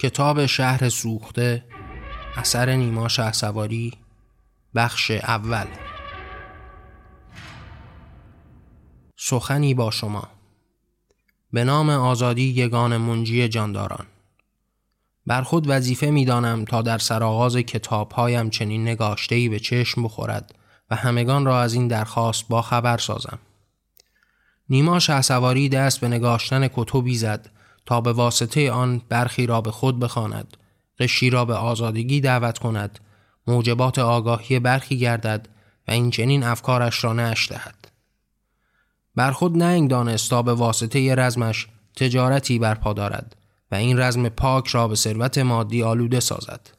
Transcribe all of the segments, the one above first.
کتاب شهر سوخته اثر نیما سواری بخش اول. سخنی با شما. به نام آزادی یگان منجی جانداران. بر خود وظیفه می دانم تا در سرآغاز کتابهایم چنین نگاشتهی به چشم بخورد و همگان را از این درخواست با خبر سازم. نیما شهسواری دست به نگاشتن کتبی زد تا به واسطه آن برخی را به خود بخواند قشی را به آزادگی دعوت کند موجبات آگاهی برخی گردد و این چنین افکارش را نش دهد. بر خود ننگ دانست تا به واسطه رزمش تجارتی برپا دارد و این رزم پاک را به ثروت مادی آلوده سازد.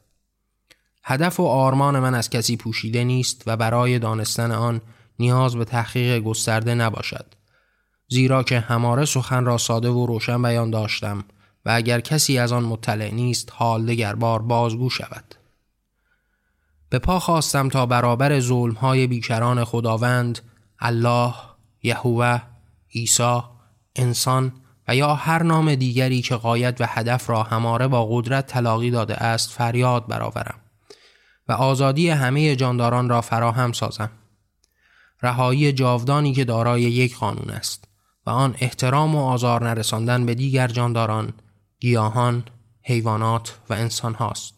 هدف و آرمان من از کسی پوشیده نیست و برای دانستن آن نیاز به تحقیق گسترده نباشد. زیرا که هماره سخن را ساده و روشن بیان داشتم و اگر کسی از آن مطلع نیست حال دگر بار بازگو شود. به پا خواستم تا برابر ظلم های بیکران خداوند الله یهوه عیسی انسان و یا هر نام دیگری که قایت و هدف را هماره با قدرت تلاقی داده است فریاد برآورم و آزادی همه جانداران را فراهم سازم. رهایی جاودانی که دارای یک قانون است. و آن احترام و آزار نرساندن به دیگر جانداران، گیاهان، حیوانات و انسان هاست.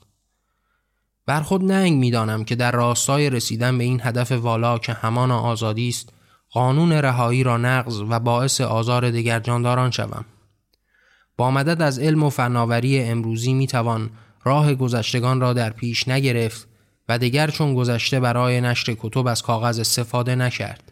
بر خود ننگ می‌دانم که در راستای رسیدن به این هدف والا که همان آزادی است، قانون رهایی را نقض و باعث آزار دیگر جانداران شوم. با مدد از علم و فناوری امروزی می توان راه گذشتگان را در پیش نگرفت و دیگر چون گذشته برای نشر کتب از کاغذ استفاده نکرد.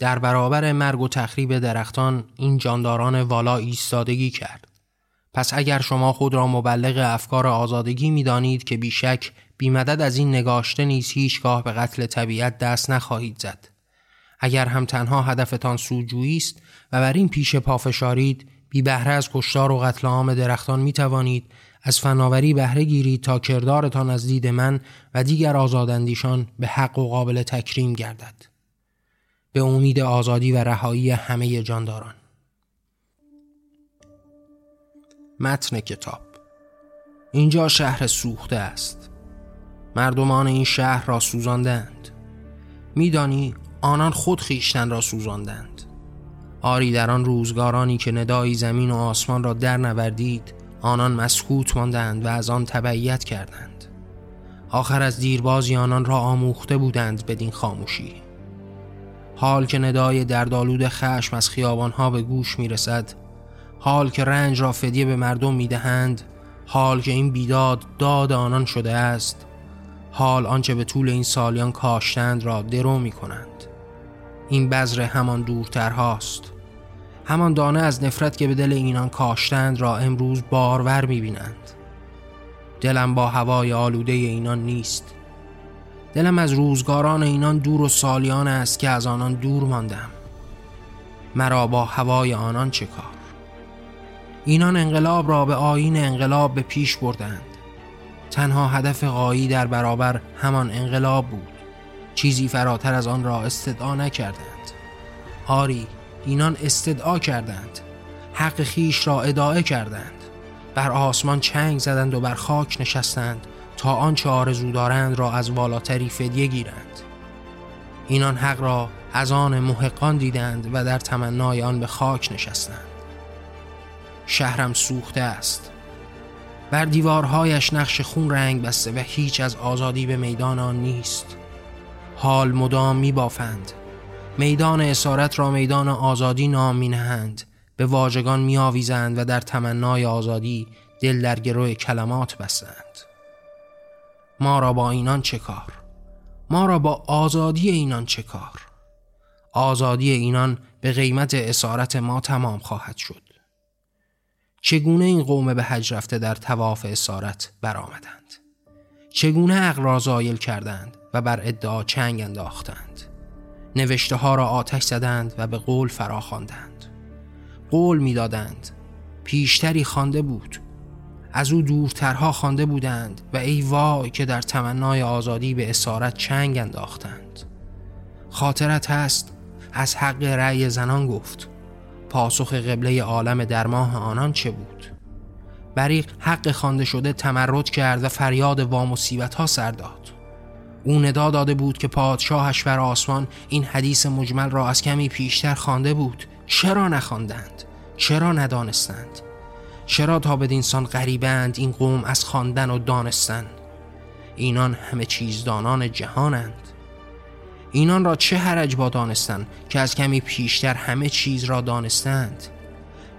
در برابر مرگ و تخریب درختان این جانداران والا ایستادگی کرد. پس اگر شما خود را مبلغ افکار آزادگی می دانید که بیشک بیمدد از این نگاشته نیز هیچگاه به قتل طبیعت دست نخواهید زد. اگر هم تنها هدفتان سوجویی است و بر این پیش پافشارید بی بهره از کشتار و قتل عام درختان می توانید از فناوری بهره گیرید تا کردارتان از دید من و دیگر آزاداندیشان به حق و قابل تکریم گردد. به امید آزادی و رهایی همه جانداران. متن کتاب. اینجا شهر سوخته است. مردمان این شهر را سوزاندند. میدانی آنان خود خیشتن را سوزاندند. آری در آن روزگارانی که ندایی زمین و آسمان را در نوردید آنان مسکوت ماندند و از آن تبعیت کردند. آخر از دیربازی آنان را آموخته بودند بدین خاموشی. حال که ندای دردآلود خشم از خیابانها به گوش می رسد حال که رنج را فدیه به مردم می دهند حال که این بیداد داد آنان شده است حال آنچه به طول این سالیان کاشتند را درو می کنند این بذر همان دورترهاست همان دانه از نفرت که به دل اینان کاشتند را امروز بارور می بینند دلم با هوای آلوده اینان نیست. دلم از روزگاران اینان دور و سالیان است که از آنان دور ماندم. مرا با هوای آنان چه کار؟ اینان انقلاب را به آین انقلاب به پیش بردند. تنها هدف قایی در برابر همان انقلاب بود. چیزی فراتر از آن را استدعا نکردند. آری اینان استدعا کردند. حق خیش را ادعا کردند. بر آسمان چنگ زدند و بر خاک نشستند. تا آنچه آرزو دارند را از والاتری فدیه گیرند. اینان حق را از آن محقان دیدند و در تمنای آن به خاک نشستند. شهرم سوخته است. بر دیوارهایش نقش خون رنگ بسته و هیچ از آزادی به میدان آن نیست. حال مدام می بافند میدان اسارت را میدان آزادی نام می نهند به واژگان می آویزند و در تمنای آزادی دل در گروه کلمات بستند. ما را با اینان چه کار؟ ما را با آزادی اینان چه کار؟ آزادی اینان به قیمت اسارت ما تمام خواهد شد. چگونه این قوم به حج رفته در تواف اسارت برآمدند؟ چگونه عقل را زایل کردند و بر ادعا چنگ انداختند؟ نوشته ها را آتش زدند و به قول فرا خواندند قول می‌دادند پیشتری خوانده بود از او دورترها خوانده بودند و ای وای که در تمنای آزادی به اسارت چنگ انداختند. خاطرت هست از حق رأی زنان گفت پاسخ قبله عالم در ماه آنان چه بود؟ بریق حق خوانده شده تمرد کرد و فریاد و مصیبت ها سر داد. او ندا داده بود که پادشاهش بر آسمان این حدیث مجمل را از کمی پیشتر خوانده بود. چرا نخواندند؟ چرا ندانستند؟ چرا تا بدینسان غریبند این قوم از خواندن و دانستن؟ اینان همه چیزدانان جهانند. اینان را چه حرج با دانستن که از کمی پیشتر همه چیز را دانستند؟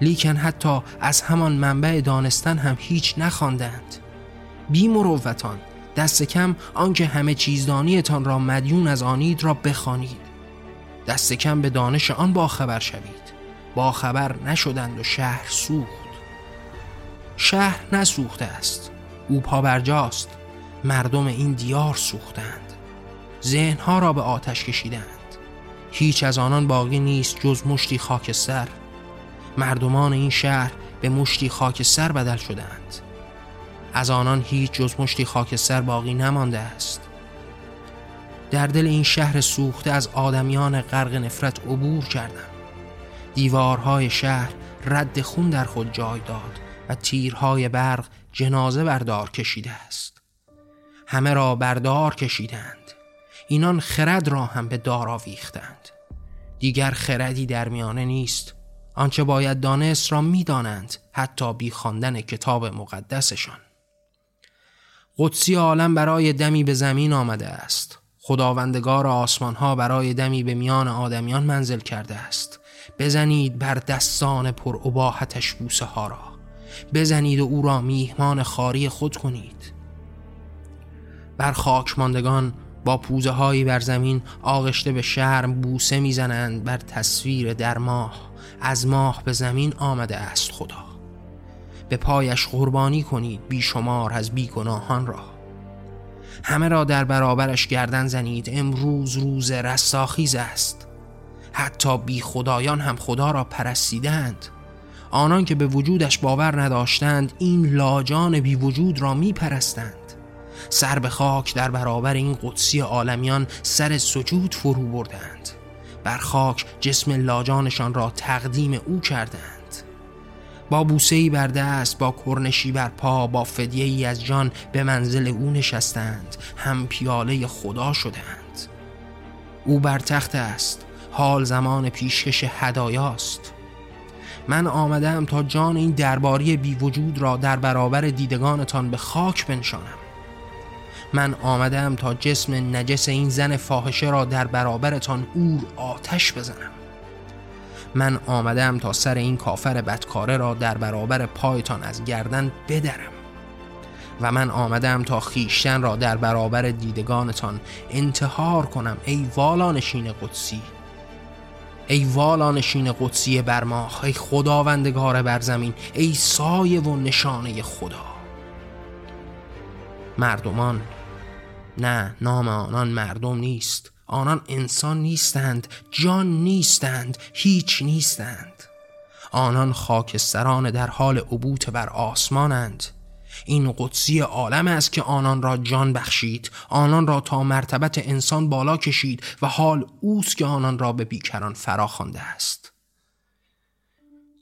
لیکن حتی از همان منبع دانستن هم هیچ نخواندند. بی مروتان دست کم آنکه همه چیزدانیتان را مدیون از آنید را بخوانید. دست کم به دانش آن باخبر شوید. باخبر نشدند و شهر سوخت. شهر نسوخته است. او پابرجاست. مردم این دیار سوختند. ذهنها را به آتش کشیدند. هیچ از آنان باقی نیست جز مشتی خاکستر. مردمان این شهر به مشتی خاکستر بدل شدند. از آنان هیچ جز مشتی خاکستر باقی نمانده است. در دل این شهر سوخته از آدمیان غرق نفرت عبور کردم. دیوارهای شهر رد خون در خود جای داد. تیرهای برق جنازه بردار کشیده است. همه را بردار کشیدند. اینان خرد را هم به دار آویختند. دیگر خردی در میانه نیست. آنچه باید دانست را می‌دانند حتی بی خواندن کتاب مقدسشان. قدسی عالم برای دمی به زمین آمده است. خداوندگار آسمان ها برای دمی به میان آدمیان منزل کرده است. بزنید بر دستان پر اباحتش بوسه ها را. بزنید و او را میهمان خاری خود کنید. بر خاک ماندگان با پوزه هایی بر زمین آغشته به شرم بوسه می‌زنند بر تصویر در ماه. از ماه به زمین آمده است خدا. به پایش قربانی کنید بیشمار از بیگناهان را. همه را در برابرش گردن زنید. امروز روز رستاخیز است. حتی بی خدایان هم خدا را پرستیدند آنان که به وجودش باور نداشتند این لاجان بی وجود را می پرستند سر به خاک در برابر این قدسی عالمیان سر سجود فرو بردند. بر خاک جسم لاجانشان را تقدیم او کردند. با بوسهی بر دست با کرنشی بر پا با فدیه ای از جان به منزل او نشستند. هم پیاله خدا شدند او بر تخت است. حال زمان پیشکش هدایاست. من آمدم تا جان این درباری بی وجود را در برابر دیدگانتان به خاک بنشانم. من آمدم تا جسم نجس این زن فاحشه را در برابرتان اور آتش بزنم. من آمدم تا سر این کافر بدکاره را در برابر پایتان از گردن بدرم. و من آمدم تا خیشتن را در برابر دیدگانتان انتحار کنم ای والانشین قدسی. ای والانشین قدسی بر ماه ای خداوندگار بر زمین ای سایه و نشانه خدا. مردمان نه نام آنان مردم نیست. آنان انسان نیستند جان نیستند هیچ نیستند. آنان خاکستران در حال عبوت بر آسمانند. این قدسی عالم است که آنان را جان بخشید آنان را تا مرتبت انسان بالا کشید و حال اوست که آنان را به بیکران فرا خوانده است.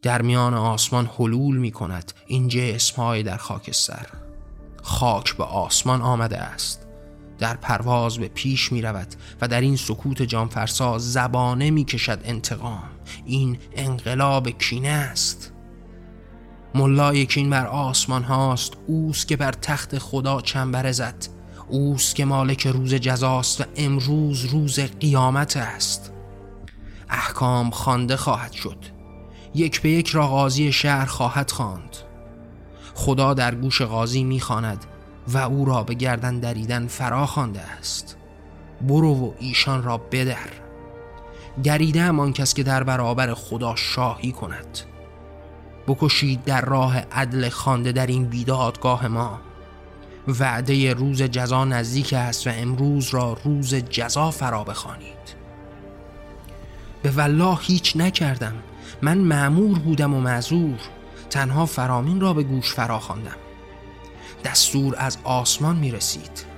در میان آسمان حلول می کند. این جسمهای در خاکستر. خاک به آسمان آمده است. در پرواز به پیش می رود و در این سکوت جانفرسا زبانه می کشد انتقام. این انقلاب کینه است. ملای کین بر آسمان هاست اوست که بر تخت خدا چنبره زد. اوست که مالک روز جزاست و امروز روز قیامت است. احکام خوانده خواهد شد. یک به یک را قاضی شهر خواهد خواند. خدا در گوش قاضی می‌خواند و او را به گردن دریدن فرا خوانده است. برو و ایشان را بدر. گریده همان کس که در برابر خدا شاهی کند. بکشید در راه عدل خانده در این بیدادگاه ما. وعده روز جزا نزدیک است و امروز را روز جزا فرا بخوانید. به والله هیچ نکردم. من معمور بودم و معذور. تنها فرامین را به گوش فرا خواندم. دستور از آسمان می رسید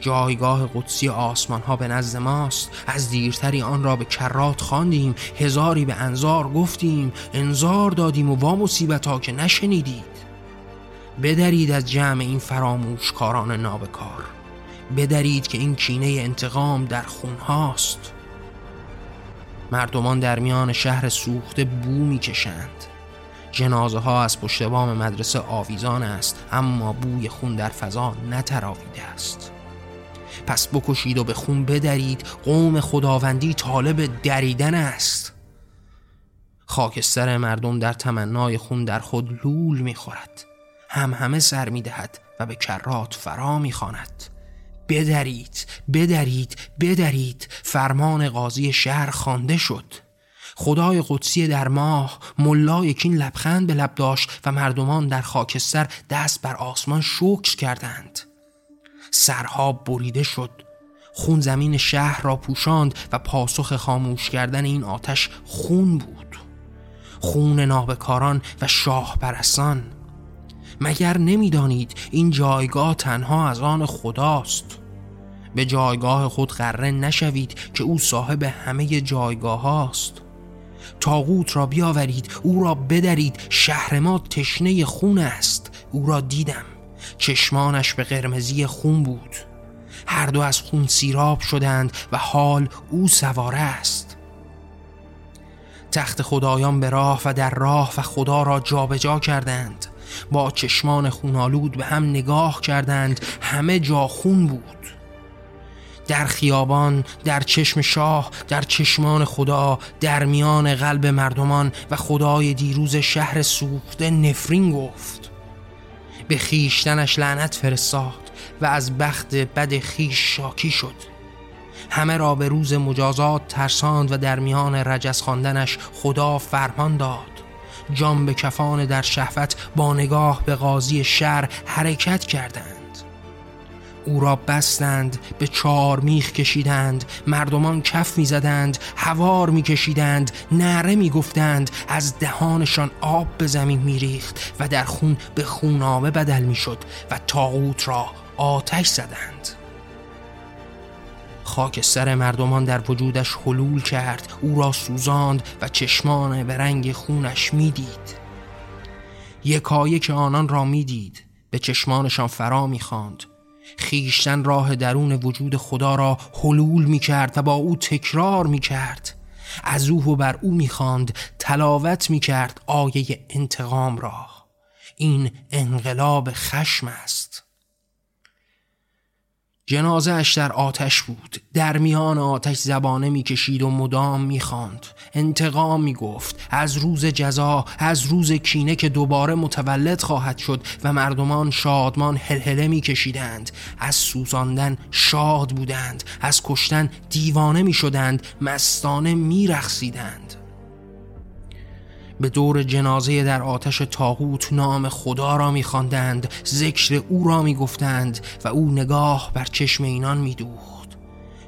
جایگاه قدسی آسمان ها به نزد ماست. از دیرتری آن را به کرات خواندیم. هزاری به انظار گفتیم. انظار دادیم و وا مصیبت ها که نشنیدید. بدرید از جمع این فراموش کاران نابکار. بدرید که این کینه انتقام در خون هاست. مردمان در میان شهر سوخته بو می‌کشند. جنازه ها از پشت بام مدرسه آویزان است اما بوی خون در فضا نتراویده است. پس بکشید و به خون بدرید. قوم خداوندی طالب دریدن است. خاکستر مردم در تمنای خون در خود لول می‌خورد. هم همه سر می‌دهد و به کرات فرا می‌خواند. بدرید بدرید بدرید. فرمان قاضی شهر خوانده شد. خدای قدسی در ماه ملا یکین لبخند به لب داشت و مردمان در خاکستر دست بر آسمان شکر کردند. سرها بریده شد. خون زمین شهر را پوشاند و پاسخ خاموش کردن این آتش خون بود. خون نابکاران و شاه پرستان مگر نمی‌دانید این جایگاه تنها از آن خداست؟ به جایگاه خود قره نشوید که او صاحب همه جایگاه هاست تاغوت را بیاورید او را بدرید شهر ما تشنه خون است. او را دیدم. چشمانش به قرمزی خون بود. هر دو از خون سیراب شدند و حال او سواره است. تخت خدایان به راه و در راه و خدا را جابجا جا کردند. با چشمان خونالود به هم نگاه کردند. همه جا خون بود. در خیابان در چشم شاه در چشمان خدا در میان قلب مردمان و خدای دیروز شهر سوخته نفرین گفت. به خیشتنش لعنت فرستاد و از بخت بد خیش شاکی شد. همه را به روز مجازات ترساند و در میان رجز خواندنش خدا فرمان داد. جام به کفان در شهوت با نگاه به قاضی شهر حرکت کردند. او را بستند به چهار میخ کشیدند مردمان کف می‌زدند هوار میکشیدند نره می‌گفتند از دهانشان آب به زمین میریخت و در خون به خونابه بدل می‌شد و تاغوت را آتش زدند. خاکستر مردمان در وجودش حلول کرد او را سوزاند و چشمان به رنگ خونش می‌دید. یکایک آنان را می‌دید به چشمانشان فرا می‌خواند. خیشتن راه درون وجود خدا را حلول می کرد و با او تکرار می کرد از او و بر او می خاند تلاوت می کرد آیه انتقام را. این انقلاب خشم است. جنازه اش در آتش بود. در میان آتش زبانه می‌کشید و مدام می‌خواند. انتقام می‌گفت. از روز جزا از روز کینه که دوباره متولد خواهد شد و مردمان شادمان هلهله میکشیدند. از سوزاندن شاد بودند. از کشتن دیوانه می‌شدند. مستانه میرخسیدند به دور جنازه در آتش تاغوت نام خدا را میخواندند ذکر او را می‌گفتند و او نگاه بر چشم اینان میدوخت.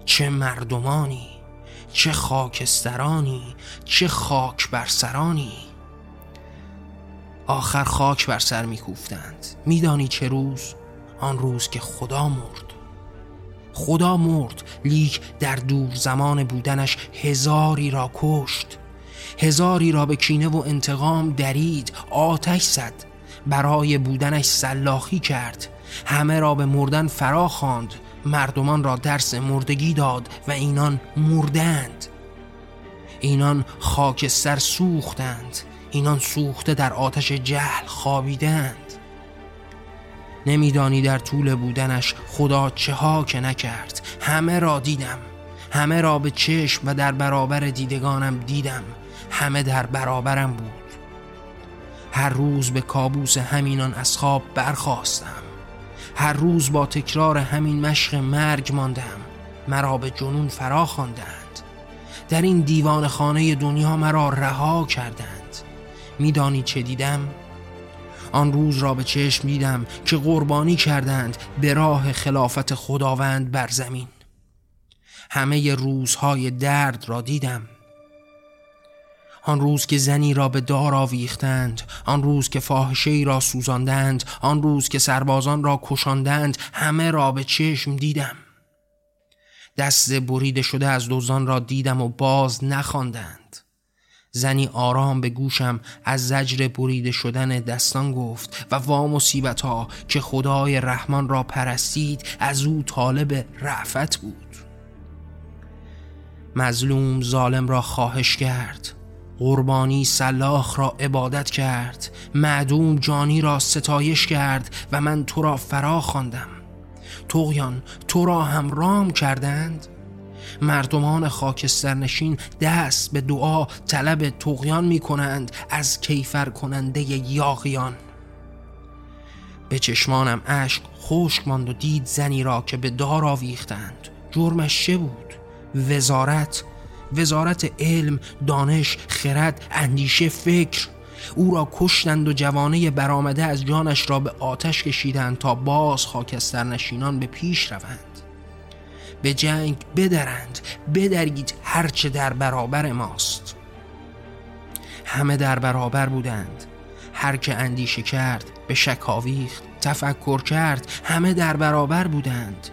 چه مردمانی چه خاکسترانی چه خاک بر سرانی. آخر خاک بر سر میکوفتند. میدانی چه روز؟ آن روز که خدا مرد. خدا مرد لیک در دور زمان بودنش هزاری را کشت. هزاری را به کینه و انتقام درید آتش زد. برای بودنش سلاخی کرد. همه را به مردن فرا خواند. مردمان را درس مردگی داد و اینان مردند. اینان خاکستر سوختند. اینان سوخته در آتش جهل خوابیدند. نمیدانی در طول بودنش خدا چه ها که نکرد. همه را دیدم. همه را به چشم و در برابر دیدگانم دیدم. همه در برابرم بود. هر روز به کابوس همینان از خواب برخواستم هر روز با تکرار همین مشق مرگ ماندم. مرا به جنون فرا خواندند. در این دیوان خانه دنیا مرا رها کردند. میدانی چه دیدم؟ آن روز را به چشم دیدم که قربانی کردند به راه خلافت خداوند بر زمین. همه روزهای درد را دیدم. آن روز که زنی را به دار آویختند آن روز که فاحشه را سوزاندند آن روز که سربازان را کشاندند همه را به چشم دیدم. دست بریده شده از دوزان را دیدم و باز نخواندند. زنی آرام به گوشم از زجر بریده شدن دستان گفت و وا مصیبت ها که خدای رحمان را پرستید از او طالب رعفت بود. مظلوم ظالم را خواهش کرد. قربانی سلاخ را عبادت کرد معدوم جانی را ستایش کرد و من تو را فرا خواندم. توغیان تو را هم رام کردند. مردمان خاکسترنشین دست به دعا طلب توغیان می کنند از کیفر کننده یاغیان. به چشمانم اشک خشک ماند و دید زنی را که به دار آویختند. جرمش چه بود؟ وزارت وزارت علم دانش خرد اندیشه فکر. او را کشتند و جوانه برآمده از جانش را به آتش کشیدند تا باز خاکستر نشینان به پیش روند. به جنگ بدرند بدرگید هرچه در برابر ماست. همه در برابر بودند. هر که اندیشه کرد به شکاویخت تفکر کرد همه در برابر بودند.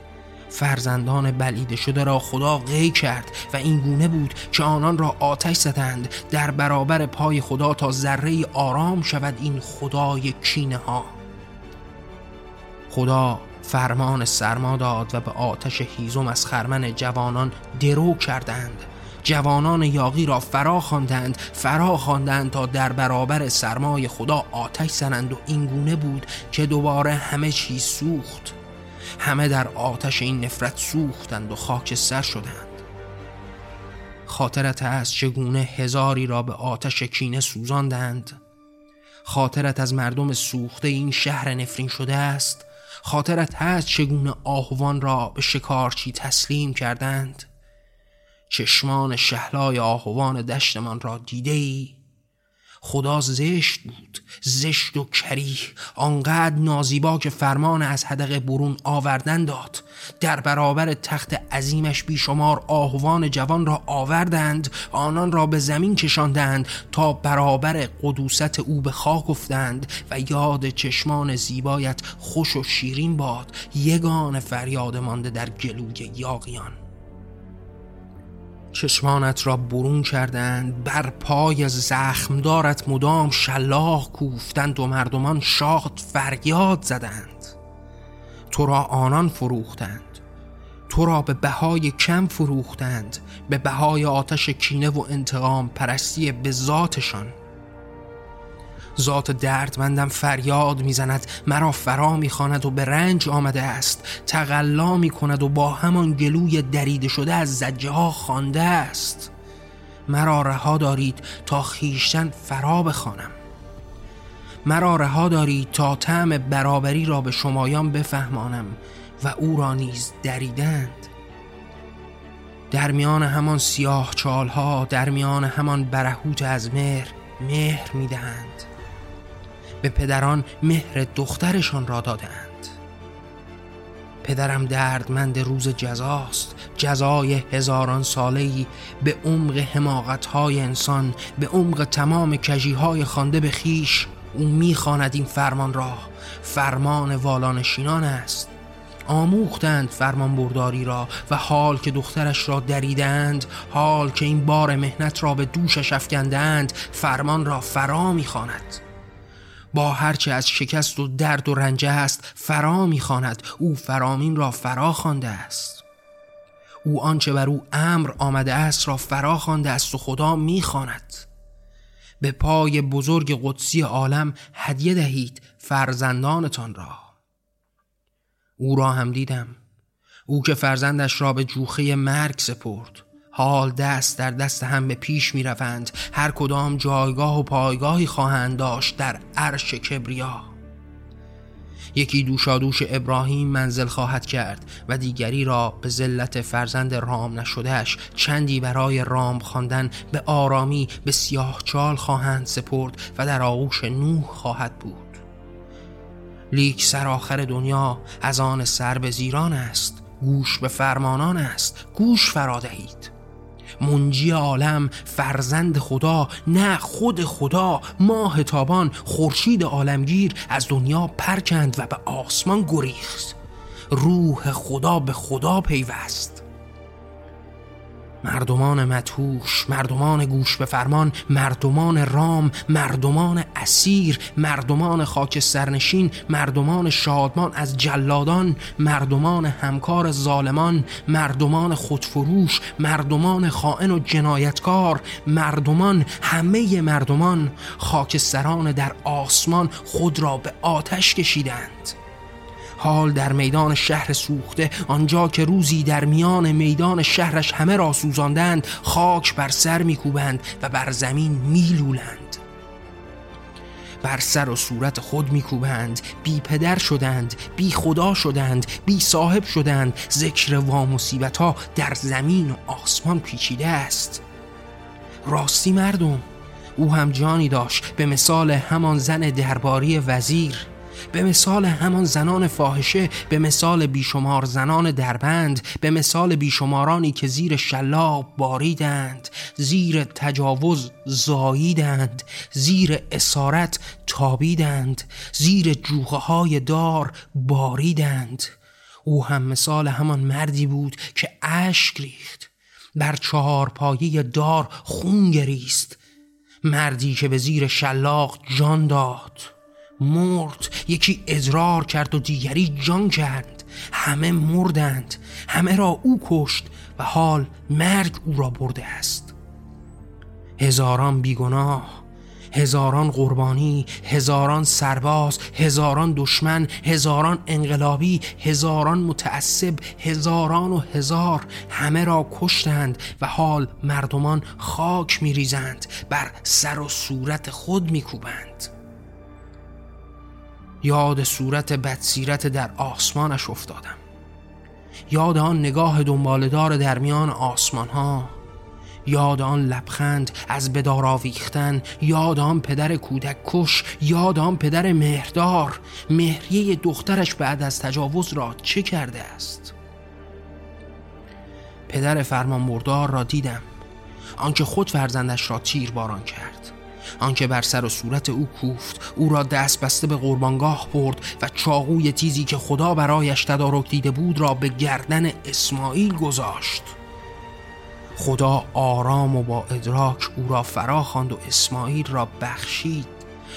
فرزندان بلیده شده را خدا غی کرد و این گونه بود که آنان را آتش زدند در برابر پای خدا تا ذره آرام شود این خدای کینه ها. خدا فرمان سرما داد و به آتش هیزم از خرمن جوانان درو کردند. جوانان یاقی را فرا خواندند فرا خواندند تا در برابر سرمای خدا آتش زنند و این گونه بود که دوباره همه چیز سوخت. همه در آتش این نفرت سوختند و خاکستر شدند خاطرت از چگونه هزاری را به آتش کینه سوزاندند خاطرت از مردم سوخته این شهر نفرین شده است؟ خاطرت هست چگونه آهوان را به شکارچی تسلیم کردند چشمان شهلای آهوان دشتمان را دیده ای خدا زشت بود. زشت و کریه. آنقدر نازیبا که فرمان از حدق برون آوردن داد. در برابر تخت عظیمش بیشمار آهوان جوان را آوردند آنان را به زمین کشاندند تا برابر قدوست او به خاک افتند و یاد چشمان زیبایت خوش و شیرین باد. یگان فریاد مانده در گلوی یاقیان چشمانت را برون کردند بر پای زخمدارت مدام شلاق کوفتند و مردمان شاد فریاد زدند. تو را آنان فروختند. تو را به بهای کم فروختند به بهای آتش کینه و انتقام پرستی به ذاتشان. ذات دردمندم فریاد می‌زند مرا فرا می‌خواند و به رنج آمده است. تقلا می‌کند و با همان گلوی دریده شده از زجه ها خانده است. مرا رها دارید تا خیشتن فرا بخوانم. مرا رها دارید تا طعم برابری را به شمایان بفهمانم و او را نیز دریدند. در میان همان سیاه چالها در میان همان برهوت از مهر مهر می‌دهند. به پدران مهر دخترشان را دادند پدرم دردمند روز جزاست. جزای هزاران سالهی به عمق حماقتهای انسان به عمق تمام کجیهای خانده به خیش او می‌خواند این فرمان را. فرمان والانشینان است. آموختند فرمان برداری را و حال که دخترش را دریدند حال که این بار مهنت را به دوشش افکندند فرمان را فرا می‌خواند. با هرچه از شکست و درد و رنج است فرا می‌خواند. او فرامین را فرا خوانده است. او آنچه بر او امر آمده است را فرا خوانده است و خدا می‌خواند. به پای بزرگ قدسی عالم هدیه دهید فرزندانتان را. او را هم دیدم. او که فرزندش را به جوخه مرگ سپرد. حال دست در دست هم به پیش می روند هر کدام جایگاه و پایگاهی خواهند داشت در عرش کبریا. یکی دوشادوش ابراهیم منزل خواهد کرد و دیگری را به ذلت فرزند رام نشدهش چندی برای رام خواندن به آرامی به سیاه چال خواهند سپرد و در آغوش نوح خواهد بود. لیک سر آخر دنیا از آن سر به زیران است. گوش به فرمانان است. گوش فرادهید منجی عالم فرزند خدا نه خود خدا. ماه تابان خورشید عالمگیر از دنیا پرکند و به آسمان گریخت. روح خدا به خدا پیوست. مردمان متوش مردمان گوش به فرمان مردمان رام مردمان اسیر مردمان خاک سرنشین مردمان شادمان از جلادان مردمان همکار ظالمان مردمان خودفروش مردمان خائن و جنایتکار مردمان همه مردمان خاکستران در آسمان خود را به آتش کشیدند. حال در میدان شهر سوخته آنجا که روزی در میان میدان شهرش همه را سوزاندند خاک بر سر میکوبند و بر زمین میلولند. بر سر و صورت خود میکوبند بی پدر شدند بی خدا شدند بی صاحب شدند ذکر و مصیبت ها در زمین و آسمان پیچیده است. راستی مردم او هم جانی داشت به مثال همان زن درباری وزیر. به مثال همان زنان فاحشه به مثال بیشمار زنان دربند به مثال بیشمارانی که زیر شلاب باریدند زیر تجاوز زاییدند زیر اسارت تابیدند زیر جوغه های دار باریدند. او هم مثال همان مردی بود که اشک ریخت بر چهار پایه دار خون گریست مردی که به زیر شلاق جان داد. مرد. یکی ادرار کرد و دیگری جان کرد همه مردند. همه را او کشت و حال مرگ او را برده است. هزاران بیگناه هزاران قربانی هزاران سرباز هزاران دشمن هزاران انقلابی هزاران متعصب هزاران و هزار همه را کشتند و حال مردمان خاک میریزند بر سر و صورت خود میکوبند. یاد صورت بدسیرت در آسمانش افتادم. یاد آن نگاه دنبالدار در میان آسمان ها یاد آن لبخند از بدار آویختن یاد آن پدر کودک کش یاد آن پدر مهردار. مهریه دخترش بعد از تجاوز را چه کرده است؟ پدر فرمان مردار را دیدم. آنکه خود فرزندش را تیر باران کرد. آنکه بر سر و صورت او کوفت او را دست بسته به قربانگاه برد و چاقوی تیزی که خدا برایش تدارک دیده بود را به گردن اسماعیل گذاشت. خدا آرام و با ادراک او را فرا خواند و اسماعیل را بخشید.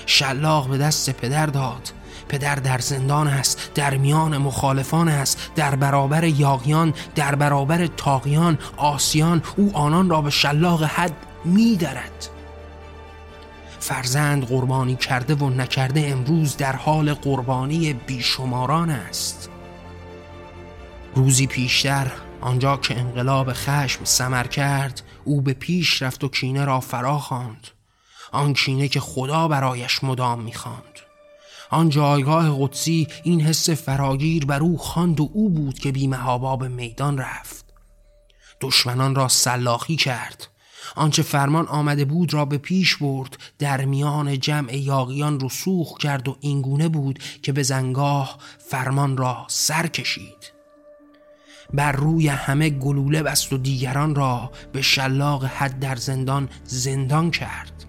شلاق به دست پدر داد. پدر در زندان است در میان مخالفان است در برابر یاغیان در برابر تاقیان آسیان او آنان را به شلاق حد میدرد. فرزند قربانی کرده و نکرده امروز در حال قربانی بیشماران است. روزی پیشتر آنجا که انقلاب خشم سمر کرد او به پیش رفت و کینه را فرا خواند. آن کینه که خدا برایش مدام می‌خواند. آن جایگاه قدسی این حس فراگیر بر او خواند و او بود که بیمهابا به میدان رفت. دشمنان را سلاخی کرد. آنچه فرمان آمده بود را به پیش برد. در میان جمع یاغیان رسوخ کرد و اینگونه بود که به زنگاه فرمان را سر کشید. بر روی همه گلوله بست و دیگران را به شلاق حد در زندان زندان کرد.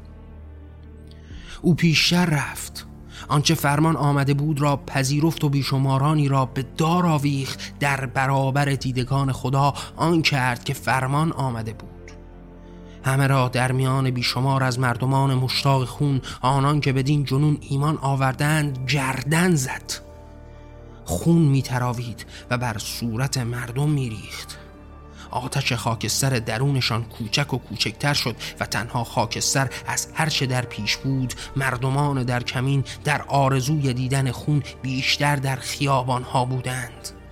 او پیشتر رفت. آنچه فرمان آمده بود را پذیرفت و بیشمارانی را به دار آویخت در برابر دیدگان خدا آن کرد که فرمان آمده بود. همه را در میان بیشمار از مردمان مشتاق خون آنان که بدین جنون ایمان آوردند گردن زد. خون میتراوید و بر صورت مردم میریخت. آتش خاکستر درونشان کوچک و کوچکتر شد و تنها خاکستر از هرچه در پیش بود مردمان در کمین در آرزوی دیدن خون بیشتر در خیابان ها بودند.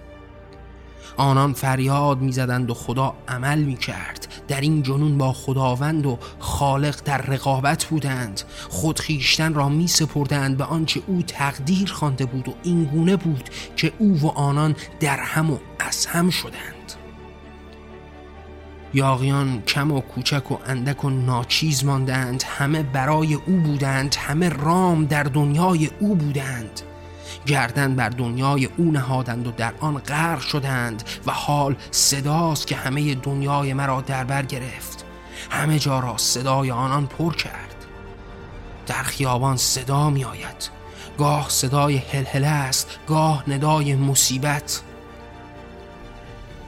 آنان فریاد می‌زدند و خدا عمل می کرد در این جنون با خداوند و خالق در رقابت بودند. خود خیشتن را می سپردند به آنچه او تقدیر خوانده بود و این گونه بود که او و آنان در هم و از هم شدند. یاغیان کم و کوچک و اندک و ناچیز ماندند. همه برای او بودند همه رام در دنیای او بودند. گردن بر دنیای او نهادند و در آن غرق شدند و حال صداست که همه دنیای مرا در بر گرفت. همه جا را صدای آنان پر کرد. در خیابان صدا می آید. گاه صدای هلهله است. گاه ندای مصیبت.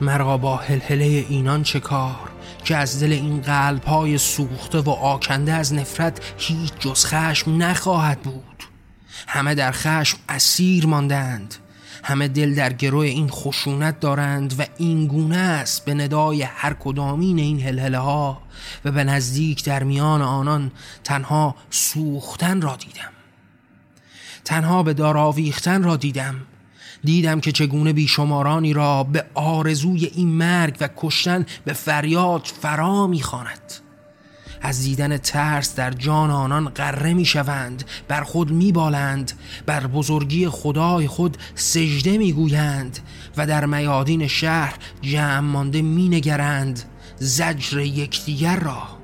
مرا با هلهله اینان چه کار؟ که از دل این قلب های سوخته و آکنده از نفرت هیچ جز خشم نخواهد بود. همه در خشم اسیر ماندند. همه دل در گروه این خشونت دارند و این گونه است به ندای هر کدامین این هلهله ها و به نزدیک در میان آنان تنها سوختن را دیدم. تنها به داراویختن را دیدم. دیدم که چگونه بیشمارانی را به آرزوی این مرگ و کشتن به فریاد فرا می‌خواند. از دیدن ترس در جان آنان قره می شوند بر خود می بالند بر بزرگی خدای خود سجده می گویند و در میادین شهر جمع مانده می نگرند زجر یکدیگر را.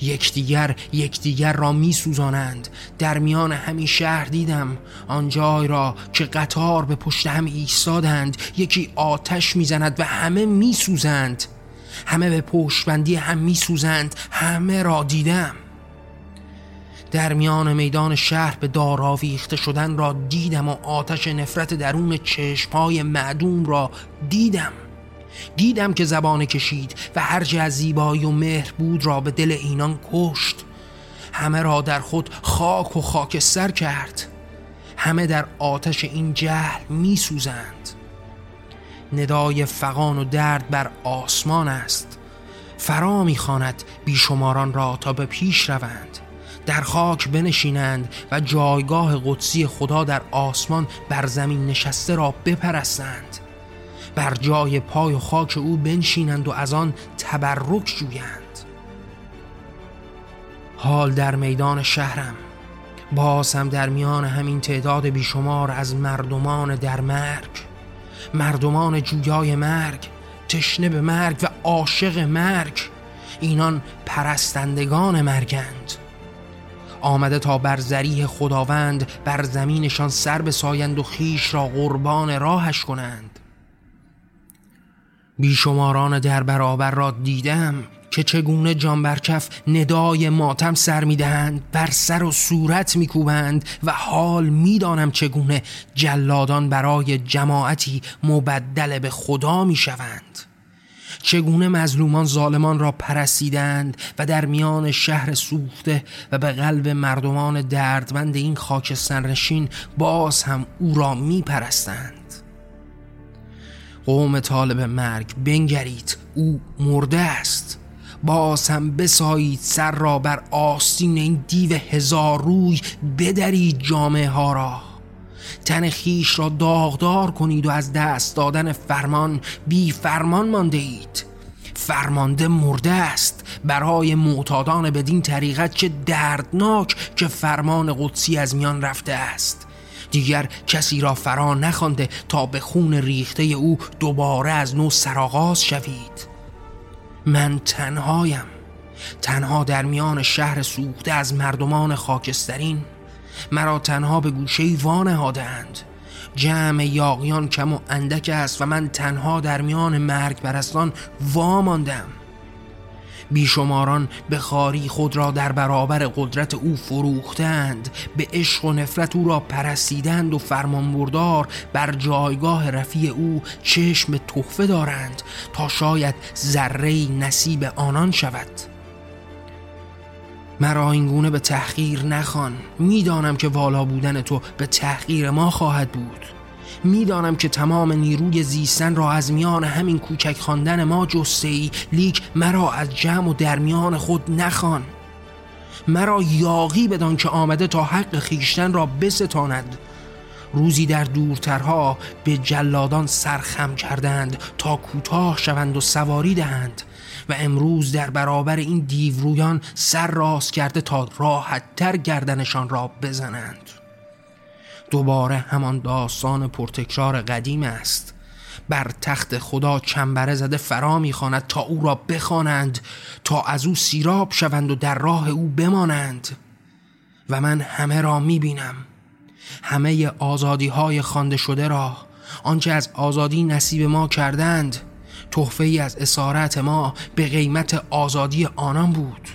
یکدیگر یکدیگر را می سوزانند در میان همین شهر دیدم آن جای را که قطار به پشت هم ایستادند یکی آتش می‌زند و همه می سوزند همه به پشتبندی هم می سوزند همه را دیدم. در میان میدان شهر به داراویخته شدن را دیدم و آتش نفرت درون چشمهای معدوم را دیدم. دیدم که زبان کشید و هر از زیبایی و مهر بود را به دل اینان کشت. همه را در خود خاک و خاکستر کرد. همه در آتش این جهل می سوزند ندای فقان و درد بر آسمان است. فرا می‌خواند بیشماران را تا به پیش روند. در خاک بنشینند و جایگاه قدسی خدا در آسمان بر زمین نشسته را بپرستند. بر جای پای و خاک او بنشینند و از آن تبرک جویند. حال در میدان شهرم. باز هم در میان همین تعداد بیشمار از مردمان در مرگ. مردمان جویای مرگ تشنه به مرگ و عاشق مرگ اینان پرستندگان مرگند. آمده تا بر زریح خداوند بر زمینشان سر بسایند و خیش را قربان راهش کنند. بیشماران در برابر را دیدم. که چگونه جان برکف ندای ماتم سر می‌دهند بر سر و صورت میکوبند و حال می‌دانم چگونه جلادان برای جماعتی مبدل به خدا می‌شوند. چگونه مظلومان ظالمان را پرسیدند و در میان شهر سوخته و به قلب مردمان دردمند این خاک سرنشین باز هم او را میپرستند. قوم طالب مرگ بنگرید او مرده است. باز هم بسایید سر را بر آستین این دیو هزار روی بدرید جامعه ها را. تن خیش را داغدار کنید و از دست دادن فرمان بی فرمان مانده اید. فرمانده مرده است. برای معتادان بدین طریقت چه دردناک که فرمان قدسی از میان رفته است. دیگر کسی را فرا نخوانده تا به خون ریخته او دوباره از نو سرآغاز شوید. من تنهایم. تنها در میان شهر سوخته از مردمان خاکسترین مرا تنها به گوشه وانهادند جمع یاقیان کم و اندک است و من تنها در میان مرگ برستان واماندم. بیشماران به خاری خود را در برابر قدرت او فروختند. به عشق و نفرت او را پرستیدند و فرمانبردار بر جایگاه رفیع او چشم تحفه دارند تا شاید ذره نصیب آنان شود. مرا اینگونه به تحقیر نخوان. می‌دانم که والا بودن تو به تحقیر ما خواهد بود. می‌دانم که تمام نیروی زیستن را از میان همین کوچک خواندن ما جسته ای لیک مرا از جمع و در میان خود نخوان. مرا یاقی بدان که آمده تا حق خیشتن را بستاند. روزی در دورترها به جلادان سرخم کردند تا کوتاه شوند و سواری دهند و امروز در برابر این دیورویان سر راست کرده تا راحتتر گردنشان را بزنند. دوباره همان داستان پرتکرار قدیم است. بر تخت خدا چنبره زده فرا می‌خواند تا او را بخوانند تا از او سیراب شوند و در راه او بمانند. و من همه را می‌بینم. همه آزادی های خانده شده را آنچه از آزادی نصیب ما کردند تحفه ای از اسارت ما به قیمت آزادی آنان بود.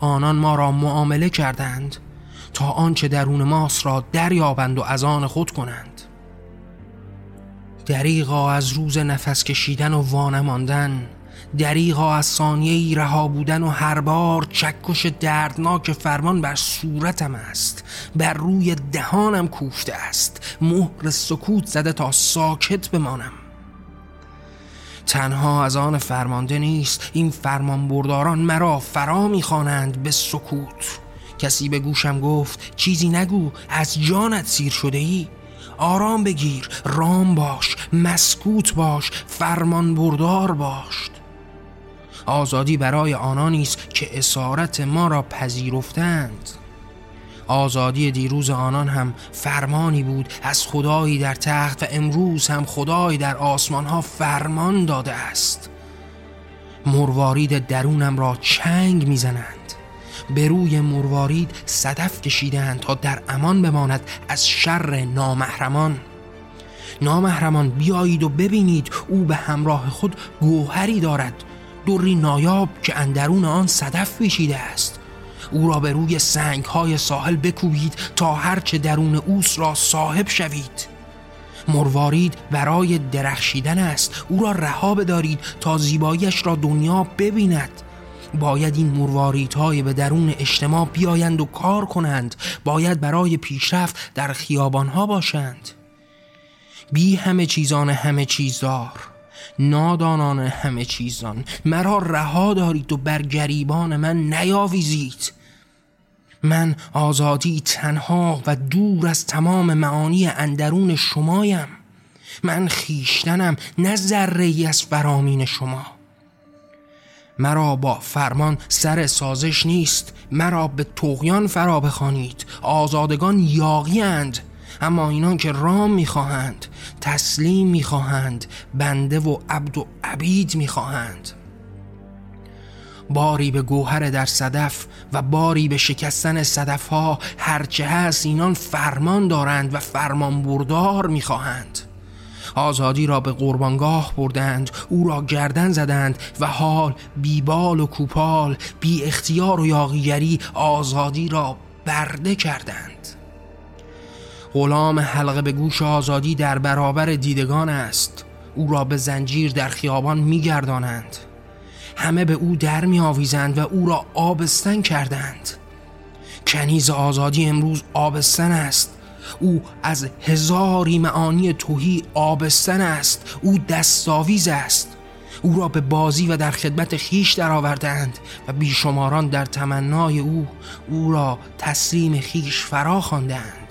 آنان ما را معامله کردند. تا آنچه درون ماست را دریابند و از آن خود کنند. دریغا از روز نفس کشیدن و وانماندن دریغا از ثانیه رها بودن و هر بار چکش دردناک فرمان بر صورتم است بر روی دهانم کوفته است مهر سکوت زده تا ساکت بمانم. تنها از آن فرمانده نیست این فرمان برداران مرا فرا می‌خوانند به سکوت. کسی به گوشم گفت چیزی نگو از جانت سیر شده ای آرام بگیر رام باش مسکوت باش فرمان بردار باش آزادی برای آنانی است که اسارت ما را پذیرفتند. آزادی دیروز آنان هم فرمانی بود از خدایی در تخت و امروز هم خدایی در آسمان ها فرمان داده است. مروارید درونم را چنگ می‌زنند. به روی مروارید صدف کشیدند تا در امان بماند از شر نامحرمان. نامحرمان بیایید و ببینید او به همراه خود گوهری دارد دوری نایاب که اندرون آن صدف پیشیده است. او را به روی سنگ های ساحل بکوبید تا هرچه درون اوس را صاحب شوید. مروارید برای درخشیدن است. او را رها بدارید تا زیباییش را دنیا ببیند. باید این مروارید به درون اجتماع بیایند و کار کنند. باید برای پیشرفت در خیابان ها باشند. بی همه چیزان همه چیزدار نادانان همه چیزان مرا رها دارید و بر گریبان من نیاویزید. من آزادی تنها و دور از تمام معانی اندرون شمایم. من خیشتنم نه ذره از فرامین شما. مرا با فرمان سر سازش نیست. مرا به توغیان فرا بخوانید. آزادگان یاغیند اما اینان که رام می‌خواهند تسلیم می‌خواهند بنده و عبد و عبید می‌خواهند. باری به گوهر در صدف و باری به شکستن صدف ها هرچه هست اینان فرمان دارند و فرمان بردار می‌خواهند. آزادی را به قربانگاه بردند او را گردن زدند و حال بیبال و کوپال بی اختیار و یاغیگری آزادی را برده کردند. غلام حلقه به گوش آزادی در برابر دیدگان است. او را به زنجیر در خیابان میگردانند. همه به او در می آویزند و او را آبستن کردند. کنیز آزادی امروز آبستن است. او از هزاری معانی توهی آبستن است. او دستاویز است. او را به بازی و در خدمت خیش درآوردند و بیشماران در تمنای او او را تسلیم خیش فرا خواندند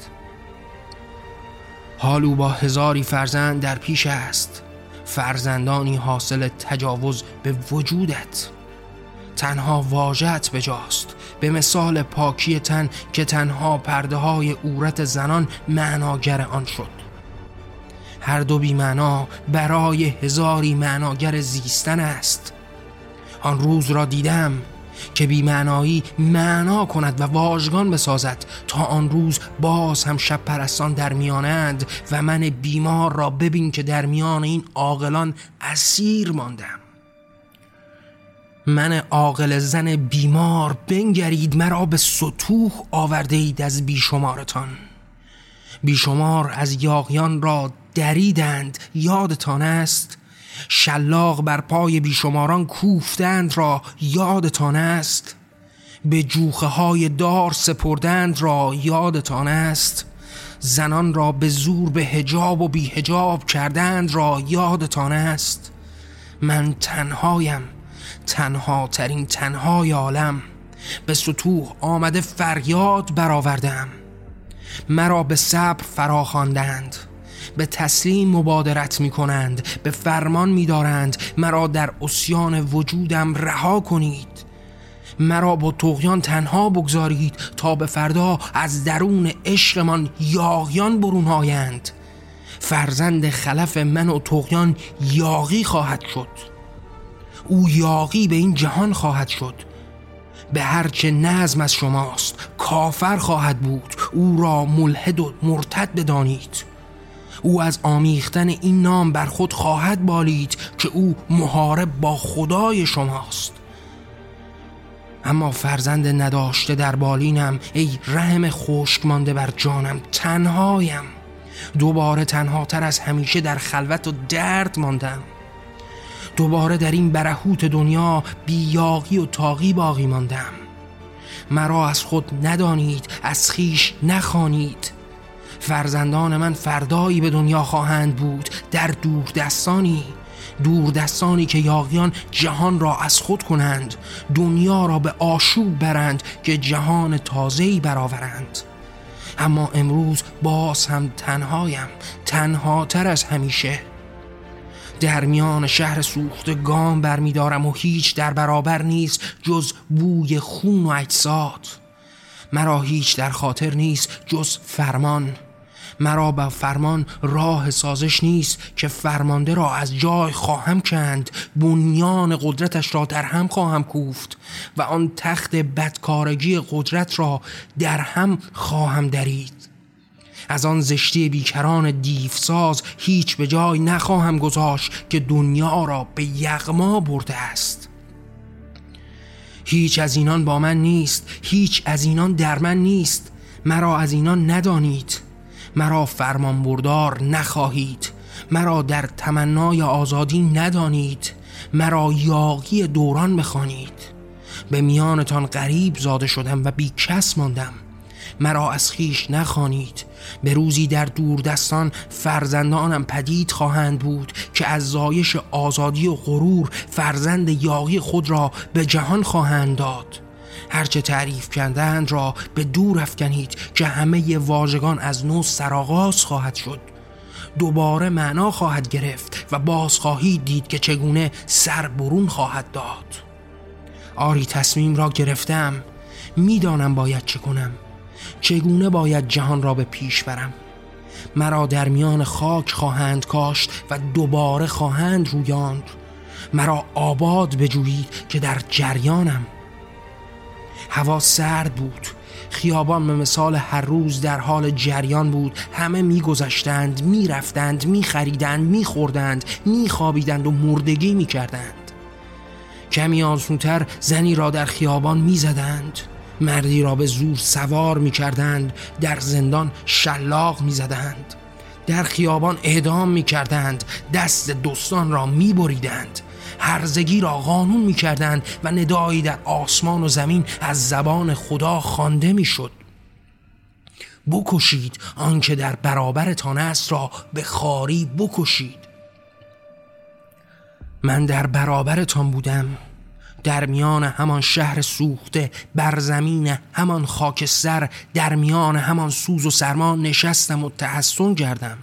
حال او با هزاری فرزند در پیش است. فرزندانی حاصل تجاوز به وجودت. تنها واجت بجاست. به مثال پاکی تن که تنها پرده های عورت زنان معناگر آن شد. هر دو بیمعنا برای هزاری معناگر زیستن است. آن روز را دیدم که بیمعنایی معنا کند و واژگان بسازد تا آن روز باز هم شب پرستان در میانند و من بیمار را ببین که در میان این عاقلان اسیر ماندم. من عاقل زن بیمار بنگرید مرا به سطوح آورده اید از بیشمارتان. بیشمار از یاغیان را دریدند یادتان است؟ شلاق بر پای بیشماران کوفتند را یادتان است؟ به جوخه های دار سپردند را یادتان است؟ زنان را به زور به هجاب و بی هجاب کردند را یادتان است؟ من تنهایم. تنها ترین تنهای عالم به سطوح آمده فریاد برآوردم مرا به صبر فراخواندند به تسلیم مبادرت می کنند به فرمان می دارند مرا در اسیان وجودم رها کنید. مرا با تغیان تنها بگذارید تا به فردا از درون عشقمان یاغیان برون آیند. فرزند خلف من و تغیان یاغی خواهد شد. او یاغی به این جهان خواهد شد. به هرچه نظم از شماست کافر خواهد بود. او را ملحد و مرتد بدانید. او از آمیختن این نام بر خود خواهد بالید که او محارب با خدای شماست. اما فرزند نداشته در بالینم ای رحم خشک مانده بر جانم تنهایم. دوباره تنهاتر از همیشه در خلوت و درد ماندم. دوباره در این برهوت دنیا بیاقی و تاقی باقی ماندم. مرا از خود ندانید از خیش نخوانید. فرزندان من فردایی به دنیا خواهند بود در دور دستانی دور دستانی که یاغیان جهان را از خود کنند دنیا را به آشوب برند که جهان تازه‌ای برآورند. اما امروز باز هم تنهایم تنهاتر از همیشه. در میان شهر سوخته گام برمیدارم و هیچ در برابر نیست جز بوی خون و اجساد. مرا هیچ در خاطر نیست جز فرمان. مرا به فرمان راه سازش نیست که فرمانده را از جای خواهم کند بنیان قدرتش را در هم خواهم کوفت و آن تخت بدکارگی قدرت را در هم خواهم درید. از آن زشتی بیکران دیفساز هیچ به جای نخواهم گذاشت که دنیا را به یغما برده است. هیچ از اینان با من نیست هیچ از اینان در من نیست. مرا از اینان ندانید. مرا فرمان بردار نخواهید. مرا در تمنای آزادی ندانید. مرا یاقی دوران بخوانید. به میانتان غریب زاده شدم و بی کس ماندم. مرا از خیش نخوانید. به روزی در دوردستان فرزندانم پدید خواهند بود که از زایش آزادی و غرور فرزند یاقی خود را به جهان خواهند داد. هرچه تعریف کردند را به دور افکنید که همه واژگان از نو سرآغاز خواهد شد. دوباره معنا خواهد گرفت و باز خواهید دید که چگونه سر برون خواهد داد. آری تصمیم را گرفتم. می‌دانم باید چه کنم. چگونه باید جهان را به پیش برم؟ مرا در میان خاک خواهند کاشت و دوباره خواهند رویاند. مرا آباد بجویید که در جریانم. هوا سرد بود. خیابان به مثال هر روز در حال جریان بود. همه میگذشتند می‌رفتند میخریدند میخوردند میخوابیدند و مردگی می‌کردند. کمی آسونتر زنی را در خیابان می‌زدند. مردی را به زور سوار می‌کردند در زندان شلاق می‌زدند. در خیابان اعدام می‌کردند دست دوستان را میبریدند. هرزگی را قانون می کردند و ندایی در آسمان و زمین از زبان خدا خوانده می شد بکشید آنکه در برابرتان است را به خاری بکشید. من در برابرتان بودم. در میان همان شهر سوخته بر زمین همان خاکستر در میان همان سوز و سرما نشستم و تحسن کردم.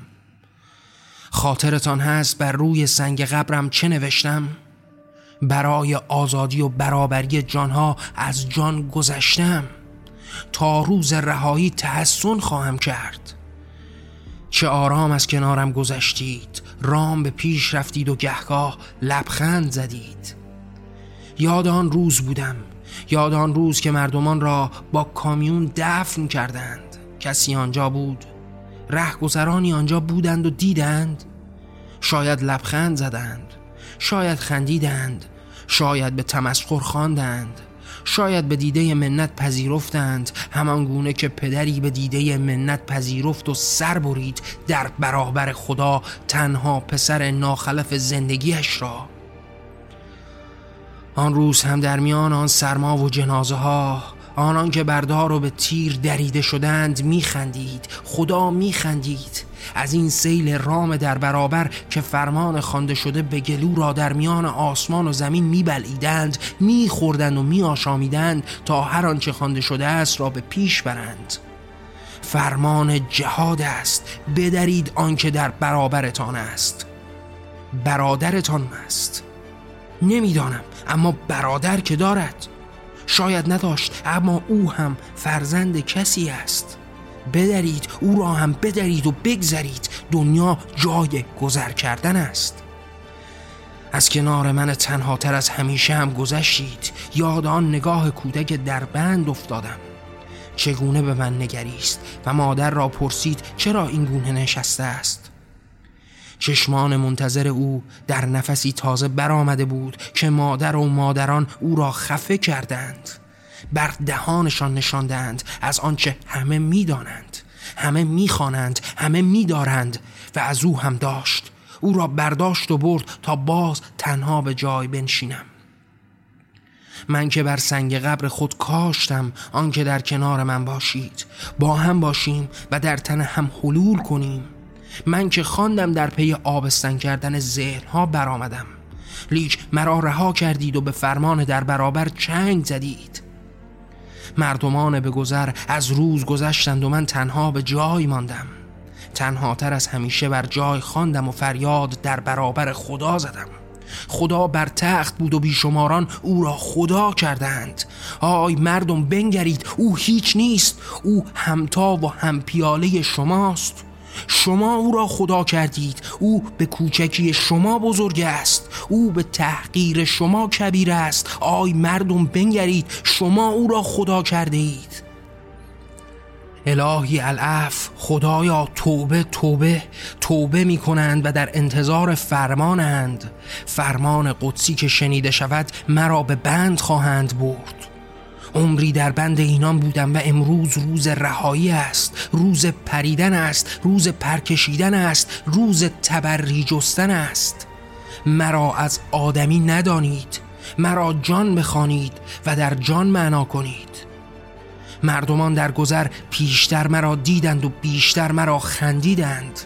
خاطرتان هست بر روی سنگ قبرم چه نوشتم؟ برای آزادی و برابری جانها از جان گذشتم. تا روز رهایی تحسن خواهم کرد. چه آرام از کنارم گذشتید. رام به پیش رفتید و گهگاه لبخند زدید. یاد آن روز بودم. یاد آن روز که مردمان را با کامیون دفن کردند. کسی آنجا بود. رهگذرانی آنجا بودند و دیدند. شاید لبخند زدند. شاید خندیدند. شاید به تمسخر خواندند. شاید به دیده منت پذیرفتند. همان گونه که پدری به دیده منت پذیرفت و سر برید در برابر خدا تنها پسر ناخلف زندگیش را. آن روز هم در میان آن سرما و جنازه ها آنان که بردار و به تیر دریده شدند میخندید خدا میخندید. از این سیل رام در برابر که فرمان خوانده شده به گلو را در میان آسمان و زمین میبلعیدند میخوردند و میآشامیدند تا هر آنچه خوانده شده است را به پیش برند. فرمان جهاد است بدرید آنکه در برابرتان است. برادرتان است. نمی‌دانم اما برادر که دارد. شاید نداشت اما او هم فرزند کسی است. بدرید او را هم بدرید و بگذرید. دنیا جای گذر کردن است. از کنار من تنها تر از همیشه هم گذشتید. یاد آن نگاه کودک در بند افتادم. چگونه به من نگریست و مادر را پرسید چرا این گونه نشسته است؟ چشمان منتظر او در نفسی تازه برآمده بود که مادر و مادران او را خفه کردند. بر دهانشان نشاندند از آنچه همه می‌دانند همه می‌خوانند همه میدارند و از او هم داشت. او را برداشت و برد تا باز تنها به جای بنشینم. من که بر سنگ قبر خود کاشتم آنکه در کنار من باشید. با هم باشیم و در تن هم حلول کنیم. من که خواندم در پی آبستن کردن ذهن ها برآمدم. لیک مرا رها کردید و به فرمان در برابر چنگ زدید. مردمان به گذر از روز گذشتند و من تنها به جای ماندم. تنها تر از همیشه بر جای خواندم و فریاد در برابر خدا زدم. خدا بر تخت بود و بیشماران او را خدا کردند. آی مردم بنگرید او هیچ نیست. او همتا و هم پیاله شماست. شما او را خدا کردید. او به کوچکی شما بزرگ است. او به تحقیر شما کبیر است. آی مردم بنگرید. شما او را خدا کرده اید الهی الاف خدایا توبه توبه توبه می کنند و در انتظار فرمانند. فرمان قدسی که شنیده شود مرا به بند خواهند برد. عمری در بند اینان بودم و امروز روز رهایی است. روز پریدن است روز پرکشیدن است روز تبری جستن است. مرا از آدمی ندانید مرا جان بخوانید و در جان معنا کنید. مردمان در گذر پیشتر مرا دیدند و بیشتر مرا خندیدند.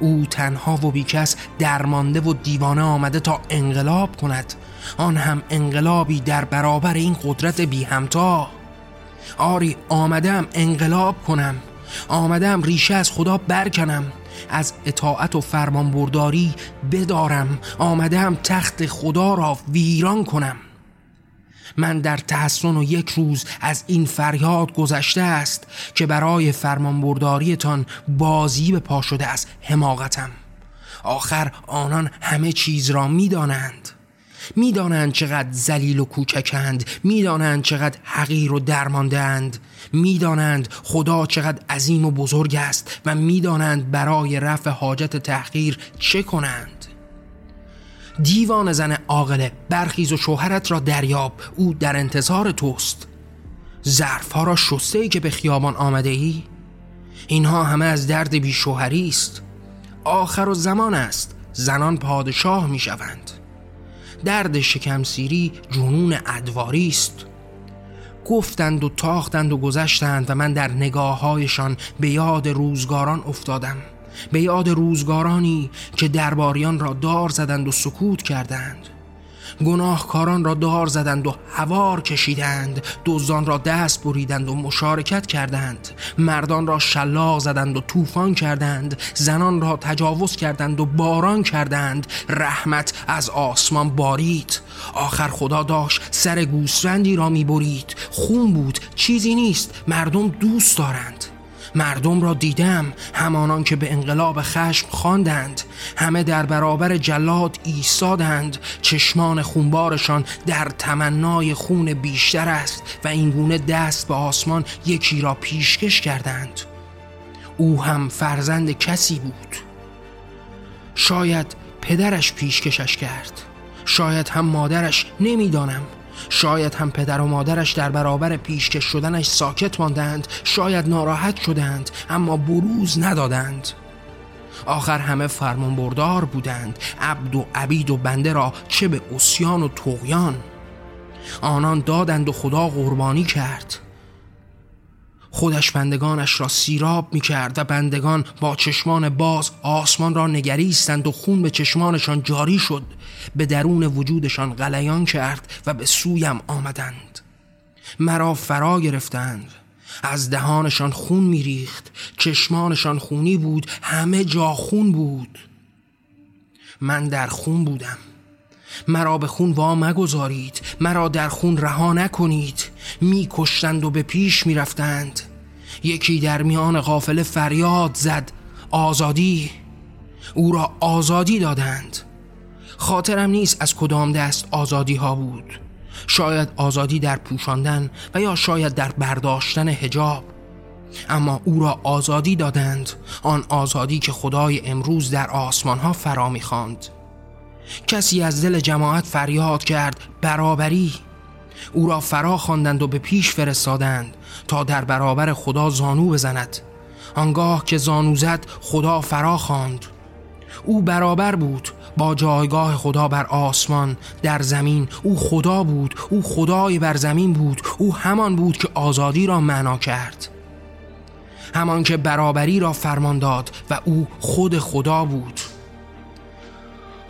او تنها و بیکس درمانده و دیوانه آمده تا انقلاب کند. آن هم انقلابی در برابر این قدرت بی همتا. آری آمدم انقلاب کنم. آمدم ریشه از خدا برکنم. از اطاعت و فرمان برداری بدارم. آمدم تخت خدا را ویران کنم. من در تحسن و یک روز از این فریاد گذشته است که برای فرمانبرداریتان بازی به پا شده از حماقتم. آخر آنان همه چیز را می‌دانند. می‌دانند چقدر زلیل و کوچکند می‌دانند چقدر حقیر و درماندهاند می‌دانند خدا چقدر عظیم و بزرگ است و می‌دانند برای رفع حاجت تحقیر چه کنند. دیوان زن عاقله برخیز و شوهرت را دریاب او در انتظار توست. ظرفها را شسته ای که به خیابان آمده ای اینها همه از درد بی شوهری است. آخر و زمان است زنان پادشاه می شوند درد شکمسیری جنون ادواری است. گفتند و تاختند و گذشتند و من در نگاههایشان به یاد روزگاران افتادم. به یاد روزگارانی که درباریان را دار زدند و سکوت کردند. گناهکاران را دار زدند و هوار کشیدند. دزدان را دست بریدند و مشارکت کردند. مردان را شلاق زدند و طوفان کردند. زنان را تجاوز کردند و باران کردند. رحمت از آسمان بارید. آخر خدا داشت سر گوسفندی را می‌برید. خون بود. چیزی نیست. مردم دوست دارند. مردم را دیدم همانان که به انقلاب خشم خواندند. همه در برابر جلاد ایستادند. چشمان خونبارشان در تمنای خون بیشتر است و اینگونه دست به آسمان یکی را پیشکش کردند. او هم فرزند کسی بود. شاید پدرش پیشکشش کرد. شاید هم مادرش نمی‌دانم. شاید هم پدر و مادرش در برابر پیشکش شدنش ساکت ماندند شاید ناراحت شدند اما بروز ندادند. آخر همه فرمان بردار بودند عبد و عبید و بنده را چه به اسیان و تغیان آنان دادند و خدا قربانی کرد. خودش بندگانش را سیراب می کرد و بندگان با چشمان باز آسمان را نگریستند و خون به چشمانشان جاری شد. به درون وجودشان غلیان کرد و به سویم آمدند. مرا فرا گرفتند. از دهانشان خون میریخت. چشمانشان خونی بود. همه جا خون بود. من در خون بودم. مرا به خون وا مگذارید. مرا در خون رها نکنید. میکشتند و به پیش می‌رفتند یکی در میان قافله فریاد زد آزادی؟ او را آزادی دادند. خاطرم نیست از کدام دست آزادی ها بود. شاید آزادی در پوشاندن و یا شاید در برداشتن هجاب اما او را آزادی دادند آن آزادی که خدای امروز در آسمان ها فرا می‌خواند کسی از دل جماعت فریاد کرد برابری. او را فرا خواندند و به پیش فرستادند تا در برابر خدا زانو بزند. آنگاه که زانو زد خدا فرا خواند. او برابر بود با جایگاه خدا بر آسمان در زمین. او خدا بود او خدای بر زمین بود او همان بود که آزادی را معنا کرد. همان که برابری را فرمان داد و او خود خدا بود.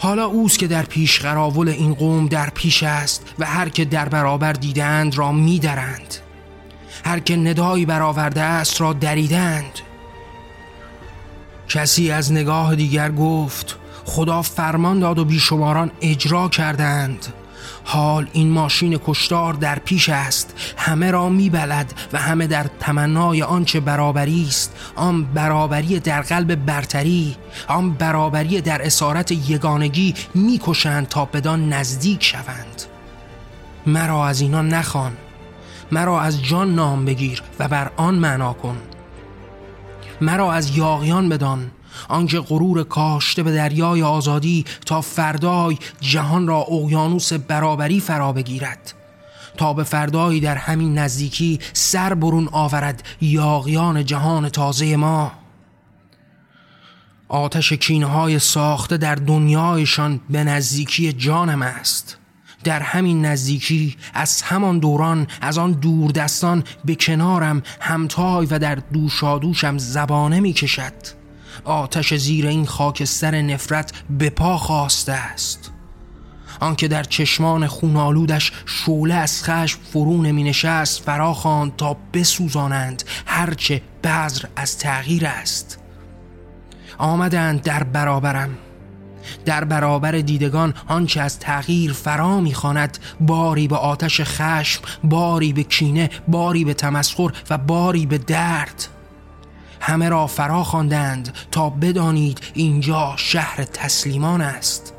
حالا اوست که در پیش قراول این قوم در پیش است و هر که در برابر دیدند را میدرند. هر که ندایی برآورده است را دریدند. کسی از نگاه دیگر گفت خدا فرمان داد و بیشماران اجرا کردند. حال این ماشین کشتار در پیش است. همه را میبلد و همه در تمنای آنچه برابری است. آن برابری در قلب برتری آن برابری در اسارت یگانگی می‌کشند تا بدان نزدیک شوند. مرا از اینا نخوان. مرا از جان نام بگیر و بر آن معنا کن. مرا از یاغیان بدان. آنکه غرور کاشته به دریای آزادی تا فردای جهان را اقیانوس برابری فرا بگیرد. تا به فردایی در همین نزدیکی سر برون آورد یاغیان جهان تازه ما. آتش کینه های ساخته در دنیایشان به نزدیکی جانم است. در همین نزدیکی از همان دوران از آن دوردستان به کنارم همتای و در دوشادوشم زبانه می کشد آتش زیر این خاکستر نفرت به پا خواسته است. آنکه در چشمان خونالودش شوله از خشم فرو نمی نشست فراخواند تا بسوزانند هرچه بذر از تغییر است. آمدند در برابرم. در برابر دیدگان آنچه از تغییر فرا می‌خواند باری به آتش خشم باری به کینه باری به تمسخر و باری به درد. همه را فرا خواندند تا بدانید اینجا شهر تسلیمان است.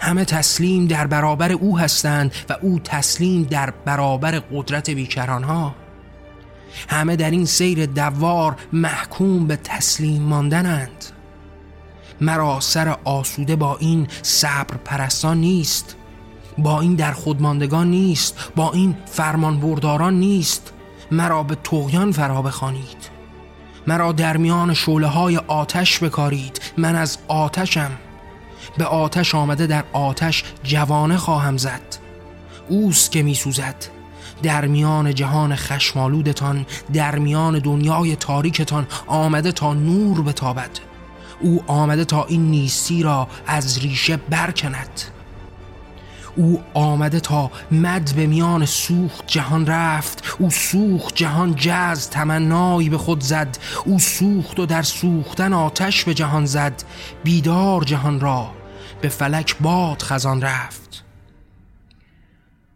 همه تسلیم در برابر او هستند و او تسلیم در برابر قدرت بیکران ها همه در این سیر دوار محکوم به تسلیم ماندنند مرا سر آسوده با این صبر پرستان نیست. با این در خودماندگان نیست. با این فرمان برداران نیست. مرا به تغیان فرا بخوانید. مرا در میان شوله های آتش بکارید. من از آتشم. به آتش آمده در آتش جوانه خواهم زد. اوست که می سوزد در میان جهان خشمالودتان در میان دنیای تاریکتان آمده تا نور بتابد. او آمده تا این نیستی را از ریشه برکند. او آمده تا مد به میان سوخت جهان رفت. او سوخت جهان جز تمنایی به خود زد. او سوخت و در سوختن آتش به جهان زد. بیدار جهان را به فلک باد خزان رفت.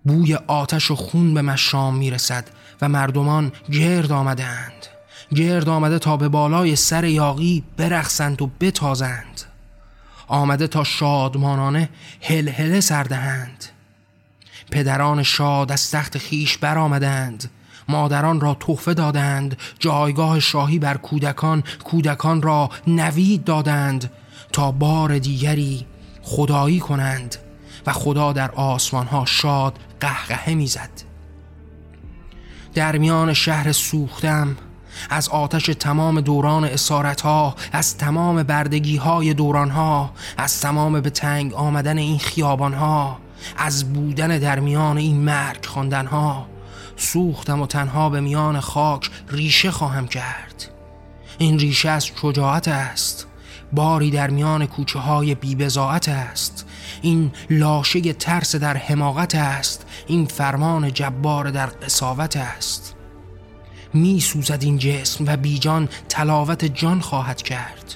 بوی آتش و خون به مشام می‌رسد و مردمان گرد آمدند. گرد آمده تا به بالای سر یاقی برخسند و بتازند. آمده تا شادمانانه هل سردهند پدران شاد از تخت خیش برآمدند. مادران را تحفه دادند. جایگاه شاهی بر کودکان کودکان را نوید دادند تا بار دیگری خدایی کنند و خدا در آسمان ها شاد قهقهه می‌زد. در میان شهر سوختم از آتش تمام دوران اسارت ها از تمام بردگی های دوران ها از تمام به تنگ آمدن این خیابان ها از بودن در میان این مرگ خواندن ها سوختم و تنها به میان خاک ریشه خواهم کرد. این ریشه از شجاعت است. باری در میان کوچه های بیبزاعت است. این لاشه ترس در حماقت است. این فرمان جبار در قصاوت است. می سوزد این جسم و بیجان تلاوت جان خواهد کرد.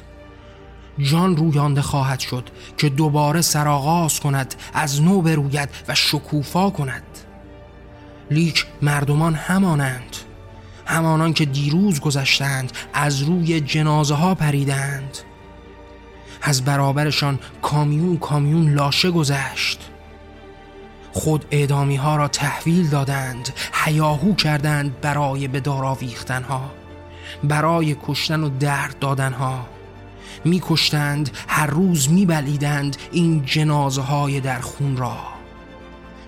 جان رویانده خواهد شد که دوباره سرآغاز کند از نو بروید و شکوفا کند. لیک مردمان همانند همانان که دیروز گذشتند از روی جنازه ها پریدند از برابرشان کامیون کامیون لاشه گذشت. خود اعدامی ها را تحویل دادند حیاهو کردند برای به دار ها برای کشتن و درد دادن ها می کشتند هر روز می بلیدند این جنازه های در خون را.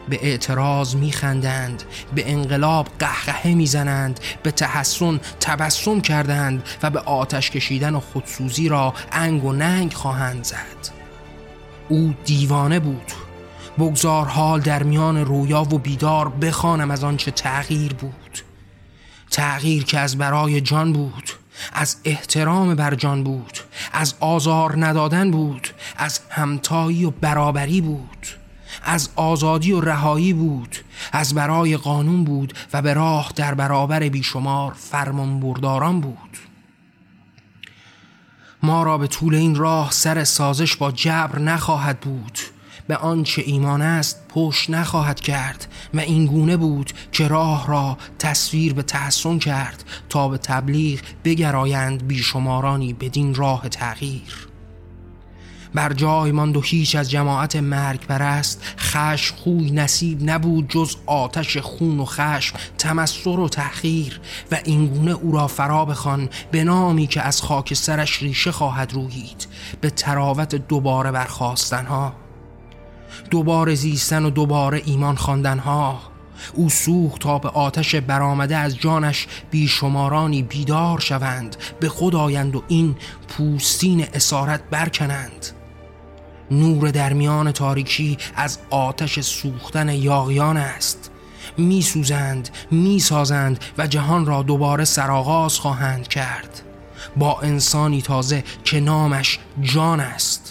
به اعتراض میخندند به انقلاب قهقهه می‌زنند به تحسن تبسم کردند و به آتش کشیدن و خودسوزی را انگ و ننگ خواهند زد. او دیوانه بود. بگذار حال در میان رویا و بیدار بخوانم از آنچه تغییر بود. تغییر که از برای جان بود از احترام بر جان بود از آزار ندادن بود از همتایی و برابری بود از آزادی و رهایی بود از برای قانون بود و به راه در برابر بیشمار فرمان برداران بود. ما را به طول این راه سر سازش با جبر نخواهد بود. به آنچه ایمان است پشت نخواهد کرد و این گونه بود که راه را تصویر به تحسن کرد تا به تبلیغ بگرایند بیشمارانی بدین راه تغییر. بر جای ماند و هیچ از جماعت مرگ پرست خشم خوی نصیب نبود جز آتش خون و خشم تمسر و تحقیر و اینگونه او را فرا بخوان به نامی که از خاک سرش ریشه خواهد رویید به تراوت دوباره برخواستنها دوباره زیستن و دوباره ایمان خواندنها. او سوخت تا به آتش برآمده از جانش بیشمارانی بیدار شوند به خود آیند و این پوستین اسارت برکنند. نور در میان تاریکی از آتش سوختن یاغیان است. می سوزند می سازند و جهان را دوباره سرآغاز خواهند کرد. با انسانی تازه که نامش جان است.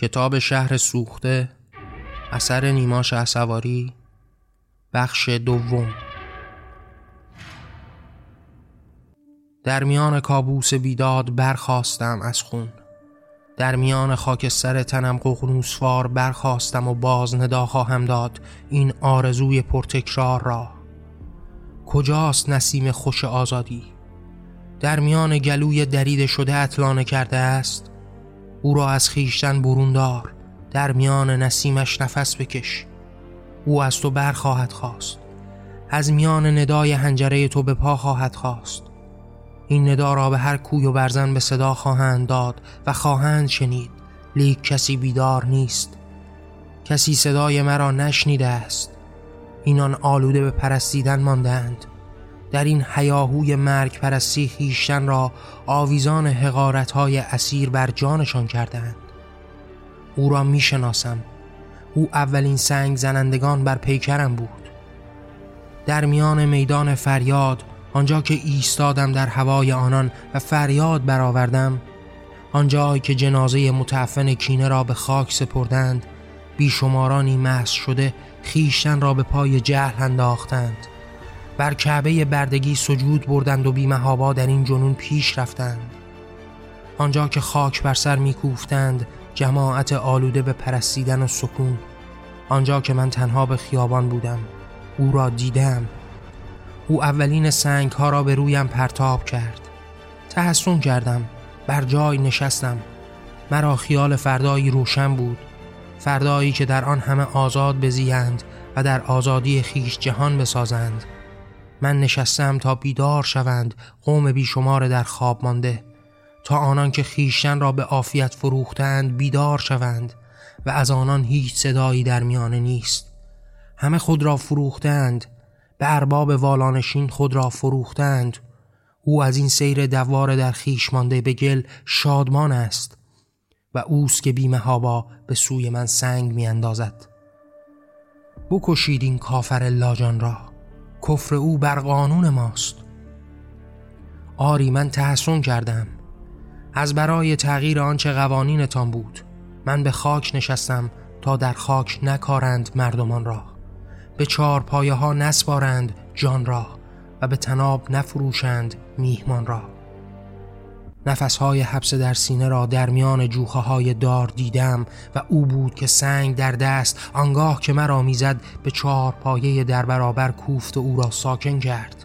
کتاب شهر سوخته اثر نیما سواری بخش دوم. در میان کابوس بیداد برخواستم از خون. در میان خاکستر تنم قغنوسوار برخواستم و باز ندا خواهم داد این آرزوی پرتکرار را. کجاست نسیم خوش آزادی؟ در میان گلوی دریده شده اطلانه کرده است او را از خیشتن برون دار. در میان نسیمش نفس بکش. او از تو برخواهد خواست. از میان ندای هنجره تو به پا خواهد خواست. این ندا را به هر کوی و برزن به صدا خواهند داد و خواهند شنید. لیک کسی بیدار نیست. کسی صدای مرا نشنیده است. اینان آلوده به پرستیدن ماندند در این حیاهوی مرگ پرستی خیشتن را آویزان حقارت های اسیر بر جانشان کردند او را می شناسم او اولین سنگ زنندگان بر پیکرم بود. در میان میدان فریاد آنجا که ایستادم در هوای آنان و فریاد برآوردم آنجایی که جنازه متعفن کینه را به خاک سپردند بیشمارانی محض شده خیشتن را به پای جهل انداختند. بر کعبه بردگی سجود بردند و بیمهابا در این جنون پیش رفتند. آنجا که خاک بر سر میکوفتند جماعت آلوده به پرستیدن و سکون. آنجا که من تنها به خیابان بودم او را دیدم. او اولین سنگ ها را به رویم پرتاب کرد. تحسن کردم بر جای نشستم. مرا خیال فردایی روشن بود. فردایی که در آن همه آزاد بزیند و در آزادی خیش جهان بسازند. من نشستم تا بیدار شوند قوم بیشمار در خواب مانده. تا آنان که خیشتن را به عافیت فروختند بیدار شوند و از آنان هیچ صدایی در میانه نیست. همه خود را فروختند به ارباب والانشین خود را فروختند. او از این سیر دوار در خیش مانده به گل شادمان است و اوست که بیمه هابا به سوی من سنگ می اندازد بکشید این کافر لاجان را. کفر او بر قانون ماست. آری من تحسن کردم. از برای تغییر آنچه قوانینتان بود من به خاک نشستم تا در خاک نکارند مردمان را. به چهار پایه ها نسپارند جان را و به تناب نفروشند میهمان را. نفسهای حبس در سینه را در میان جوخه های دار دیدم و او بود که سنگ در دست آنگاه که مرا می‌زد به چهار پایه در برابر کوفت و او را ساکن کرد.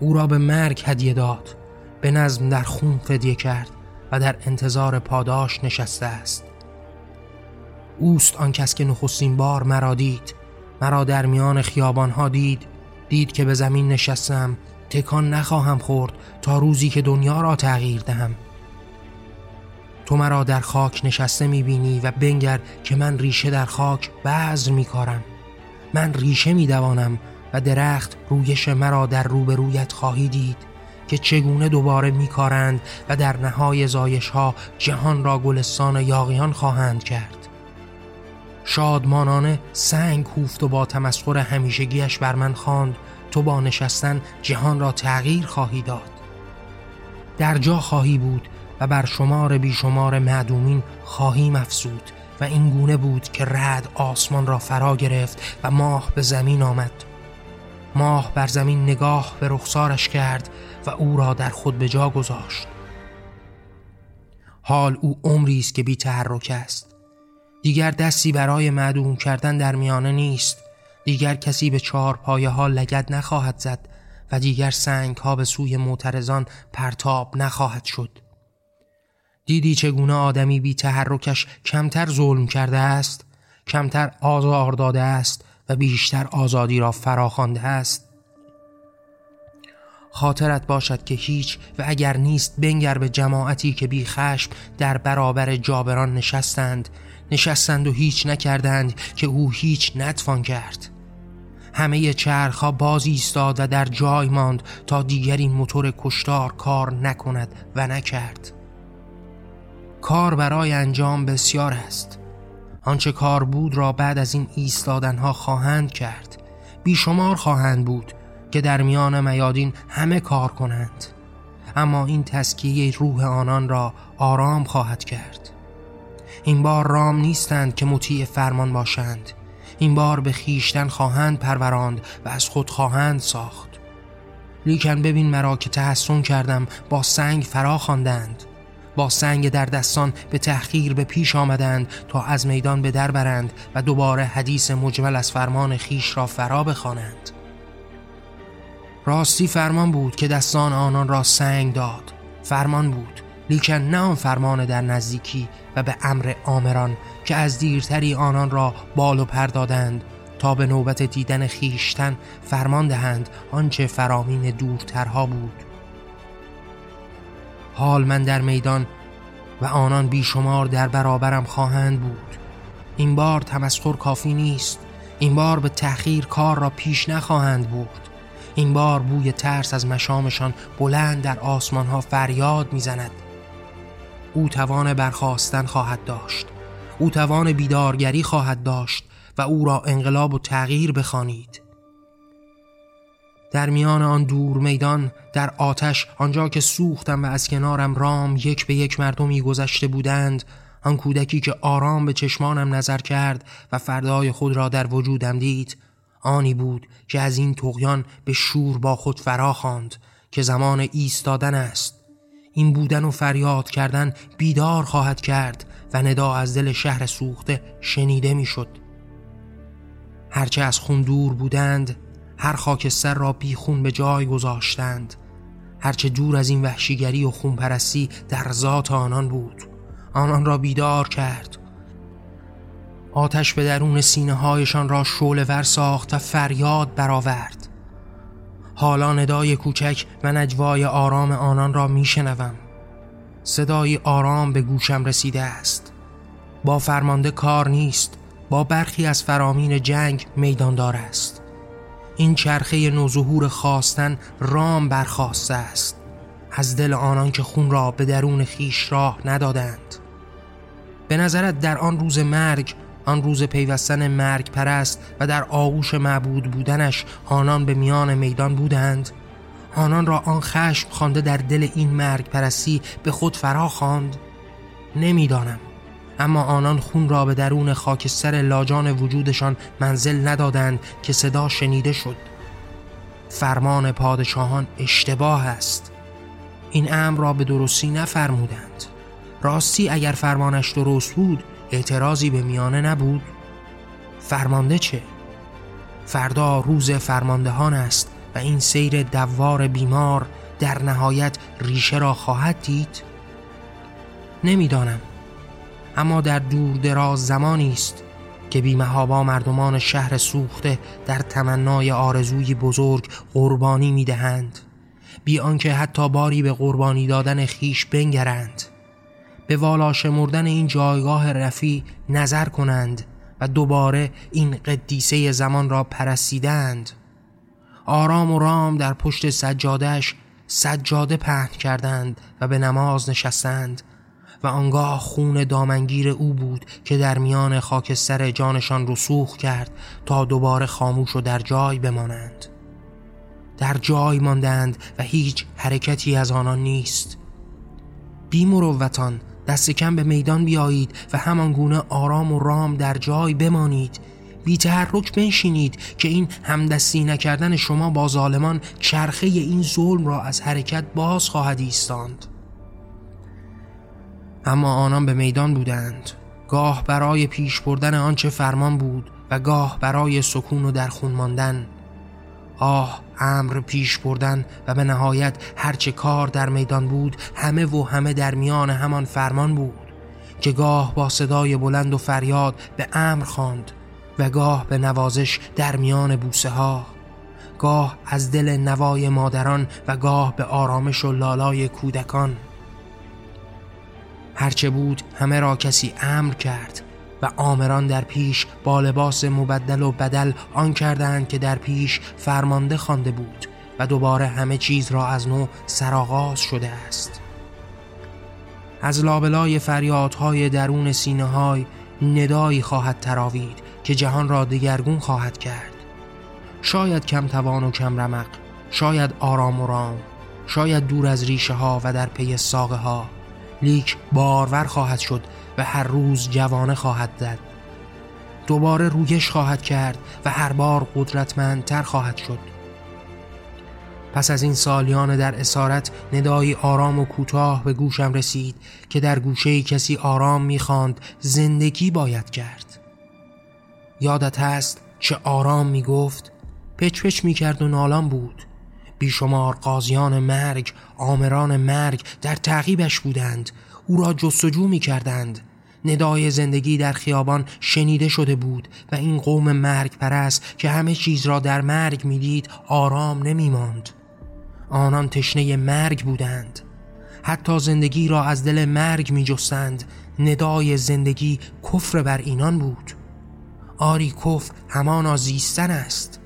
او را به مرگ هدیه داد به نظم در خون فدیه کرد و در انتظار پاداش نشسته است. اوست آن کس که نخستین بار مرا دید. مرا در میان خیابانها دید. دید که به زمین نشستم تکان نخواهم خورد تا روزی که دنیا را تغییر دهم. تو مرا در خاک نشسته می‌بینی و بنگر که من ریشه در خاک بذر میکارم. من ریشه میدوانم و درخت رویش مرا در روبرویت خواهی دید که چگونه دوباره میکارند و در نهای زایش ها جهان را گلستان یاغیان خواهند کرد. شادمانانه سنگ کوفت و با تمسخر همیشگیش بر من خواند تو با نشستن جهان را تغییر خواهی داد. در جا خواهی بود و بر شمار بیشمار معدومین خواهی مفسود و این گونه بود که رد آسمان را فرا گرفت و ماه به زمین آمد. ماه بر زمین نگاه به رخسارش کرد و او را در خود به جا گذاشت. حال او عمری است که بی تحرک است. دیگر دستی برای معدوم کردن در میانه نیست. دیگر کسی به چهار پایه ها لگد نخواهد زد و دیگر سنگ ها به سوی معترضان پرتاب نخواهد شد. دیدی چگونه آدمی بی تحرکش کمتر ظلم کرده است کمتر آزار داده است و بیشتر آزادی را فراخوانده است؟ خاطرت باشد که هیچ و اگر نیست بنگر به جماعتی که بی خشم در برابر جابران نشستند نشستند و هیچ نکردند که او هیچ نتوان کرد. همه چرخها باز ایستاد و در جای ماند تا دیگر این موتور کشتار کار نکند و نکرد. کار برای انجام بسیار است. آنچه کار بود را بعد از این ایستادنها خواهند کرد. بیشمار خواهند بود که در میان میادین همه کار کنند. اما این تسکیه روح آنان را آرام خواهد کرد. این بار رام نیستند که مطیع فرمان باشند. این بار به خیشتن خواهند پروراند و از خود خواهند ساخت. لیکن ببین مرا که تحسن کردم با سنگ فرا خواندند. با سنگ در دستان به تحقیر به پیش آمدند تا از میدان به در برند و دوباره حدیث مجمل از فرمان خیش را فرا بخوانند. راستی فرمان بود که دستان آنان را سنگ داد. فرمان بود. لیکن نه آن فرمان در نزدیکی و به امر آمران که از دیرتری آنان را بال و پردادند تا به نوبت دیدن خیشتن فرمان دهند آنچه فرامین دورترها بود. حال من در میدان و آنان بیشمار در برابرم خواهند بود. این بار تمسخر کافی نیست. این بار به تأخیر کار را پیش نخواهند برد. این بار بوی ترس از مشامشان بلند در آسمان ها فریاد می‌زند. او توان برخواستن خواهد داشت. او توان بیدارگری خواهد داشت و او را انقلاب و تغییر بخوانید. در میان آن دور میدان در آتش آنجا که سوختم و از کنارم رام یک به یک مردمی گذشته بودند آن کودکی که آرام به چشمانم نظر کرد و فردای خود را در وجودم دید آنی بود که از این تقیان به شور با خود فرا خواند که زمان ایستادن است. این بودن و فریاد کردن بیدار خواهد کرد و ندا از دل شهر سوخته شنیده می‌شد. هرچه از خون دور بودند هر خاکستر را بی خون به جای گذاشتند. هرچه دور از این وحشیگری و خونپرستی در ذات آنان بود. آنان را بیدار کرد. آتش به درون سینه هایشان را شول ور ساخت و فریاد برآورد. حالا ندای کوچک و نجوای آرام آنان را میشنوم. صدای آرام به گوشم رسیده است. با فرمانده کار نیست با برخی از فرامین جنگ میداندار است. این چرخه نوظهور خواستن رام برخواسته است. از دل آنان که خون را به درون خیش راه ندادند. به نظرت در آن روز مرگ آن روز پیوستن مرگ پرست و در آغوش معبود بودنش آنان به میان میدان بودند. آنان را آن خشم خوانده در دل این مرگ پرستی به خود فرا خواند. نمی‌دانم اما آنان خون را به درون خاکستر لاجان وجودشان منزل ندادند که صدا شنیده شد. فرمان پادشاهان اشتباه است. این امر را به درستی نفرمودند. راستی اگر فرمانش درست بود اعتراضی به میانه نبود فرمانده چه؟ فردا روز فرماندهان است و این سیر دوار بیمار در نهایت ریشه را خواهد دید؟ نمی‌دانم اما در دور دراز زمانی است که بیمهابا مردمان شهر سوخته در تمنای آرزوی بزرگ قربانی می‌دهند بی آنکه حتی باری به قربانی دادن خیش بنگرند به والا شمردن این جایگاه رفی نظر کنند و دوباره این قدیسه زمان را پرسیدند آرام و رام در پشت سجادش سجاده پهن کردند و به نماز نشستند و آنگاه خون دامنگیر او بود که در میان خاکستر جانشان رسوخ کرد تا دوباره خاموش و در جای بمانند. در جای ماندند و هیچ حرکتی از آنان نیست. بی مروتان دست کم به میدان بیایید و همان گونه آرام و رام در جای بمانید. بی تحرک بنشینید که این همدستی نکردن شما با ظالمان چرخه این ظلم را از حرکت باز خواهد ایستاند. اما آنان به میدان بودند. گاه برای پیش بردن آنچه فرمان بود و گاه برای سکون و در خون ماندن. آه امر پیش بردن و به نهایت هرچه کار در میدان بود همه و همه در میان همان فرمان بود که گاه با صدای بلند و فریاد به امر خواند و گاه به نوازش در میان بوسه ها. گاه از دل نوای مادران و گاه به آرامش و لالای کودکان. هرچه بود همه را کسی امر کرد. و آمران در پیش با لباس مبدل و بدل آن کردند که در پیش فرمانده خوانده بود و دوباره همه چیز را از نو سرآغاز شده است. از لابلای فریادهای درون سینه ها ندایی خواهد تراوید که جهان را دگرگون خواهد کرد. شاید کم توان و کم رمق شاید آرام و رام شاید دور از ریشه ها و در پی ساقه ها لیک بارور خواهد شد و هر روز جوانه خواهد زد. دوباره رویش خواهد کرد و هر بار قدرتمندتر خواهد شد. پس از این سالیان در اسارت ندایی آرام و کوتاه به گوشم رسید که در گوشه کسی آرام می‌خواند زندگی باید کرد. یادت هست چه آرام می‌گفت؟ پچ پچ می‌کرد و نالان بود. بیشمار قاضیان مرگ آمران مرگ در تعقیبش بودند. او را جستجو می کردند ندای زندگی در خیابان شنیده شده بود و این قوم مرگ پرست که همه چیز را در مرگ می‌دید آرام نمی ماند. آنان تشنه مرگ بودند حتی زندگی را از دل مرگ می جستند ندای زندگی کفر بر اینان بود آری کفر همانا زیستن است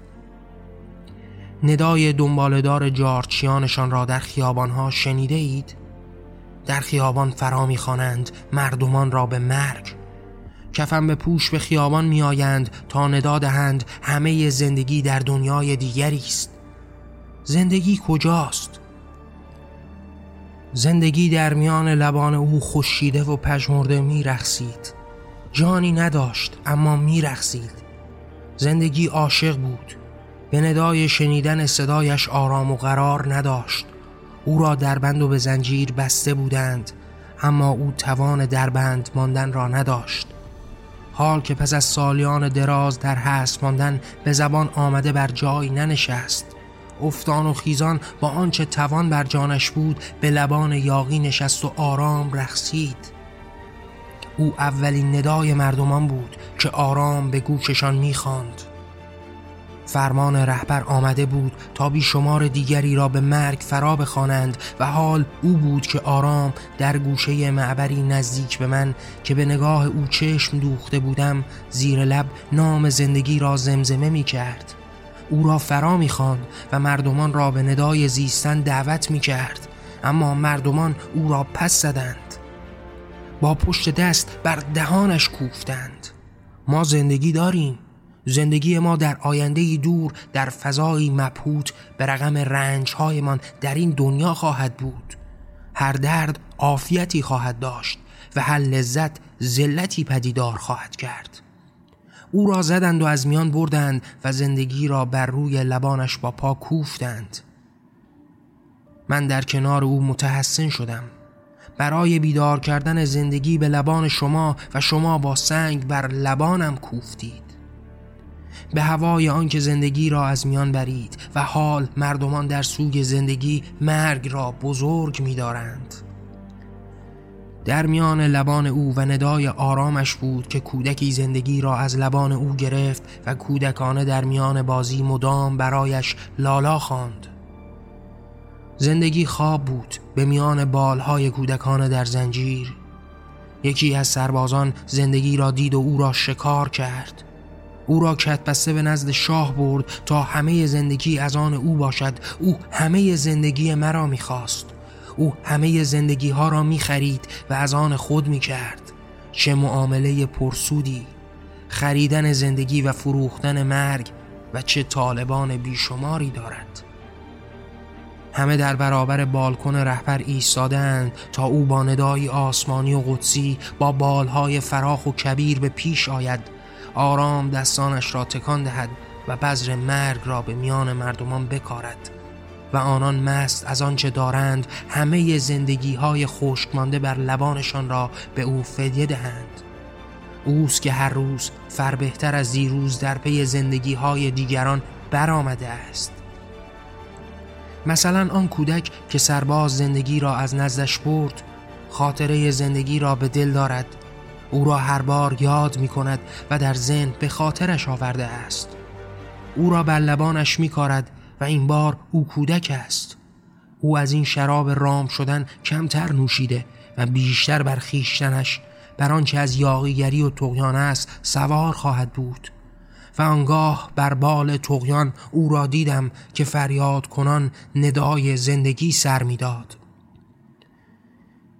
ندای دنبالدار جارچیانشان را در خیابانها شنیده اید؟ در خیابان فرا می‌خوانند مردمان را به مرگ. کفن به پوش به خیابان میآیند تا ندا دهند همه زندگی در دنیای دیگری است. زندگی کجاست؟ زندگی در میان لبان او خشیده و پژمرده میرخسید جانی نداشت اما میرخسید زندگی عاشق بود. به ندای شنیدن صدایش آرام و قرار نداشت. او را در بند و به زنجیر بسته بودند اما او توان در بند ماندن را نداشت. حال که پس از سالیان دراز در هست ماندن به زبان آمده بر جای ننشست. افتان و خیزان با آنچه توان بر جانش بود به لبان یاقی نشست و آرام رخصید او اولین ندای مردمان بود که آرام به گوششان می‌خواند. فرمان رهبر آمده بود تا بیشمار دیگری را به مرگ فرا بخوانند و حال او بود که آرام در گوشه معبری نزدیک به من که به نگاه او چشم دوخته بودم زیر لب نام زندگی را زمزمه می کرد. او را فرا می و مردمان را به ندای زیستن دعوت می کرد اما مردمان او را پس زدند. با پشت دست بر دهانش کوفتند. ما زندگی داریم. زندگی ما در آینده دور در فضایی مبهوت به رقم رنجهایمان در این دنیا خواهد بود. هر درد عافیتی خواهد داشت و هر لذت ذلتی پدیدار خواهد کرد. او را زدند و از میان بردند و زندگی را بر روی لبانش با پا کوفتند. من در کنار او متحسن شدم. برای بیدار کردن زندگی به لبان شما و شما با سنگ بر لبانم کوفتید. به هوای آنکه زندگی را از میان برید و حال مردمان در سوی زندگی مرگ را بزرگ می‌دارند. در میان لبان او و ندای آرامش بود که کودکی زندگی را از لبان او گرفت و کودکانه در میان بازی مدام برایش لالا خواند. زندگی خواب بود به میان بالهای کودکان در زنجیر یکی از سربازان زندگی را دید و او را شکار کرد او را کتبسته به نزد شاه برد تا همه زندگی از آن او باشد. او همه زندگی مرا می‌خواست. او همه زندگی ها را می خرید و از آن خود می کرد چه معامله پرسودی! خریدن زندگی و فروختن مرگ و چه طالبان بیشماری دارد. همه در برابر بالکن رهبر ایستادند تا او با ندایی آسمانی و قدسی با بالهای فراخ و کبیر به پیش آید. آرام دستانش را تکان دهد و بذر مرگ را به میان مردمان بکارد و آنان مست از آنچه دارند همه زندگی های خشکمانده بر لبانشان را به او فدیه دهند. اوست که هر روز فر بهتر از دیروز در پی زندگی های دیگران برآمده است. مثلا آن کودک که سرباز زندگی را از نزدش برد خاطره زندگی را به دل دارد او را هر بار یاد می کند و در ذهن به خاطرش آورده است. او را بر لبانش می کارد و این بار او کودک است. او از این شراب رام شدن کمتر نوشیده و بیشتر بر خیشتنش بر آنچه از یاغیگری و تقیان است سوار خواهد بود. و آنگاه بر بال تقیان او را دیدم که فریاد کنان ندای زندگی سر می‌داد.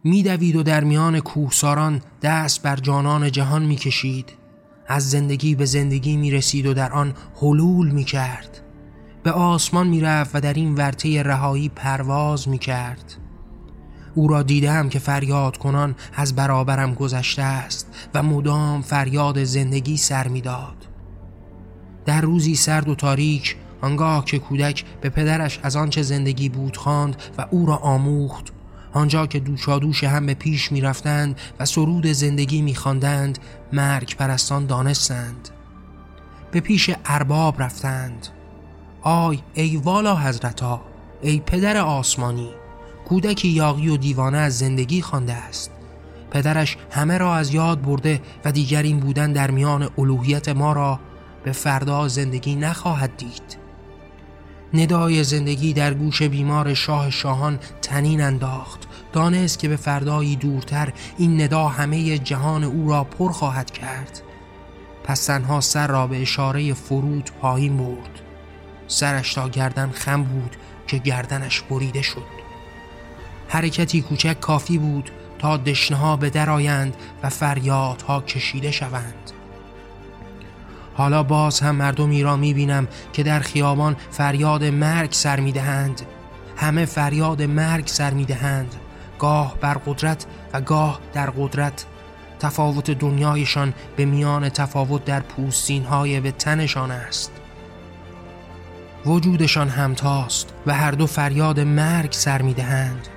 میدوید و در میان کوهساران دست بر جانان جهان می‌کشید. از زندگی به زندگی می‌رسید و در آن حلول می‌کرد. به آسمان می‌رفت و در این ورطه رهایی پرواز می‌کرد. او را دیدم که فریاد کنان از برابرم گذشته است و مدام فریاد زندگی سر می‌داد. در روزی سرد و تاریک آنگاه که کودک به پدرش از آنچه زندگی بود خواند و او را آموخت آنجا که دوشادوش هم به پیش می رفتند و سرود زندگی می خواندند مرگ پرستان دانستند. به پیش ارباب رفتند. آی ای والا حضرتا ای پدر آسمانی کودکی یاقی و دیوانه از زندگی خوانده است. پدرش همه را از یاد برده و دیگر این بودن در میان الوهیت ما را به فردا زندگی نخواهد دید. ندای زندگی در گوش بیمار شاه شاهان تنین انداخت. دانست که به فردایی دورتر این ندا همه جهان او را پر خواهد کرد. پس تنها سر را به اشاره فرود پایین برد. سرش تا گردن خم بود که گردنش بریده شد. حرکتی کوچک کافی بود تا دشنها به درآیند و فریادها کشیده شوند. حالا باز هم مردمی را می‌بینم که در خیابان فریاد مرگ سر می‌دهند. همه فریاد مرگ سر می‌دهند. گاه بر قدرت و گاه در قدرت. تفاوت دنیایشان به میان تفاوت در پوستین های به تنشان است. وجودشان همتاست و هر دو فریاد مرگ سر می‌دهند.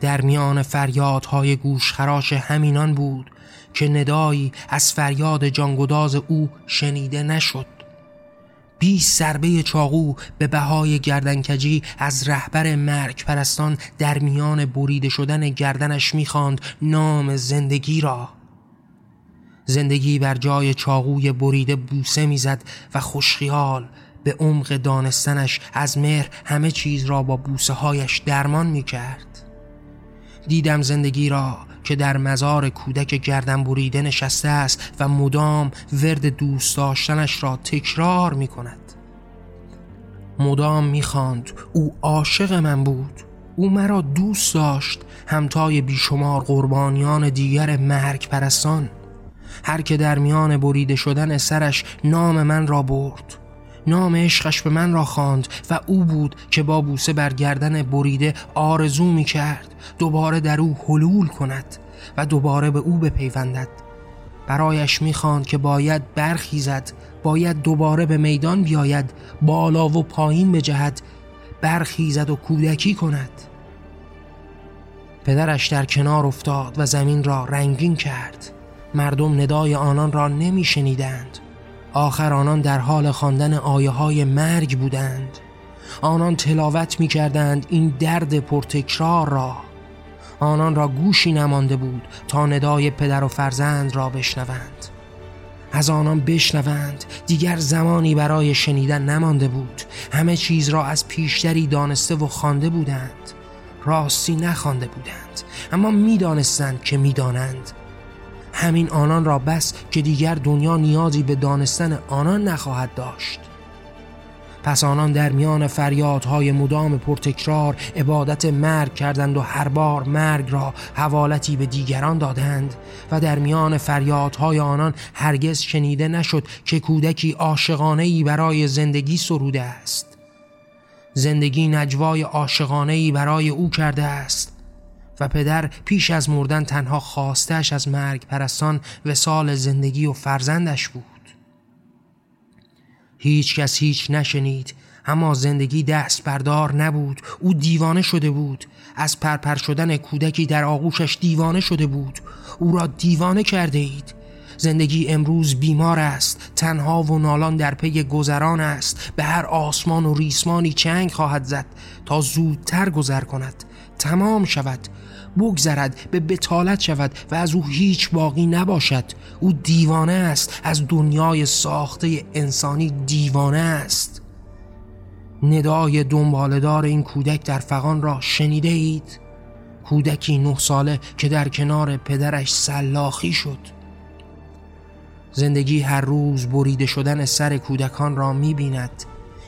در میان فریادهای گوشخراش همینان بود که ندایی از فریاد جانگداز او شنیده نشد. بی سربه چاقو به بهای گردنکجی از رهبر مرگ پرستان در میان بریده شدن گردنش می‌خواند نام زندگی را. زندگی بر جای چاقوی بریده بوسه می‌زد و خوشخیال به عمق دانستنش از مهر همه چیز را با بوسه هایش درمان می‌کرد. دیدم زندگی را که در مزار کودک گردن بریده نشسته است و مدام ورد دوست داشتنش را تکرار می کند. مدام می خاند. او عاشق من بود. او مرا دوست داشت همتای بیشمار قربانیان دیگر مرگ پرستان. هر که در میان بریده شدن سرش نام من را برد. نام عشقش به من را خواند و او بود که با بوسه بر گردن بریده آرزو می کرد دوباره در او حلول کند و دوباره به او بپیوندد. برایش می‌خواند که باید برخیزد باید دوباره به میدان بیاید بالا و پایین بجهد برخیزد و کودکی کند. پدرش در کنار افتاد و زمین را رنگین کرد. مردم ندای آنان را نمیشنیدند. آخر آنان در حال خواندن آیه های مرگ بودند. آنان تلاوت می کردند این درد پرتکرار را. آنان را گوشی نمانده بود تا ندای پدر و فرزند را بشنوند. از آنان بشنوند دیگر زمانی برای شنیدن نمانده بود. همه چیز را از پیشتری دانسته و خوانده بودند. راستی نخوانده بودند. اما می‌دانستند که می‌دانند. همین آنان را بس که دیگر دنیا نیازی به دانستن آنان نخواهد داشت. پس آنان در میان فریادهای مدام پرتکرار عبادت مرگ کردند و هر بار مرگ را حوالتی به دیگران دادند و در میان فریادهای آنان هرگز شنیده نشد که کودکی عاشقانه برای زندگی سروده است. زندگی نجوای عاشقانه برای او کرده است. و پدر پیش از مردن تنها خواستش از مرگ پرستان سال زندگی و فرزندش بود. هیچ کس هیچ نشنید اما زندگی دست بردار نبود. او دیوانه شده بود. از پرپر شدن کودکی در آغوشش دیوانه شده بود. او را دیوانه کرده اید. زندگی امروز بیمار است. تنها و نالان در پی گذران است. به هر آسمان و ریسمانی چنگ خواهد زد تا زودتر گذر کند. تمام شود. بگذرد به بتالت شود و از او هیچ باقی نباشد. او دیوانه است از دنیای ساخته انسانی دیوانه است. ندای دنبالدار این کودک در فقان را شنیده اید؟ کودکی نه ساله که در کنار پدرش سلاخی شد. زندگی هر روز بریده شدن سر کودکان را می بیند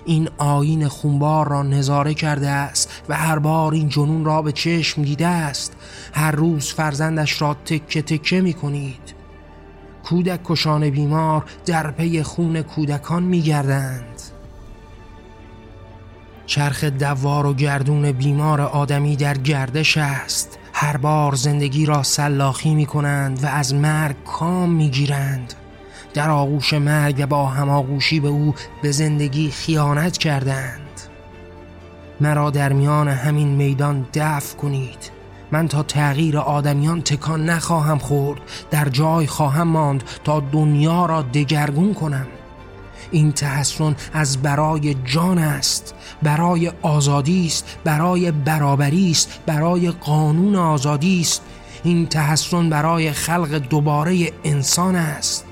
این آین خونبار را نظاره کرده است و هر بار این جنون را به چشم دیده است. هر روز فرزندش را تکه تکه می کنید. کودک کشان بیمار در پی خون کودکان می گردند. چرخ دوار و گردون بیمار آدمی در گردش است. هر بار زندگی را سلاخی می کنند و از مرگ کام می گیرند. در آغوش مرگ و با هماغوشی به او به زندگی خیانت کردند. مرا در میان همین میدان دفع کنید. من تا تغییر آدمیان تکان نخواهم خورد. در جای خواهم ماند تا دنیا را دگرگون کنم. این تحسن از برای جان است برای آزادی است برای برابری است برای قانون آزادی است. این تحسن برای خلق دوباره انسان است.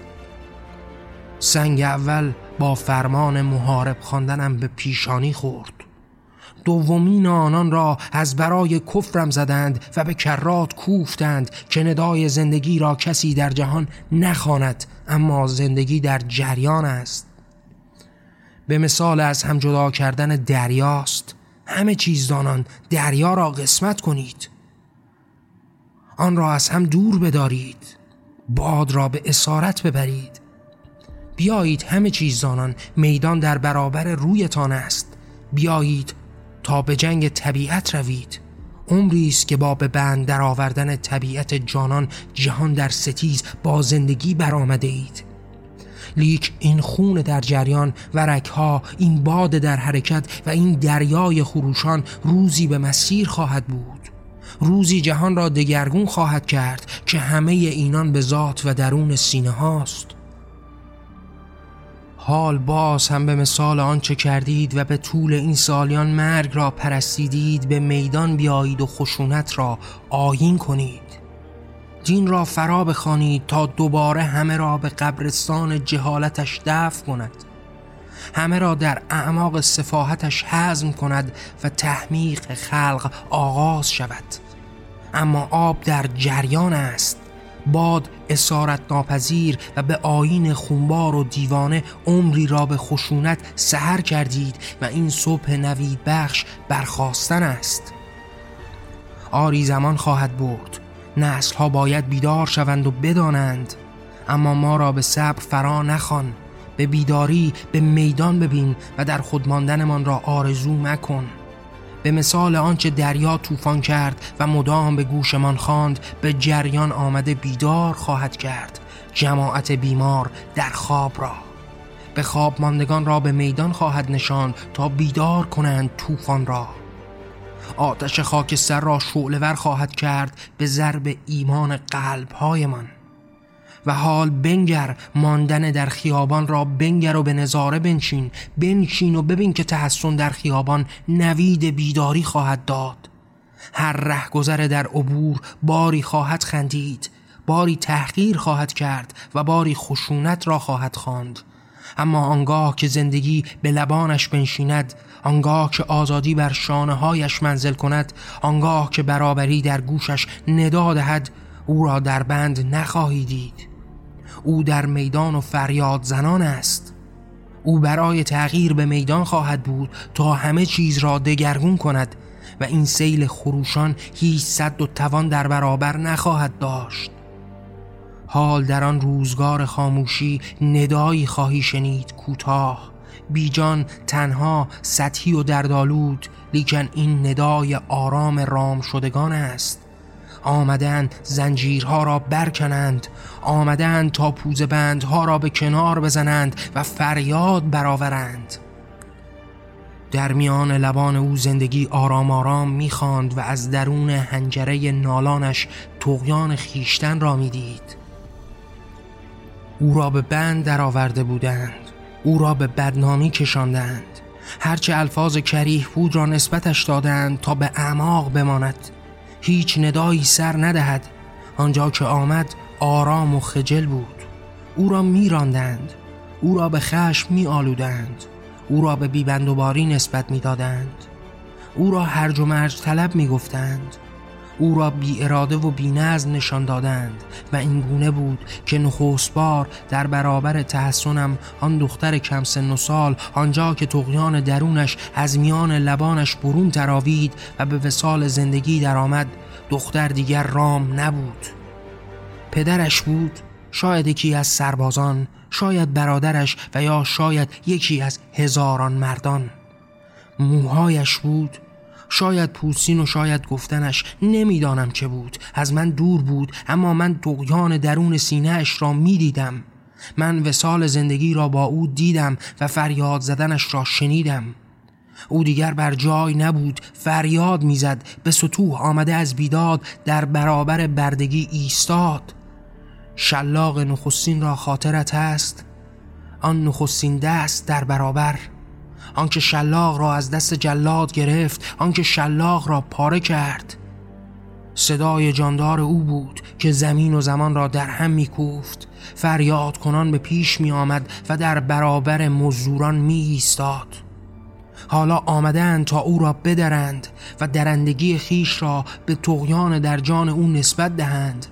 سنگ اول با فرمان محارب خواندنم به پیشانی خورد. دومین آنان را از برای کفرم زدند و به کرات کوفتند که ندای زندگی را کسی در جهان نخواند اما زندگی در جریان است. به مثال از هم جدا کردن دریاست. همه چیز دانان دریا را قسمت کنید. آن را از هم دور بدارید. باد را به اسارت ببرید. بیایید همه چیز زانان میدان در برابر رویتان است. بیایید تا به جنگ طبیعت روید. عمری است که با به بند در آوردن طبیعت جانان جهان در ستیز با زندگی برآمده اید. لیک این خون در جریان و ها این باد در حرکت و این دریای خروشان روزی به مسیر خواهد بود. روزی جهان را دگرگون خواهد کرد که همه اینان به ذات و درون سینه هاست. حال باز هم به مثال آنچه کردید و به طول این سالیان مرگ را پرستیدید به میدان بیایید و خشونت را آیین کنید. دین را فرا بخوانید تا دوباره همه را به قبرستان جهالتش دفع کند. همه را در اعماق صفاحتش حزم کند و تحمیق خلق آغاز شود. اما آب در جریان است. باد اسارت ناپذیر و به آین خونبار و دیوانه عمری را به خشونت سهر کردید و این صبح نوید بخش برخواستن است. آری زمان خواهد برد. نسل ها باید بیدار شوند و بدانند. اما ما را به صبر فرا نخوان. به بیداری به میدان ببین و در خود ماندنمان را آرزو مکن. به مثال آنچه دریا طوفان کرد و مدام به گوشمان خواند به جریان آمده بیدار خواهد کرد. جماعت بیمار در خواب را. به خواب ماندگان را به میدان خواهد نشاند تا بیدار کنند طوفان را. آتش خاکستر را شعلور خواهد کرد به ضرب ایمان قلبهایمان. و حال بنگر ماندن در خیابان را بنگر و به نظاره بنشین بنشین و ببین که تحسن در خیابان نوید بیداری خواهد داد. هر ره گذر در عبور باری خواهد خندید باری تحقیر خواهد کرد و باری خشونت را خواهد خواند. اما آنگاه که زندگی به لبانش بنشیند آنگاه که آزادی بر شانه هایش منزل کند آنگاه که برابری در گوشش ندا دهد او را در بند نخواهی دید. او در میدان و فریاد زنان است. او برای تغییر به میدان خواهد بود تا همه چیز را دگرگون کند و این سیل خروشان هیچ صد و توان در برابر نخواهد داشت. حال در آن روزگار خاموشی ندایی خواهی شنید کوتاه. بیجان تنها سطحی و دردالود لیکن این ندای آرام رام شدگان است. آمدن زنجیرها را برکنند. آمدن تا پوز بندها را به کنار بزنند و فریاد برآورند. در میان لبان او زندگی آرام آرام می‌خواند و از درون هنجره نالانش تقیان خیشتن را می‌دید. او را به بند درآورده بودند. او را به بدنامی کشاندند. هرچه الفاظ کریه بود را نسبتش دادند تا به اعماق بماند. هیچ ندایی سر ندهد. آنجا که آمد آرام و خجل بود. او را میراندند. او را به خشم می آلودند او را به بیبندوباری نسبت می‌دادند. او را هرج و مرج طلب می گفتند او را بی اراده و بی نظم نشان دادند و این گونه بود که نخست بار در برابر تحسنم آن دختر کم سن و سال آنجا که تقیان درونش از میان لبانش برون تراوید و به وسال زندگی درآمد دختر دیگر رام نبود. پدرش بود شاید یکی از سربازان شاید برادرش و یا شاید یکی از هزاران مردان. موهایش بود شاید پوسین و شاید گفتنش نمی‌دانم چه بود. از من دور بود اما من دقیان درون سینهش را می‌دیدم. من وسال زندگی را با او دیدم و فریاد زدنش را شنیدم. او دیگر بر جای نبود فریاد می‌زد به سطوح آمده از بیداد در برابر بردگی ایستاد. شلاق نخستین را خاطرت هست؟ آن نخستین دست در برابر. آنکه شلاق را از دست جلاد گرفت آنکه شلاق را پاره کرد. صدای جاندار او بود که زمین و زمان را در هم میکوفت. فریاد کنان به پیش می آمد و در برابر مزدوران می ایستاد حالا آمدند تا او را بدرند و درندگی خیش را به تغیان در جان او نسبت دهند.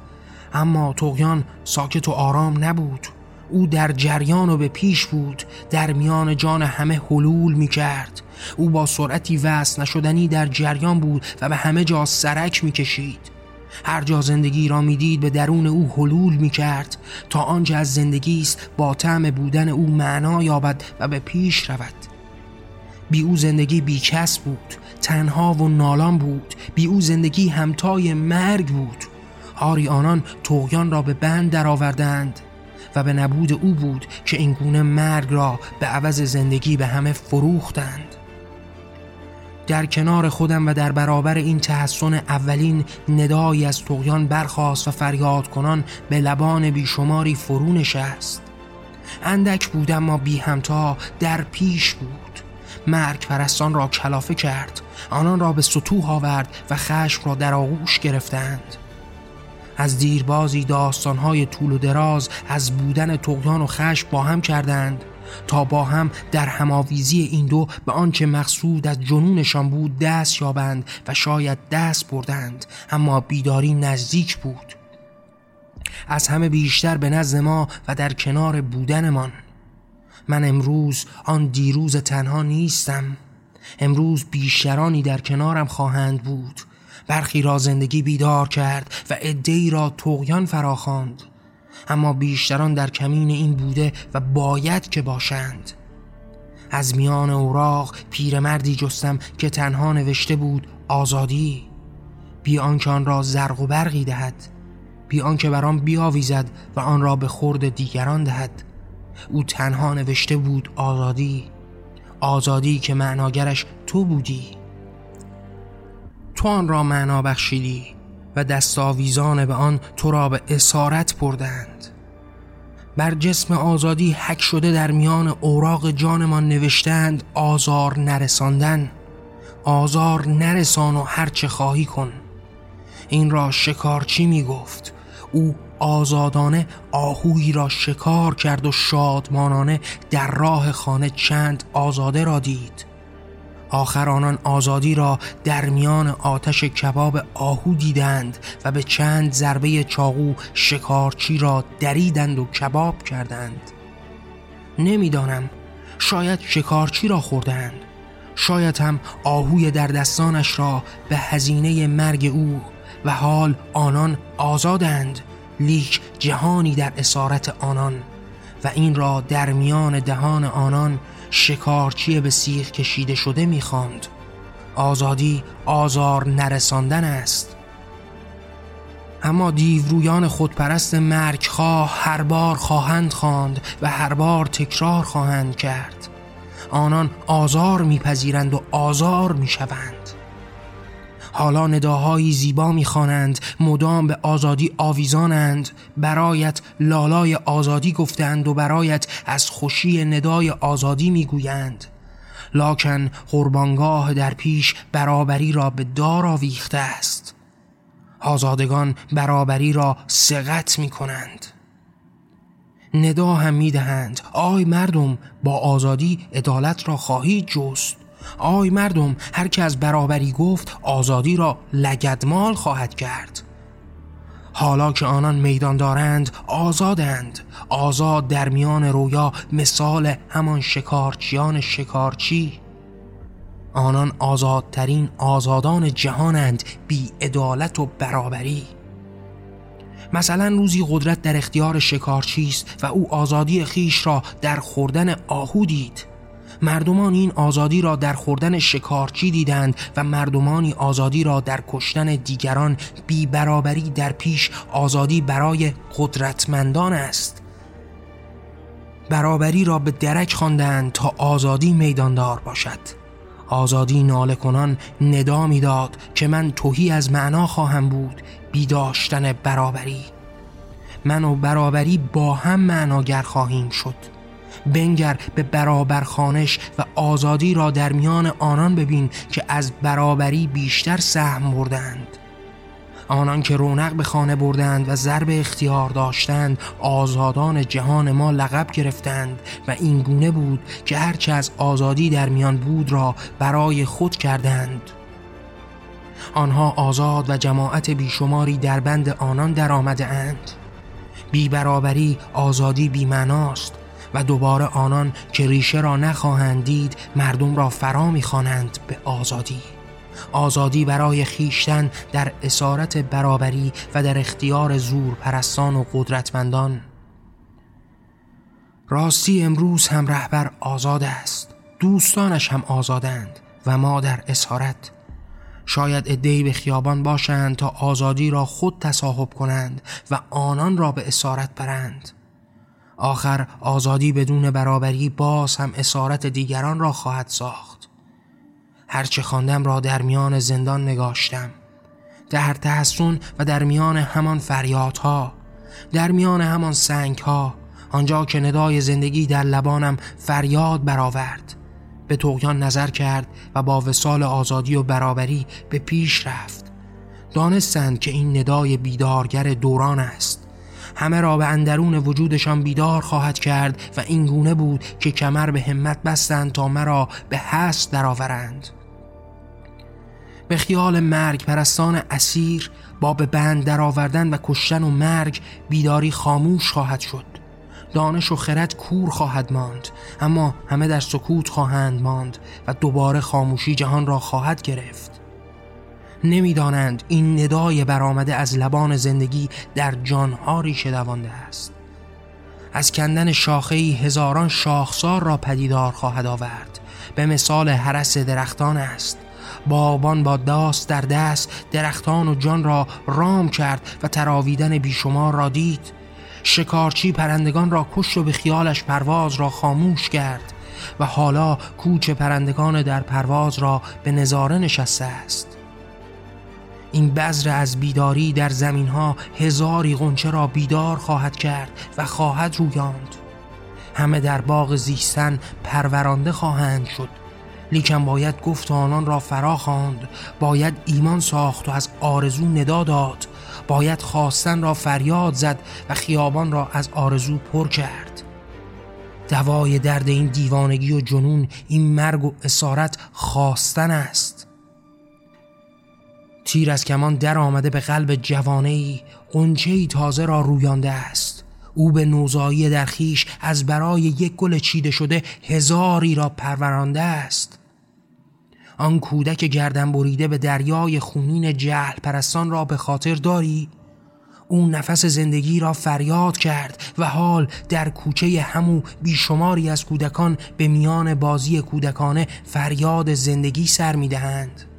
اما تغیان ساکت و آرام نبود. او در جریان و به پیش بود در میان جان همه حلول می کرد او با سرعتی وصل نشدنی در جریان بود و به همه جا سرک می کشید هر جا زندگی را می‌دید به درون او حلول می کرد تا آنجا از زندگی است با طعم بودن او معنا یابد و به پیش رود. بی او زندگی بی کس بود تنها و نالان بود. بی او زندگی همتای مرگ بود. آری آنان توغیان را به بند درآوردند. و به نبود او بود که این گونه مرگ را به عوض زندگی به همه فروختند. در کنار خودم و در برابر این تحسن اولین ندایی از تقیان برخواست و فریاد کنان به لبان بیشماری فرو نشست. اندک بود اما بی همتا در پیش بود. مرگ پرستان را کلافه کرد. آنان را به سطوح آورد و خشم را در آغوش گرفتند. از دیربازی داستانهای طول و دراز از بودن تقیان و خشم با هم کردند تا با هم در هماویزی این دو به آنچه مقصود از جنونشان بود دست یابند و شاید دست بردند اما بیداری نزدیک بود. از همه بیشتر به نزد ما و در کنار بودنمان. من امروز آن دیروز تنها نیستم. امروز بیشترانی در کنارم خواهند بود. برخی را زندگی بیدار کرد و عدهای را تقیان فراخواند. اما بیشتران در کمین این بوده و باید که باشند. از میان اوراق پیرمردی جستم که تنها نوشته بود آزادی. بی آنکه آن را زرق و برقی دهد. بی آنکه بر آن بیاویزد و آن را به خورد دیگران دهد. او تنها نوشته بود آزادی. آزادی که معناگرش تو بودی. تو آن را معنا بخشیدی و دستاویزان به آن تو را به اسارت بردند. بر جسم آزادی حک شده در میان اوراق جانمان نوشتند آزار نرساندن. آزار نرسان و هرچه خواهی کن. این را شکارچی می گفت. او آزادانه آهویی را شکار کرد و شادمانانه در راه خانه چند آزاده را دید. آخر آنان آزادی را در میان آتش کباب آهو دیدند و به چند ضربه چاقو شکارچی را دریدند و کباب کردند. نمی‌دانم شاید شکارچی را خوردند شاید هم آهوی در دستانش را به هزینه مرگ او و حال آنان آزادند لیک جهانی در اسارت آنان و این را در میان دهان آنان شکارچی به سیخ کشیده شده می‌خواند. آزادی آزار نرساندن است. اما دیورویان خودپرست مرگخواه هر بار خواهند خواند و هر بار تکرار خواهند کرد. آنان آزار میپذیرند و آزار می‌شوند. حالا نداهایی زیبا می‌خوانند مدام به آزادی آویزانند. برایت لالای آزادی گفتند و برایت از خوشی ندای آزادی می‌گویند. لاکن قربانگاه در پیش برابری را به دار آویخته است. آزادگان برابری را سقط می کنند ندا هم می دهند آی مردم با آزادی عدالت را خواهید جست. آی مردم هر که از برابری گفت آزادی را لگدمال خواهد کرد. حالا که آنان میدان دارند آزادند. آزاد در میان رویا مثال همان شکارچیان شکارچی. آنان آزادترین آزادان جهانند بی عدالت و برابری. مثلا روزی قدرت در اختیار شکارچی است و او آزادی خیش را در خوردن آهو دید. مردمان این آزادی را در خوردن شکارچی دیدند و مردمانی آزادی را در کشتن دیگران بی برابری در پیش آزادی برای قدرتمندان است. برابری را به درک خواندند تا آزادی میداندار باشد. آزادی ناله کنان ندا می‌داد که من توهی از معنا خواهم بود بی داشتن برابری. من و برابری با هم معناگر خواهیم شد. بنگر به برابر خانش و آزادی را در میان آنان ببین که از برابری بیشتر سهم بردند. آنان که رونق به خانه بردند و ضرب اختیار داشتند آزادان جهان ما لقب گرفتند و این گونه بود که هرچه از آزادی در میان بود را برای خود کردند. آنها آزاد و جماعت بیشماری در بند آنان در آمده اند. بی برابری آزادی بی معناست و دوباره آنان که ریشه را نخواهند دید مردم را فرا می‌خوانند به آزادی. آزادی برای خیشتن در اسارت برابری و در اختیار زور پرستان و قدرتمندان. راستی امروز هم رهبر آزاد است. دوستانش هم آزادند و ما در اسارت. شاید ادهی به خیابان باشند تا آزادی را خود تصاحب کنند و آنان را به اسارت برند. آخر آزادی بدون برابری باز هم اسارت دیگران را خواهد ساخت. هرچه خواندم را در میان زندان نگاشتم. در تحسن و در میان همان فریادها در میان همان سنگها آنجا که ندای زندگی در لبانم فریاد برآورد. به توقیان نظر کرد و با وسال آزادی و برابری به پیش رفت. دانستند که این ندای بیدارگر دوران است. همه را به اندرون وجودشان بیدار خواهد کرد و این گونه بود که کمر به همت بستند تا مرا به هست درآورند. به خیال مرگ پرستان اسیر با به بند درآوردن و کشتن و مرگ بیداری خاموش خواهد شد. دانش و خرد کور خواهد ماند اما همه در سکوت خواهند ماند و دوباره خاموشی جهان را خواهد گرفت. نمی‌دانند این ندای برآمده از لبان زندگی در جانها ریشه دوانده است. از کندن شاخه هزاران شاخسار را پدیدار خواهد آورد. به مثال حرس درختان است. بابان با داست در دست درختان و جان را رام کرد و تراویدن بیشمار را دید. شکارچی پرندگان را کشت و به خیالش پرواز را خاموش کرد و حالا کوچ پرندگان در پرواز را به نظاره نشسته است. این بذر از بیداری در زمین ها هزاری غنچه را بیدار خواهد کرد و خواهد رویاند. همه در باغ زیستن پرورانده خواهند شد. لیکن باید گفت آنان را فرا خواند. باید ایمان ساخت و از آرزو ندا داد. باید خواستن را فریاد زد و خیابان را از آرزو پر کرد. دوای درد این دیوانگی و جنون این مرگ و اسارت خواستن است. تیر از کمان در آمده به قلب جوانه ای قنچه تازه را رویانده است او به نوزایی در خیش از برای یک گل چیده شده هزاری را پرورانده است آن کودک گردن بریده به دریای خونین جهل پرستان را به خاطر داری؟ او نفس زندگی را فریاد کرد و حال در کوچه همو بیشماری از کودکان به میان بازی کودکانه فریاد زندگی سر می‌دهند.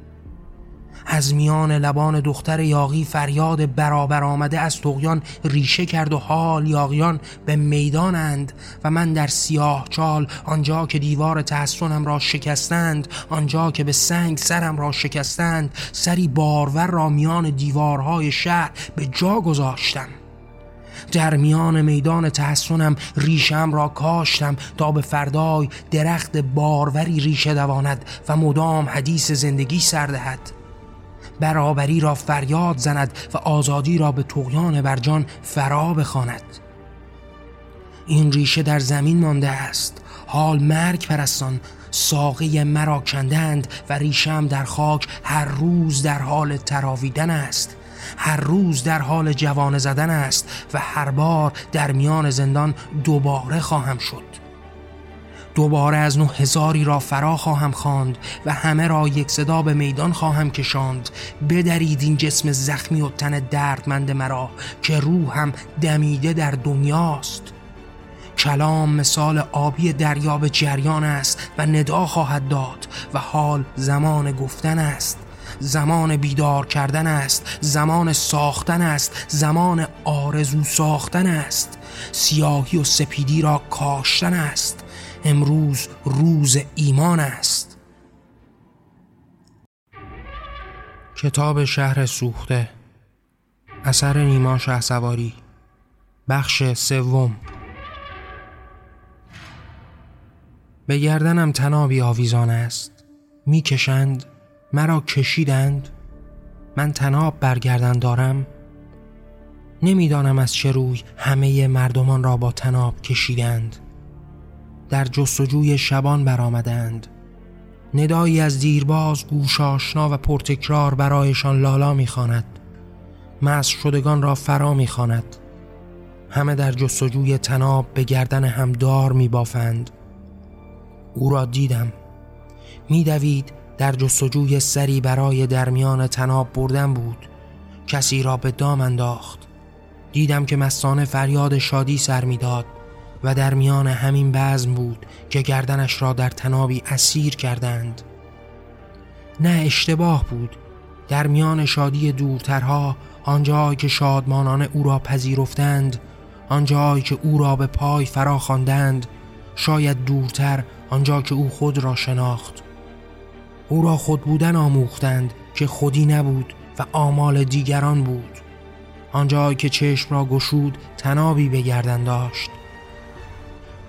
از میان لبان دختر یاغی فریاد برابر آمده از تقیان ریشه کرد و حال یاغیان به می‌دانند و من در سیاه چال آنجا که دیوار تحسنم را شکستند آنجا که به سنگ سرم را شکستند سری بارور را میان دیوارهای شهر به جا گذاشتم. در میان میدان تحسنم ریشم را کاشتم تا به فردای درخت باروری ریشه دواند و مدام حدیث زندگی سردهد برابری را فریاد زند و آزادی را به تغیان برجان فرا بخواند. این ریشه در زمین مانده است. حال مرگ پرستان ساقه مرا کندند و ریشم در خاک هر روز در حال تراویدن است. هر روز در حال جوان زدن است و هر بار در میان زندان دوباره خواهم شد. دوباره از نه هزاری را فرا خواهم خواند و همه را یک صدا به میدان خواهم کشاند. بدرید این جسم زخمی و تن دردمند مرا که روحم دمیده در دنیاست. کلام مثال آبی دریا به جریان است و ندا خواهد داد و حال زمان گفتن است. زمان بیدار کردن است زمان ساختن است زمان آرزو ساختن است. سیاهی و سپیدی را کاشتن است. امروز روز ایمان است. کتاب شهر سوخته اثر نیما سواری بخش سوم. به گردنم تنابی آویزان است. می‌کشند مرا کشیدند. من تناب برگردن دارم. نمی‌دانم از چه روی همه مردمان را با تناب کشیدند. در جستجوی شبان برآمدند. ندایی از دیرباز گوش آشنا و پرتکرار برایشان لالا می‌خواند. مس شدگان را فرا می‌خواند. همه در جستجوی تناب به گردن همدار میبافند. او را دیدم. میدوید در جستجوی سری برای درمیان تناب بردن بود. کسی را به دام انداخت. دیدم که مستانه فریاد شادی سر می‌داد. و در میان همین بزم بود که گردنش را در تنابی اسیر کردند. نه اشتباه بود. در میان شادی دورترها آنجایی که شادمانانه او را پذیرفتند آنجایی که او را به پای فرا خواندند شاید دورتر آنجا که او خود را شناخت. او را خود بودن آموختند که خودی نبود و آمال دیگران بود. آنجایی که چشم را گشود تنابی به گردن داشت.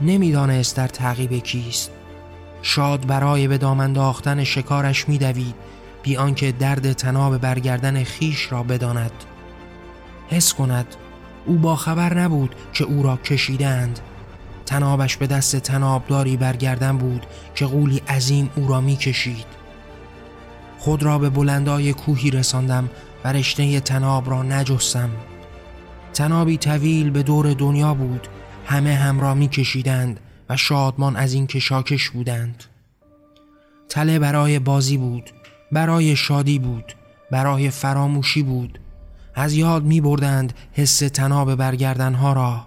نمی‌دانست در تعقیب کیست. شاد برای به دام انداختن شکارش میدوید بی آنکه درد تناب برگردن خیش را بداند. حس کند او با خبر نبود که او را کشیدند تنابش به دست تنابداری برگردن بود که قولی عظیم او را می‌کشید. خود را به بلندای کوهی رساندم و رشته تناب را نجستم. تنابی طویل به دور دنیا بود همه هم را می کشیدند و شادمان از این کشاکش بودند. تله برای بازی بود برای شادی بود برای فراموشی بود. از یاد می بردند حس تناب برگردنها را.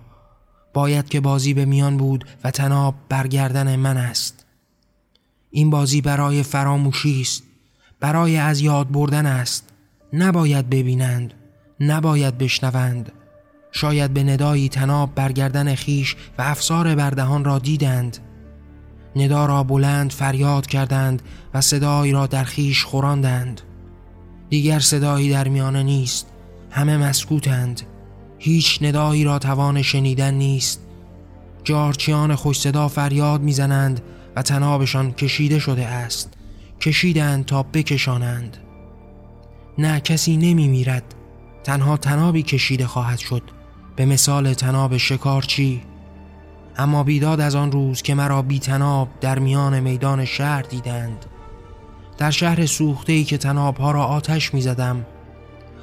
باید که بازی به میان بود و تناب برگردن من است. این بازی برای فراموشی است برای از یاد بردن است. نباید ببینند نباید بشنوند. شاید به ندایی تناب برگردن خیش و افسار بردهان را دیدند. ندا را بلند فریاد کردند و صدایی را در خیش خوراندند دیگر صدایی در میانه نیست همه مسکوتند. هیچ ندایی را توان شنیدن نیست. جارچیان خوش صدا فریاد می‌زنند و تنابشان کشیده شده است. کشیدند تا بکشانند. نه کسی نمی میرد تنها تنابی کشیده خواهد شد. به مثال تناب شکارچی. اما بیداد از آن روز که مرا بی تناب در میان میدان شهر دیدند. در شهر سوخته ای که تناب ها را آتش می زدم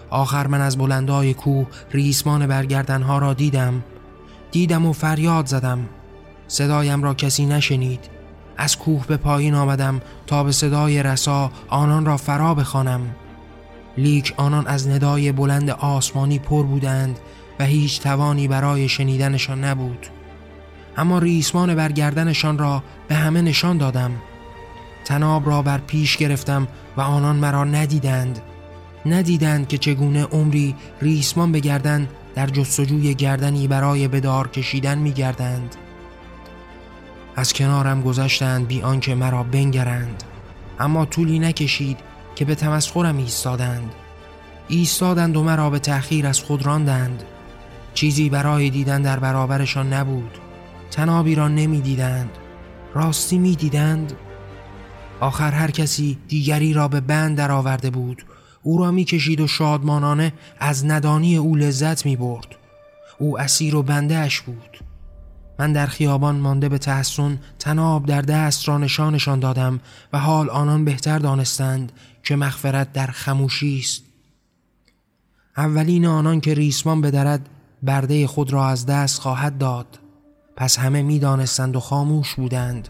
آخر من از بلندای کوه ریسمان برگردن ها را دیدم. دیدم و فریاد زدم. صدایم را کسی نشنید. از کوه به پایین آمدم تا به صدای رسا آنان را فرا بخوانم. لیک آنان از ندای بلند آسمانی پر بودند و هیچ توانی برای شنیدنشان نبود. اما ریسمان برگردنشان را به همه نشان دادم. تناب را بر پیش گرفتم و آنان مرا ندیدند. ندیدند که چگونه عمری ریسمان بگردن در جستجوی گردنی برای بدار کشیدن میگردند. از کنارم گذشتند بی آنکه مرا بنگرند. اما طولی نکشید که به تمسخرم ایستادند. ایستادند و مرا به تأخیر از خود راندند. چیزی برای دیدن در برابرشان نبود. تنابی را نمی‌دیدند. راستی می‌دیدند. آخر هر کسی دیگری را به بند درآورده بود. او را می‌کشید و شادمانانه از ندانی او لذت می برد او اسیر و بنده بود. من در خیابان مانده به تحسن تناب در دست را نشانشان دادم و حال آنان بهتر دانستند که مغفرت در خموشی است. اولین آنان که ریسمان بدرد برده خود را از دست خواهد داد. پس همه می‌دانستند و خاموش بودند.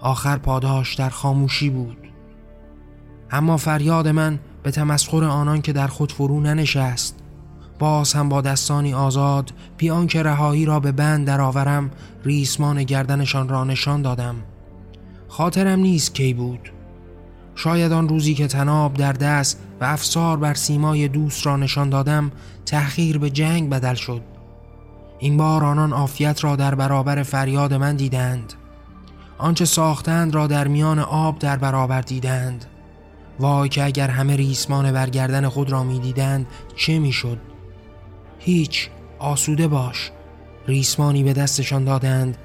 آخر پاداش در خاموشی بود. اما فریاد من به تمسخر آنان که در خود فرو ننشست. باز هم با دستانی آزاد پیان که رهایی را به بند درآورم ریسمان گردنشان را نشان دادم. خاطرم نیست کی بود. شاید آن روزی که تناب در دست و افسار بر سیمای دوست را نشان دادم تأخیر به جنگ بدل شد. این بار آنان آفیت را در برابر فریاد من دیدند. آنچه ساختند را در میان آب در برابر دیدند. وای که اگر همه ریسمان برگردن خود را می‌دیدند چه می‌شد؟ هیچ آسوده باش. ریسمانی به دستشان دادند.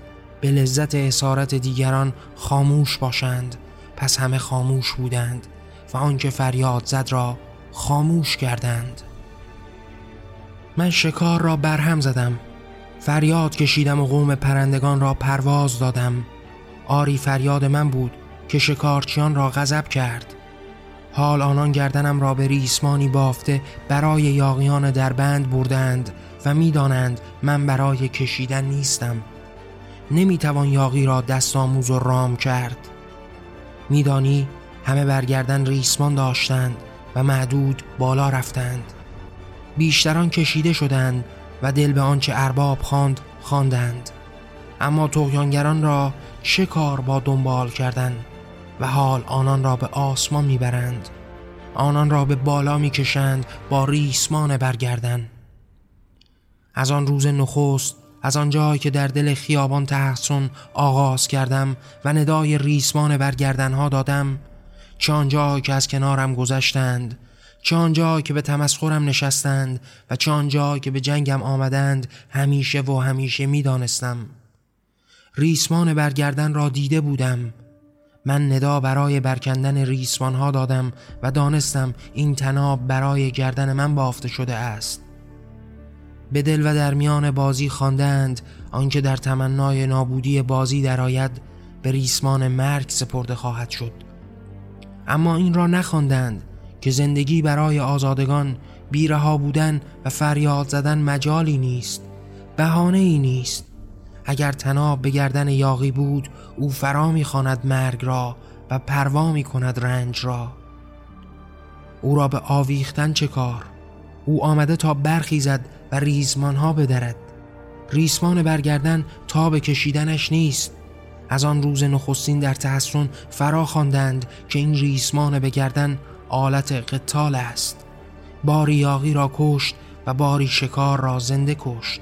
به لذت اسارت دیگران خاموش باشند. پس همه خاموش بودند. و آنکه فریاد زد را خاموش کردند. من شکار را برهم زدم فریاد کشیدم و قوم پرندگان را پرواز دادم. آری فریاد من بود که شکارچیان را غضب کرد. حال آنان گردنم را به ریسمانی بافته برای یاغیان در بند بردند و می‌دانند من برای کشیدن نیستم. نمی‌توان یاغی را دست آموز و رام کرد. میدانی همه برگردن ریسمان داشتند و معدود بالا رفتند. بیشتران کشیده شدند و دل به آنچه ارباب خواند خواندند. اما تغیانگران را چه کار با دنبال کردن و حال آنان را به آسمان می‌برند؟ آنان را به بالا می‌کشند با ریسمان برگردن. از آن روز نخست از آنجایی که در دل خیابان تحسن آغاز کردم و ندای ریسمان برگردنها دادم چه آنجایی که از کنارم گذشتند چه آنجا که به تمسخرم نشستند و چه آنجا که به جنگم آمدند همیشه و همیشه می‌دانستم. ریسمان برگردن را دیده بودم. من ندا برای برکندن ریسمان ها دادم و دانستم این تناب برای گردن من بافته شده است. به دل و در میان بازی خواندند آنکه در تمنای نابودی بازی درآید به ریسمان مرگ سپرده خواهد شد. اما این را نخواندند که زندگی برای آزادگان بیرها بودن و فریاد زدن مجالی نیست بهانه ای نیست. اگر تناب به گردن یاقی بود او فرا می‌خواند مرگ را و پروا می کند رنج را. او را به آویختن چه کار؟ او آمده تا برخیزد و ریسمان ها بدرد. ریسمان برگردن تا به کشیدنش نیست. از آن روز نخستین در تحسن فرا خواندند که این ریسمان بگردن آلت قتال است. باری یاغی را کشت و باری شکار را زنده کشت.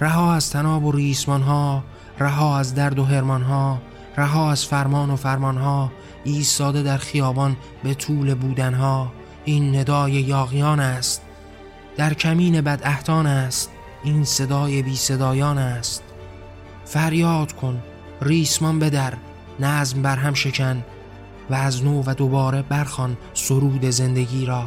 رها از تناب و ریسمان ها رها از درد و هرمان ها رها از فرمان و فرمان ها ایستاده در خیابان به طول بودن ها این ندای یاغیان است. در کمین بد احتان است. این صدای بی صدایان است. فریاد کن ریسمان بدر نظم بر هم شکن و از نو و دوباره برخان سرود زندگی را.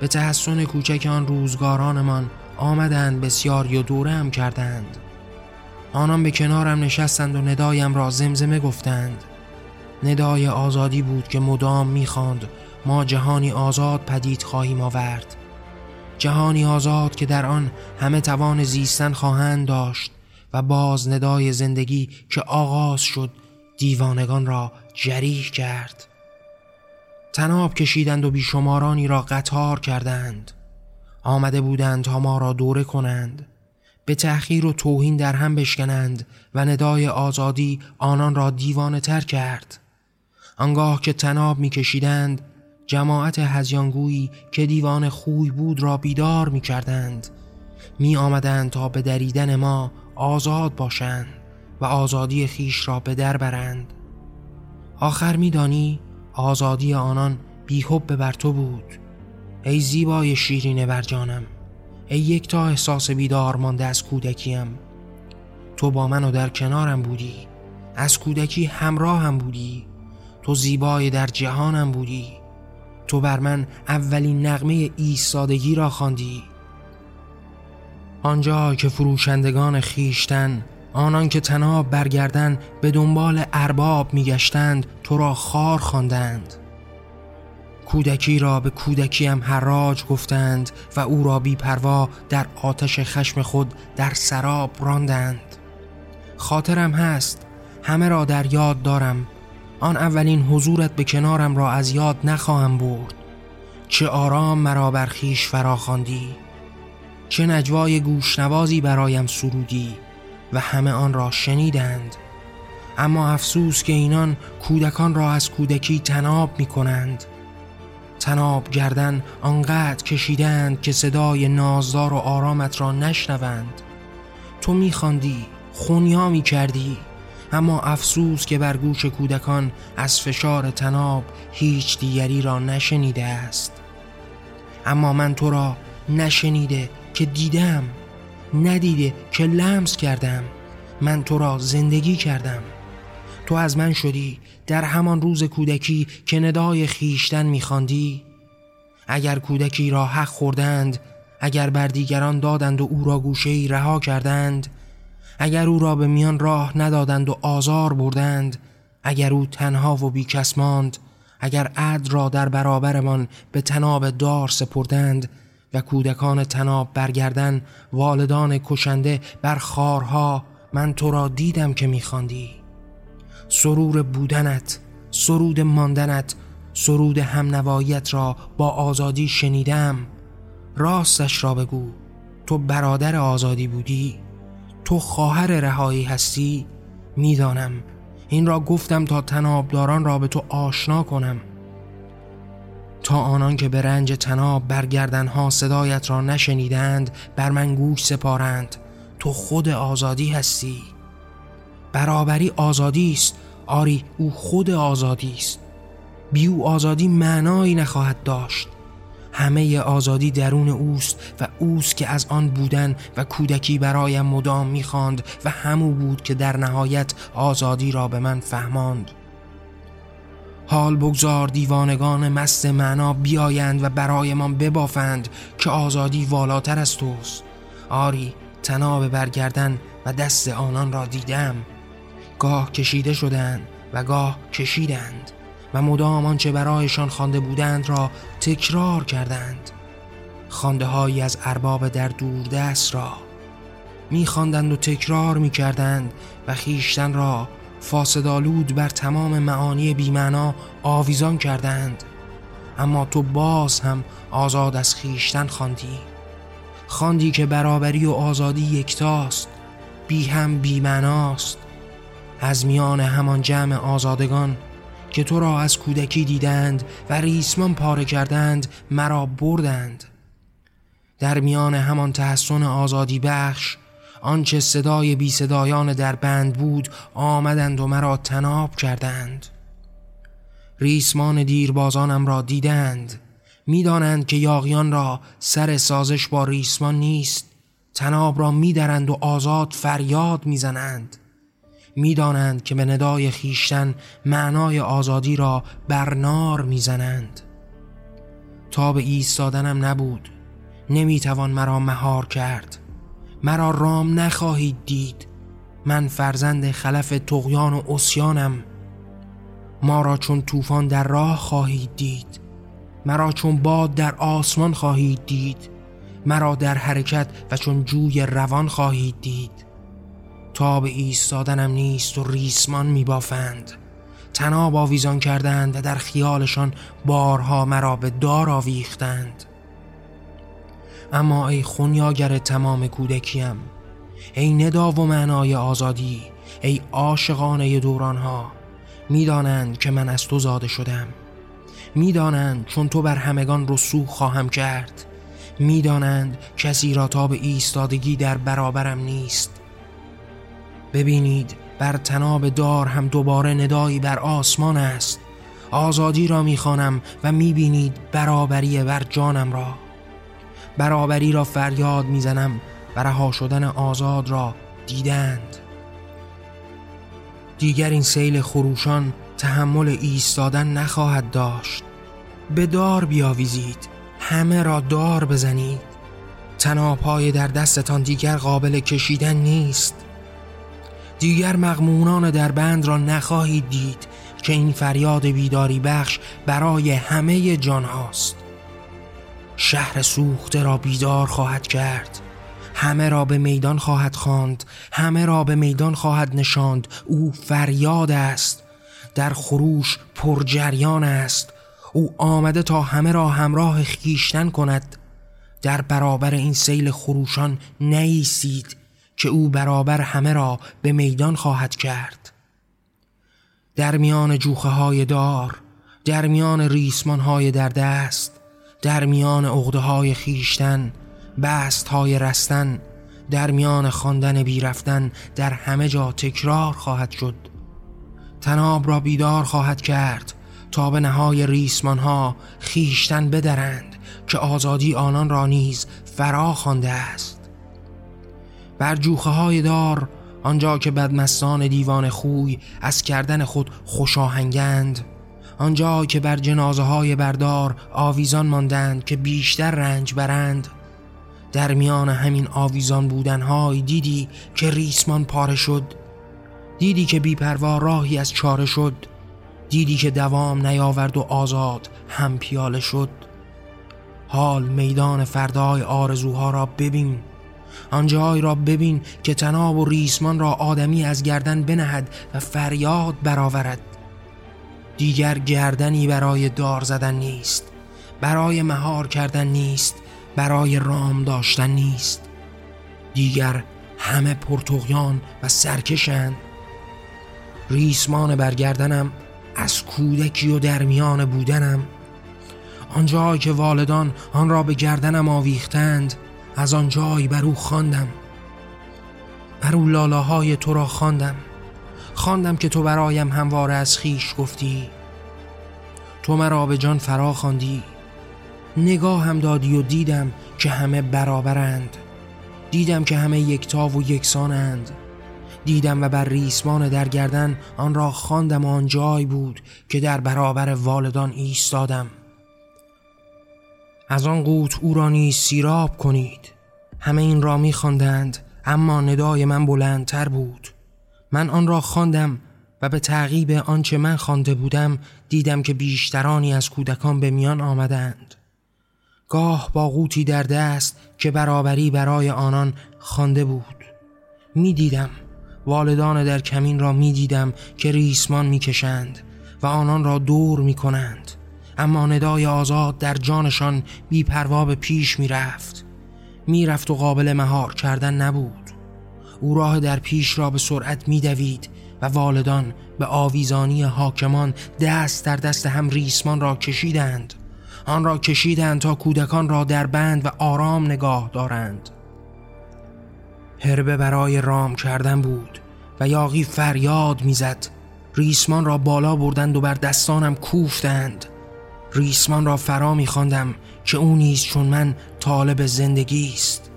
به تحسن کوچک آن روزگارانمان آمدند بسیار و دورم کردند. آنان به کنارم نشستند و ندایم را زمزمه گفتند. ندای آزادی بود که مدام می‌خواند ما جهانی آزاد پدید خواهیم آورد. جهانی آزاد که در آن همه توان زیستن خواهند داشت. و باز ندای زندگی که آغاز شد دیوانگان را جریح کرد. تناب کشیدند و بیشمارانی را قطار کردند. آمده بودند تا ما را دوره کنند. به تأخیر و توهین در هم بشکنند و ندای آزادی آنان را دیوانه تر کرد. آنگاه که تناب میکشیدند جماعت هزیانگویی که دیوان خوی بود را بیدار می کردند می آمدند تا به دریدن ما آزاد باشند و آزادی خیش را به در برند. آخر میدانی آزادی آنان بیحب بر تو بود. ای زیبای شیرین بر جانم ای یک تا احساس بیدار مانده از کودکیم. تو با من و در کنارم بودی از کودکی همراه هم بودی. تو زیبای در جهانم بودی. تو بر من اولین نغمه ایستادگی را خواندی. آنجا که فروشندگان خیشتن آنان که تناب برگردن به دنبال ارباب میگشتند تو را خار خواندند. کودکی را به کودکیم حراج گفتند و او را بی پروا در آتش خشم خود در سراب راندند. خاطرم هست همه را در یاد دارم. آن اولین حضورت به کنارم را از یاد نخواهم برد. چه آرام مرا بر خیش فراخواندی. چه نجوای گوشنوازی برایم سرودی و همه آن را شنیدند. اما افسوس که اینان کودکان را از کودکی تناب می کنند تناب گردن آنقدر کشیدند که صدای نازدار و آرامت را نشنوند. تو میخواندی خونیا می کردی اما افسوس که بر گوش کودکان از فشار تناب هیچ دیگری را نشنیده است. اما من تو را نشنیده که دیدم ندیده که لمس کردم. من تو را زندگی کردم. تو از من شدی در همان روز کودکی که ندای خیشتن میخواندی. اگر کودکی را حق خوردند اگر بر دیگران دادند و او را گوشه رها کردند اگر او را به میان راه ندادند و آزار بردند اگر او تنها و بیکس ماند اگر عد را در برابرمان به تناب دار سپردند و کودکان تناب برگردن والدان کشنده بر خارها من تو را دیدم که میخواندی. سرور بودنت سرود ماندنت سرود همنوایت را با آزادی شنیدم. راستش را بگو تو برادر آزادی بودی. تو خواهر رهایی هستی. می‌دانم. این را گفتم تا تنابداران را به تو آشنا کنم. تا آنان که به رنج تناب برگردنها صدایت را نشنیدند بر من گوش سپارند. تو خود آزادی هستی. برابری آزادی است. آری او خود آزادی است. بی او آزادی معنایی نخواهد داشت. همه آزادی درون اوست و اوست که از آن بودن و کودکی برایم مدام می‌خواند و همو بود که در نهایت آزادی را به من فهماند. حال بگذار دیوانگان مست معنا بیایند و برایمان ببافند که آزادی والاتر از توست. آری تناب برگردن و دست آنان را دیدم. گاه کشیده شدند و گاه کشیدند و مدام آنچه برایشان خوانده بودند را تکرار کردند. خانده هایی از ارباب در دوردست را میخواندند و تکرار می‌کردند و خیشتن را فاسدالود بر تمام معانی بیمعنا آویزان کردند. اما تو باز هم آزاد از خیشتن خواندی. خواندی که برابری و آزادی یکتاست بی هم بی مناست از میان همان جمع آزادگان که تو را از کودکی دیدند و ریسمان پاره کردند مرا بردند. در میان همان تحسن آزادی بخش آنچه صدای بی صدایان در بند بود آمدند و مرا تناب کردند. ریسمان دیربازانم را دیدند. می‌دانند که یاغیان را سر سازش با ریسمان نیست. تناب را میدرند و آزاد فریاد می‌زنند. می‌دانند که به ندای خیشتن معنای آزادی را برنار می‌زنند. تا به ایستادنم نبود. نمی‌توان مرا مهار کرد. مرا رام نخواهید دید. من فرزند خلف تقیان و اسیانم ما را چون طوفان در راه خواهید دید. مرا چون باد در آسمان خواهید دید. مرا در حرکت و چون جوی روان خواهید دید. تا به ایستادنم نیست و ریسمان میبافند. تناب آویزان کردند و در خیالشان بارها مرا به دار آویختند. اما ای خونیاگر تمام کودکیم ای ندا و معنای آزادی ای عاشقانه دورانها می‌دانند که من از تو زاده شدم. می‌دانند چون تو بر همگان رسوخ خواهم کرد. می‌دانند کسی را تا به ایستادگی در برابرم نیست. ببینید بر تناب دار هم دوباره ندایی بر آسمان است. آزادی را می‌خوانم و می‌بینید برابری بر جانم را. برابری را فریاد می‌زنم و رها شدن آزاد را دیدند. دیگر این سیل خروشان تحمل ایستادن نخواهد داشت. به دار بیاویزید همه را دار بزنید. تناپای در دستتان دیگر قابل کشیدن نیست. دیگر مغمونان در بند را نخواهید دید که این فریاد بیداری بخش برای همه جان هاست. شهر سوخته را بیدار خواهد کرد. همه را به میدان خواهد خواند همه را به میدان خواهد نشاند. او فریاد است در خروش پرجریان است. او آمده تا همه را همراه خیشتن کند. در برابر این سیل خروشان نیستید که او برابر همه را به میدان خواهد کرد. در میان جوخه های دار در میان ریسمان های در دست در میان اغده های خیشتن بست های رستن در میان خواندن بی رفتن در همه جا تکرار خواهد شد. تناب را بیدار خواهد کرد تا به نهای ریسمان ها خیشتن بدرند که آزادی آنان را نیز فرا خوانده است. بر جوخه های دار آنجا که بدمستان دیوان خوی از کردن خود خوشاهنگند آنجا که بر جنازه های بردار آویزان ماندند که بیشتر رنج برند. در میان همین آویزان بودنهای دیدی که ریسمان پاره شد. دیدی که بیپروا راهی از چاره شد. دیدی که دوام نیاورد و آزاد هم پیاله شد. حال میدان فردای آرزوها را ببین. آنجایی را ببین که تناب و ریسمان را آدمی از گردن بنهد و فریاد برآورد. دیگر گردنی برای دار زدن نیست برای مهار کردن نیست برای رام داشتن نیست. دیگر همه پرتغیان و سرکشند. ریسمان برگردنم از کودکی و در میان بودنم آنجایی که والدان آن را به گردنم آویختند از آنجایی بر او خواندم. بر او لالاهای تو را خواندم. خواندم که تو برایم همواره از خیش گفتی. تو مرا به جان فرا خواندی. نگاه هم دادی و دیدم که همه برابرند. دیدم که همه یکتا و یکسانند. دیدم و بر ریسمان در گردن آن را خواندم آن جای بود که در برابر والدان ایستادم. از آن قوت او را نیز سیراب کنید. همه این را میخواندند اما ندای من بلندتر بود. من آن را خواندم و به تعقیب آنچه من خوانده بودم دیدم که بیشترانی از کودکان به میان آمدند. گاه با قوتی در دست که برابری برای آنان خوانده بود. می‌دیدم. والدان در کمین را می‌دیدم که ریسمان می‌کشند و آنان را دور می‌کنند. اما ندای آزاد در جانشان بیپروا به پیش می‌رفت. می‌رفت و قابل مهار کردن نبود. او راه در پیش را به سرعت میدوید و والدان به آویزانی حاکمان دست در دست هم ریسمان را کشیدند. آن را کشیدند تا کودکان را در بند و آرام نگاه دارند. هربه برای رام کردن بود و یاقی فریاد می‌زد. ریسمان را بالا بردند و بر دستانم کوفتند. ریسمان را فرا میخواندم که او نیز چون من طالب زندگی است.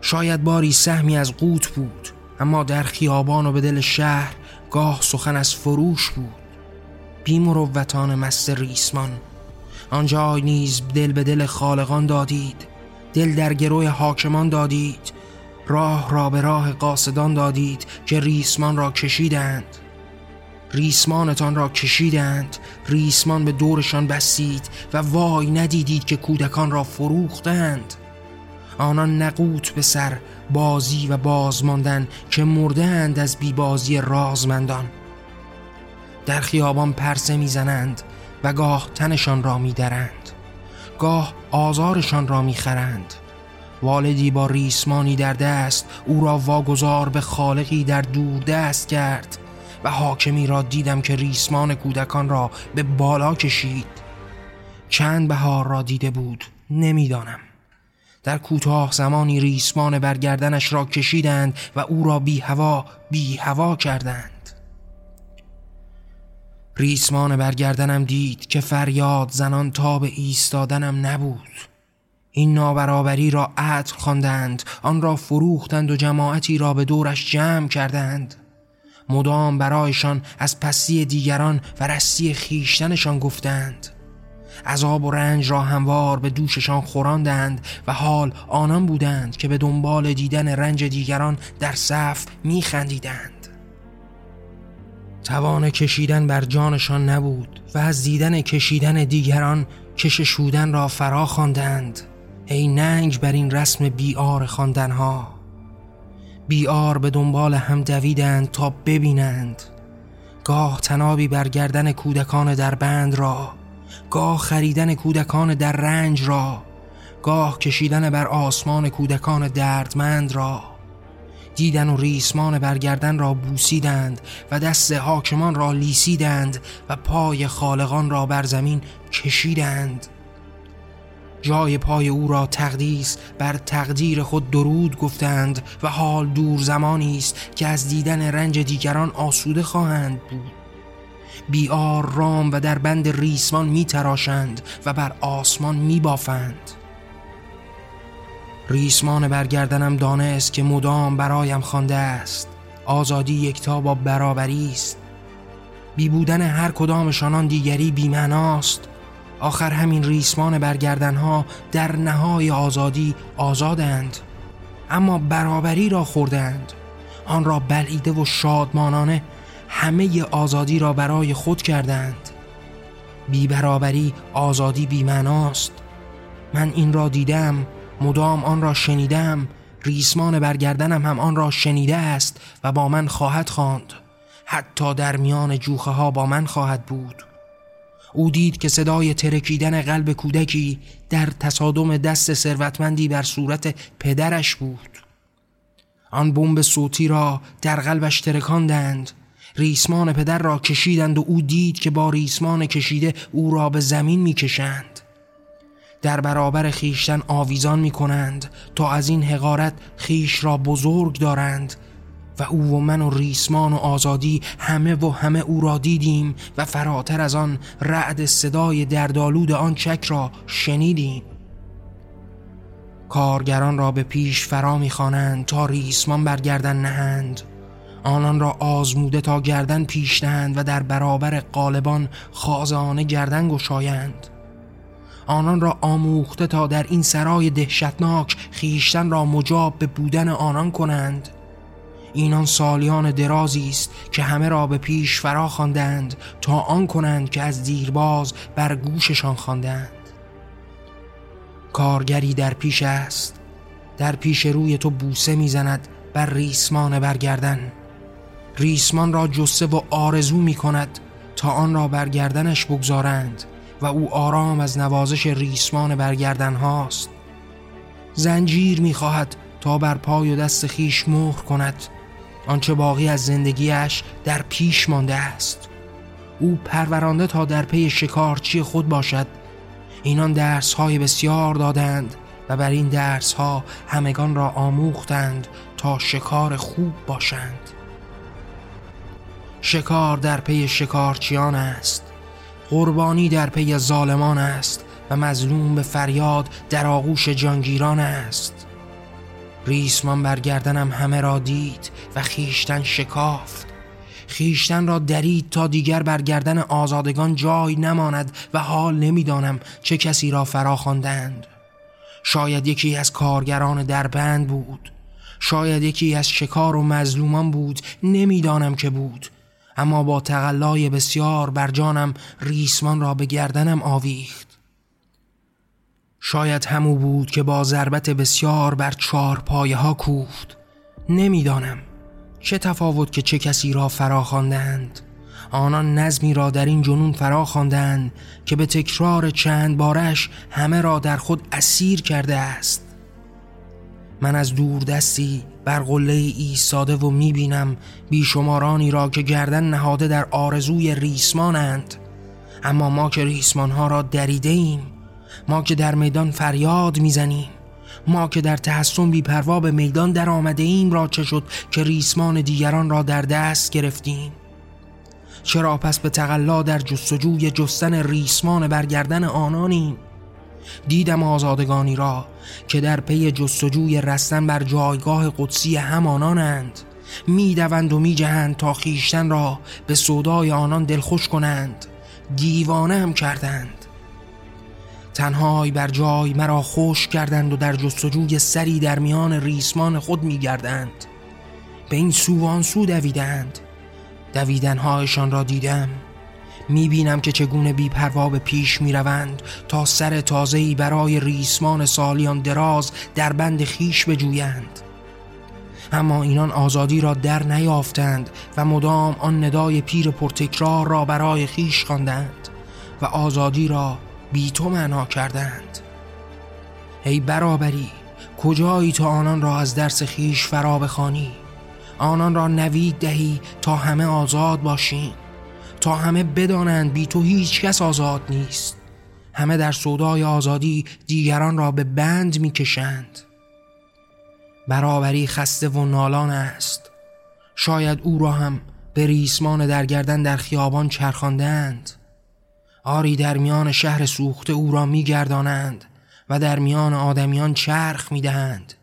شاید باری سهمی از قوت بود اما در خیابان و به دل شهر گاه سخن از فروش بود. بیمروتان مست ریسمان آنجا نیز دل به دل خالقان دادید دل در گروه حاکمان دادید راه را به راه قاصدان دادید که ریسمان را کشیدند. ریسمانتان را کشیدند ریسمان به دورشان بستید و وای ندیدید که کودکان را فروختند. آنان نقوت به سر بازی و باز ماندن که مردند از بیبازی رازمندان. در خیابان پرسه می‌زنند و گاه تنشان را میدرند. گاه آزارشان را می‌خرند. والدی با ریسمانی در دست او را واگذار به خالقی در دور دست کرد و حاکمی را دیدم که ریسمان کودکان را به بالا کشید. چند بهار را دیده بود نمی‌دانم. در کوتاه زمانی ریسمان برگردنش را کشیدند و او را بی هوا بی هوا کردند. ریسمان برگردنم دید که فریاد زنان تا به ایستادنم نبود. این نابرابری را عطر خواندند آن را فروختند و جماعتی را به دورش جمع کردند. مدام برایشان از پسی دیگران و رسی خیشتنشان گفتند. عذاب و رنج را هموار به دوششان خوراندند و حال آنان بودند که به دنبال دیدن رنج دیگران در صف میخندیدند. توان کشیدن بر جانشان نبود و از دیدن کشیدن دیگران کششودن را فرا خواندند. ای ننگ بر این رسم بیار خواندنها. بیار به دنبال هم دویدند تا ببینند. گاه تنابی بر گردن کودکان در بند را گاه خریدن کودکان در رنج را گاه کشیدن بر آسمان کودکان دردمند را. دیدن و ریسمان برگردن را بوسیدند و دست حاکمان را لیسیدند و پای خالقان را بر زمین کشیدند. جای پای او را تقدیس بر تقدیر خود درود گفتند و حال دور زمانی است که از دیدن رنج دیگران آسوده خواهند بود. بیار رام و در بند ریسمان می تراشند و بر آسمان می بافند. ریسمان برگردنم دانست که مدام برایم خوانده است. آزادی یکتا با برابری است. بی بودن هر کدامشان دیگری بیمناست آخر همین ریسمان برگردنها در نهای آزادی آزادند. اما برابری را خوردند. آن را بلعیده و شادمانانه همه آزادی را برای خود کردند. بی برابری آزادی بی معناست من این را دیدم مدام آن را شنیدم ریسمان برگردنم هم آن را شنیده است و با من خواهد خواند. حتی در میان جوخه ها با من خواهد بود. او دید که صدای ترکیدن قلب کودکی در تصادم دست ثروتمندی بر صورت پدرش بود. آن بمب صوتی را در قلبش ترکاندند. ریسمان پدر را کشیدند و او دید که با ریسمان کشیده او را به زمین می‌کشند. در برابر خیشتن آویزان می کنند تا از این حقارت خیش را بزرگ دارند و او و من و ریسمان و آزادی همه و همه او را دیدیم و فراتر از آن رعد صدای دردالود آن چک را شنیدیم. کارگران را به پیش فرا می‌خوانند تا ریسمان برگردن نهند. آنان را آزموده تا گردن پیشتند و در برابر قالبان خازانه گردن گشایند آنان را آموخته تا در این سرای دهشتناک خیشتن را مجاب به بودن آنان کنند. اینان سالیان درازی است که همه را به پیش فرا خواندند تا آن کنند که از دیرباز بر گوششان خواندند. کارگری در پیش است. در پیش روی تو بوسه می‌زند بر ریسمان برگردن. ریسمان را جسه و آرزو می کند تا آن را برگردنش بگذارند و او آرام از نوازش ریسمان برگردن هاست. زنجیر می‌خواهد تا بر پای و دست خیش مهر کند. آنچه باقی از زندگیش در پیش مانده است. او پرورانده تا در پی شکارچی خود باشد. اینان درس های بسیار دادند و بر این درس ها همگان را آموختند تا شکار خوب باشند. شکار در پی شکارچیان است. قربانی در پی ظالمان است و مظلوم به فریاد در آغوش جانگیران است. ریسمان برگردنم همه را دید و خیشتن شکافت. خیشتن را درید تا دیگر برگردن آزادگان جای نماند و حال نمی‌دانم چه کسی را فراخواندند شاید یکی از کارگران دربند بود. شاید یکی از شکار و مظلومان بود. نمی‌دانم که بود. اما با تقلای بسیار بر جانم ریسمان را به گردنم آویخت. شاید همو بود که با ضربت بسیار بر چار پایه ها کوفت. نمی‌دانم چه تفاوت که چه کسی را فرا خواندند. آنان نظمی را در این جنون فرا خواندند که به تکرار چند بارش همه را در خود اسیر کرده است. من از دور دستی بر قله ایستاده و می‌بینم بیشمارانی را که گردن نهاده در آرزوی ریسمانند. اما ما که ریسمان ها را دریده ایم ما که در میدان فریاد می‌زنیم ما که در تحسن بیپروا به میدان در آمده ایم را چه شد که ریسمان دیگران را در دست گرفتیم؟ چرا پس به تقلا در جستجوی جستن ریسمان برگردن آنانیم؟ دیدم آزادگانی را که در پی جستجوی رستن بر جایگاه قدسی همانانند. می‌دوند و میجهند تا خیشتن را به صدای آنان دلخوش کنند. دیوانه هم کردند. تنهای بر جای مرا خوش کردند و در جستجوی سری در میان ریسمان خود میگردند. به این سوان سو دویدند. دویدنهایشان را دیدم. می‌بینم که چگونه بیپروا به پیش می‌روند تا سر تازهی برای ریسمان سالیان دراز در بند خیش بجویند. اما اینان آزادی را در نیافتند و مدام آن ندای پیر پرتکرار را برای خیش خواندند و آزادی را بی تو معنا کردند. ای برابری کجایی تا آنان را از درس خیش فرا بخوانی؟ آنان را نوید دهی تا همه آزاد باشیم تا همه بدانند بی تو هیچ کس آزاد نیست. همه در صدای آزادی دیگران را به بند می‌کشند. برابری خسته و نالان است. شاید او را هم به ریسمان درگردن در خیابان چرخاندند آری در میان شهر سوخته او را میگردانند و در میان آدمیان چرخ می‌دهند.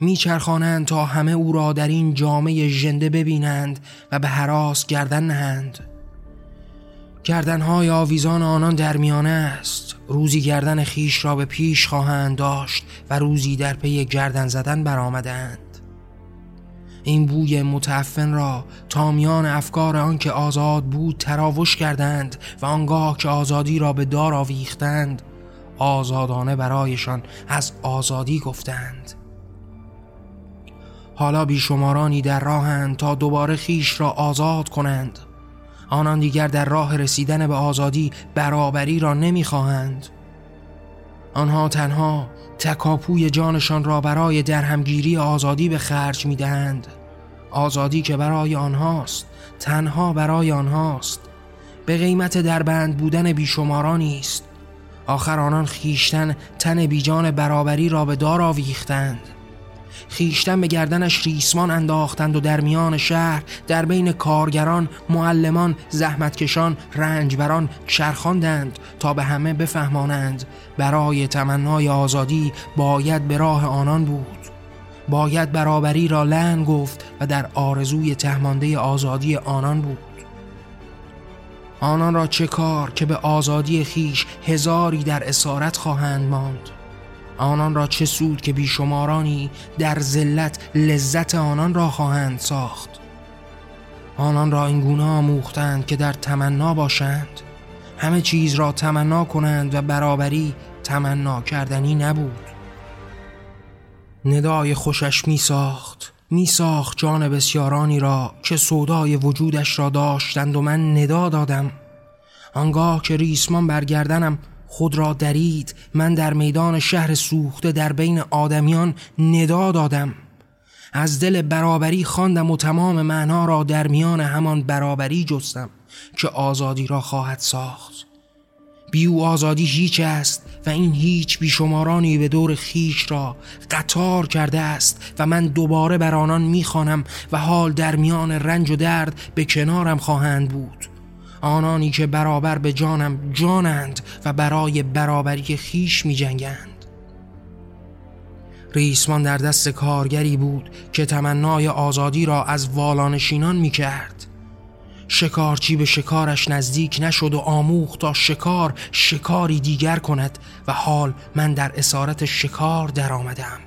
میچرخانند تا همه او را در این جامعه ژنده ببینند و به حراس گردن نهند. گردنهای آویزان آنان در میانه است. روزی گردن خیش را به پیش خواهند داشت و روزی در پی گردن زدن برآمدند. این بوی متعفن را تامیان افکار آنکه آزاد بود تراوش کردند و آنگاه که آزادی را به دار آویختند آزادانه برایشان از آزادی گفتند. حالا بیشمارانی در راهند تا دوباره خیش را آزاد کنند. آنان دیگر در راه رسیدن به آزادی برابری را نمی‌خواهند. آنها تنها تکاپوی جانشان را برای درهمگیری آزادی به خرج می‌دهند. آزادی که برای آنهاست تنها برای آنهاست. به قیمت دربند بودن بیشمارانی است. آخر آنان خیشتن تن بیجان برابری را به دار آویختند. خیشتن به گردنش ریسمان انداختند و در میان شهر در بین کارگران، معلمان، زحمتکشان، رنجبران چرخاندند تا به همه بفهمانند برای تمنای آزادی باید به راه آنان بود. باید برابری را لن گفت و در آرزوی تهمانده آزادی آنان بود. آنان را چه کار که به آزادی خیش هزاری در اسارت خواهند ماند؟ آنان را چه سود که بیشمارانی در ذلت لذت آنان را خواهند ساخت؟ آنان را این گونه آموختند که در تمنا باشند. همه چیز را تمنا کنند و برابری تمنا کردنی نبود. ندای خوشش می ساخت. می ساخت جان بسیارانی را که سودای وجودش را داشتند و من ندا دادم. آنگاه که ریسمان برگردنم خود را درید. من در میدان شهر سوخته در بین آدمیان ندا دادم. از دل برابری خواندم و تمام معنا را در میان همان برابری جستم که آزادی را خواهد ساخت. بی او آزادی هیچ است و این هیچ بیشمارانی به دور خیش را قطار کرده است و من دوباره بر آنان می‌خوانم و حال در میان رنج و درد به کنارم خواهند بود. آنانی که برابر به جانم جانند و برای برابری خیش می جنگند. ریسمان در دست کارگری بود که تمنای آزادی را از والانشینان می کرد. شکارچی به شکارش نزدیک نشد و آموخت تا شکار شکاری دیگر کند و حال من در اسارت شکار در آمدم.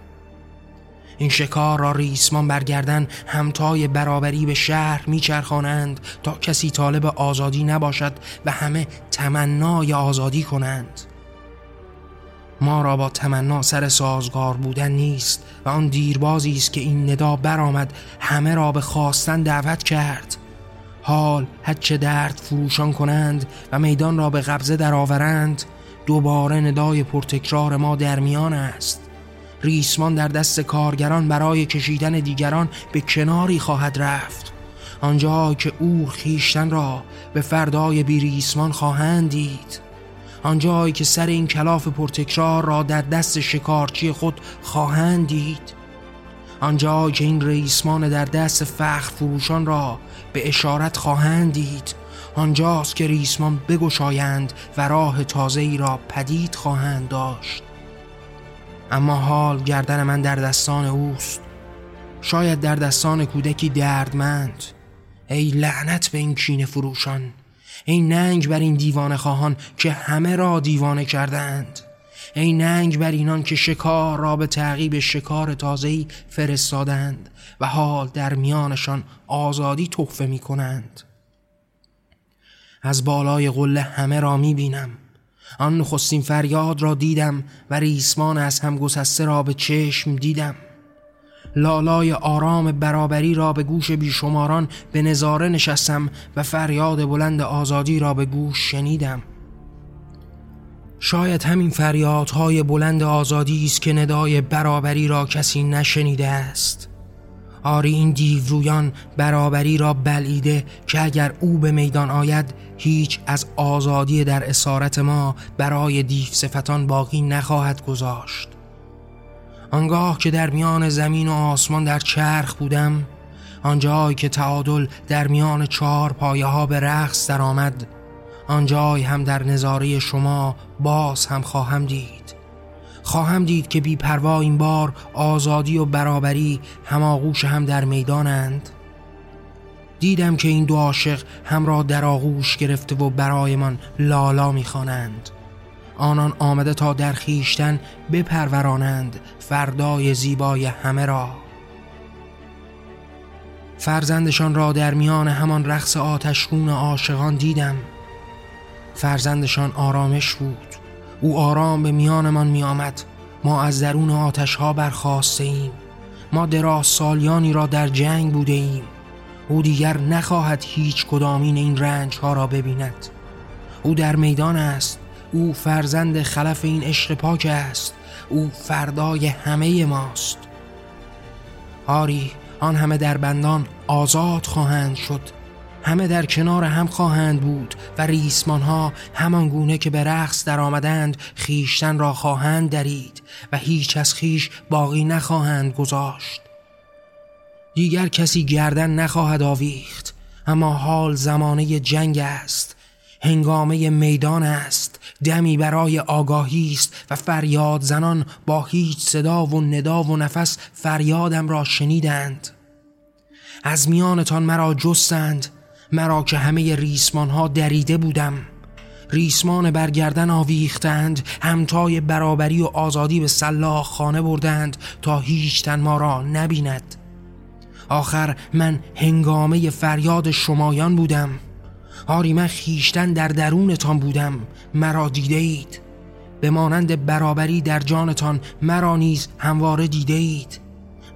این شکار را ریسمان برگردن همتای برابری به شهر میچرخانند تا کسی طالب آزادی نباشد و همه تمنای آزادی کنند. ما را با تمنا سر سازگار بودن نیست و آن دیربازی است که این ندا برآمد همه را به خواستن دعوت کرد. حال چه درد فروشان کنند و میدان را به قبضه درآورند دوباره ندای پرتکرار ما در میان است. ریسمان در دست کارگران برای کشیدن دیگران به کناری خواهد رفت. آنجا که او خیشتن را به فردای بی ریسمان خواهند دید. آنجایی که سر این کلاف پرتکرار را در دست شکارچی خود خواهند دید. آنجایی که این ریسمان در دست فخر فروشان را به اشارت خواهند دید. آنجاست که ریسمان بگشایند و راه تازه ای را پدید خواهند داشت. اما حال گردن من در دستان اوست. شاید در دستان کودکی دردمند. ای لعنت به این کین فروشان. ای ننگ بر این دیوانه خواهان که همه را دیوانه کردند ای ننگ بر اینان که شکار را به تعقیب شکار تازهی فرستادند و حال در میانشان آزادی تحفه می کنند از بالای قله همه را می بینم آن نخستین فریاد را دیدم و ریسمان از هم گسسته را به چشم دیدم. لالای آرام برابری را به گوش بیشماران به نظاره نشستم و فریاد بلند آزادی را به گوش شنیدم. شاید همین فریادهای بلند آزادی است که ندای برابری را کسی نشنیده است. آری این دیورویان برابری را بلعیده که اگر او به میدان آید هیچ از آزادی در اسارت ما برای دیو صفتان باقی نخواهد گذاشت. آنگاه که در میان زمین و آسمان در چرخ بودم آنجایی که تعادل در میان چهار پایه ها به رقص در آمد آنجای هم در نظاره شما باز هم خواهم دید. خواهم دید که بی پروا این بار آزادی و برابری هماغوش هم در می‌دانند. دیدم که این دو عاشق هم را در آغوش گرفته و برایمان لالا می‌خوانند. آنان آمده تا در خیشتن بپرورانند فردای زیبای همه را. فرزندشان را در میان همان رقص آتشخون عاشقان دیدم. فرزندشان آرامش بود. او آرام به میانمان می آمد ما از درون آتش ها برخواسته ایم ما دراز سالیانی را در جنگ بوده ایم او دیگر نخواهد هیچ کدامین این رنج ها را ببیند. او در میدان است. او فرزند خلف این عشق پاک است. او فردای همه ماست. آری آن همه در بندان آزاد خواهند شد. همه در کنار هم خواهند بود و ریسمان ها همان گونه که به رقص در آمدند خیشتن را خواهند درید و هیچ از خیش باقی نخواهند گذاشت. دیگر کسی گردن نخواهد آویخت اما حال زمانه جنگ است هنگامه میدان است دمی برای آگاهی است و فریاد زنان با هیچ صدا و ندا و نفس فریادم را شنیدند. از میانتان مرا جستند مرا که همه ریسمان ها دریده بودم. ریسمان برگردن آویختند همتای برابری و آزادی به سلاح خانه بردند تا هیچ تن ما را نبیند. آخر من هنگامه فریاد شمایان بودم. آری من خیشتن در درونتان بودم. مرا دیده اید به مانند برابری در جانتان مرا نیز همواره دیده اید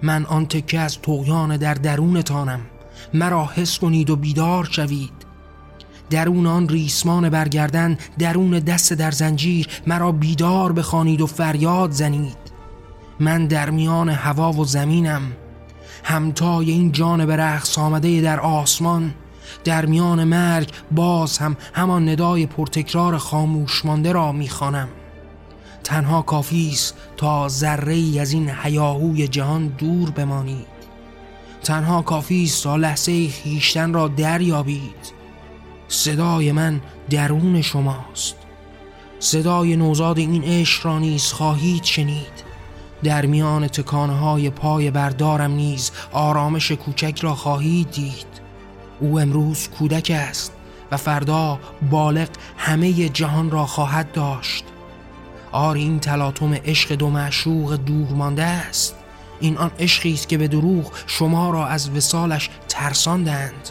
من آن تکه از تویان در درونتانم. مرا حس کنید و بیدار شوید. درون آن ریسمان برگردن درون دست در زنجیر مرا بیدار بخوانید و فریاد زنید. من در میان هوا و زمینم همتای این جان به رقص آمده در آسمان در میان مرگ باز هم همان ندای پرتکرار خاموش مانده را می‌خوانم. تنها کافی است تا ذره ای از این حیاهوی جهان دور بمانید. تنها کافی است تا لحظه خیشتن را دریابید. صدای من درون شماست. صدای نوزاد این عشق را نیز خواهید شنید. در میان تکانه های پای بردارم نیز آرامش کوچک را خواهید دید. او امروز کودک است و فردا بالغ همه جهان را خواهد داشت. آری این تلاطم عشق دو معشوق دور مانده است. این آن عشقی است که به دروغ شما را از وسالش ترساندند.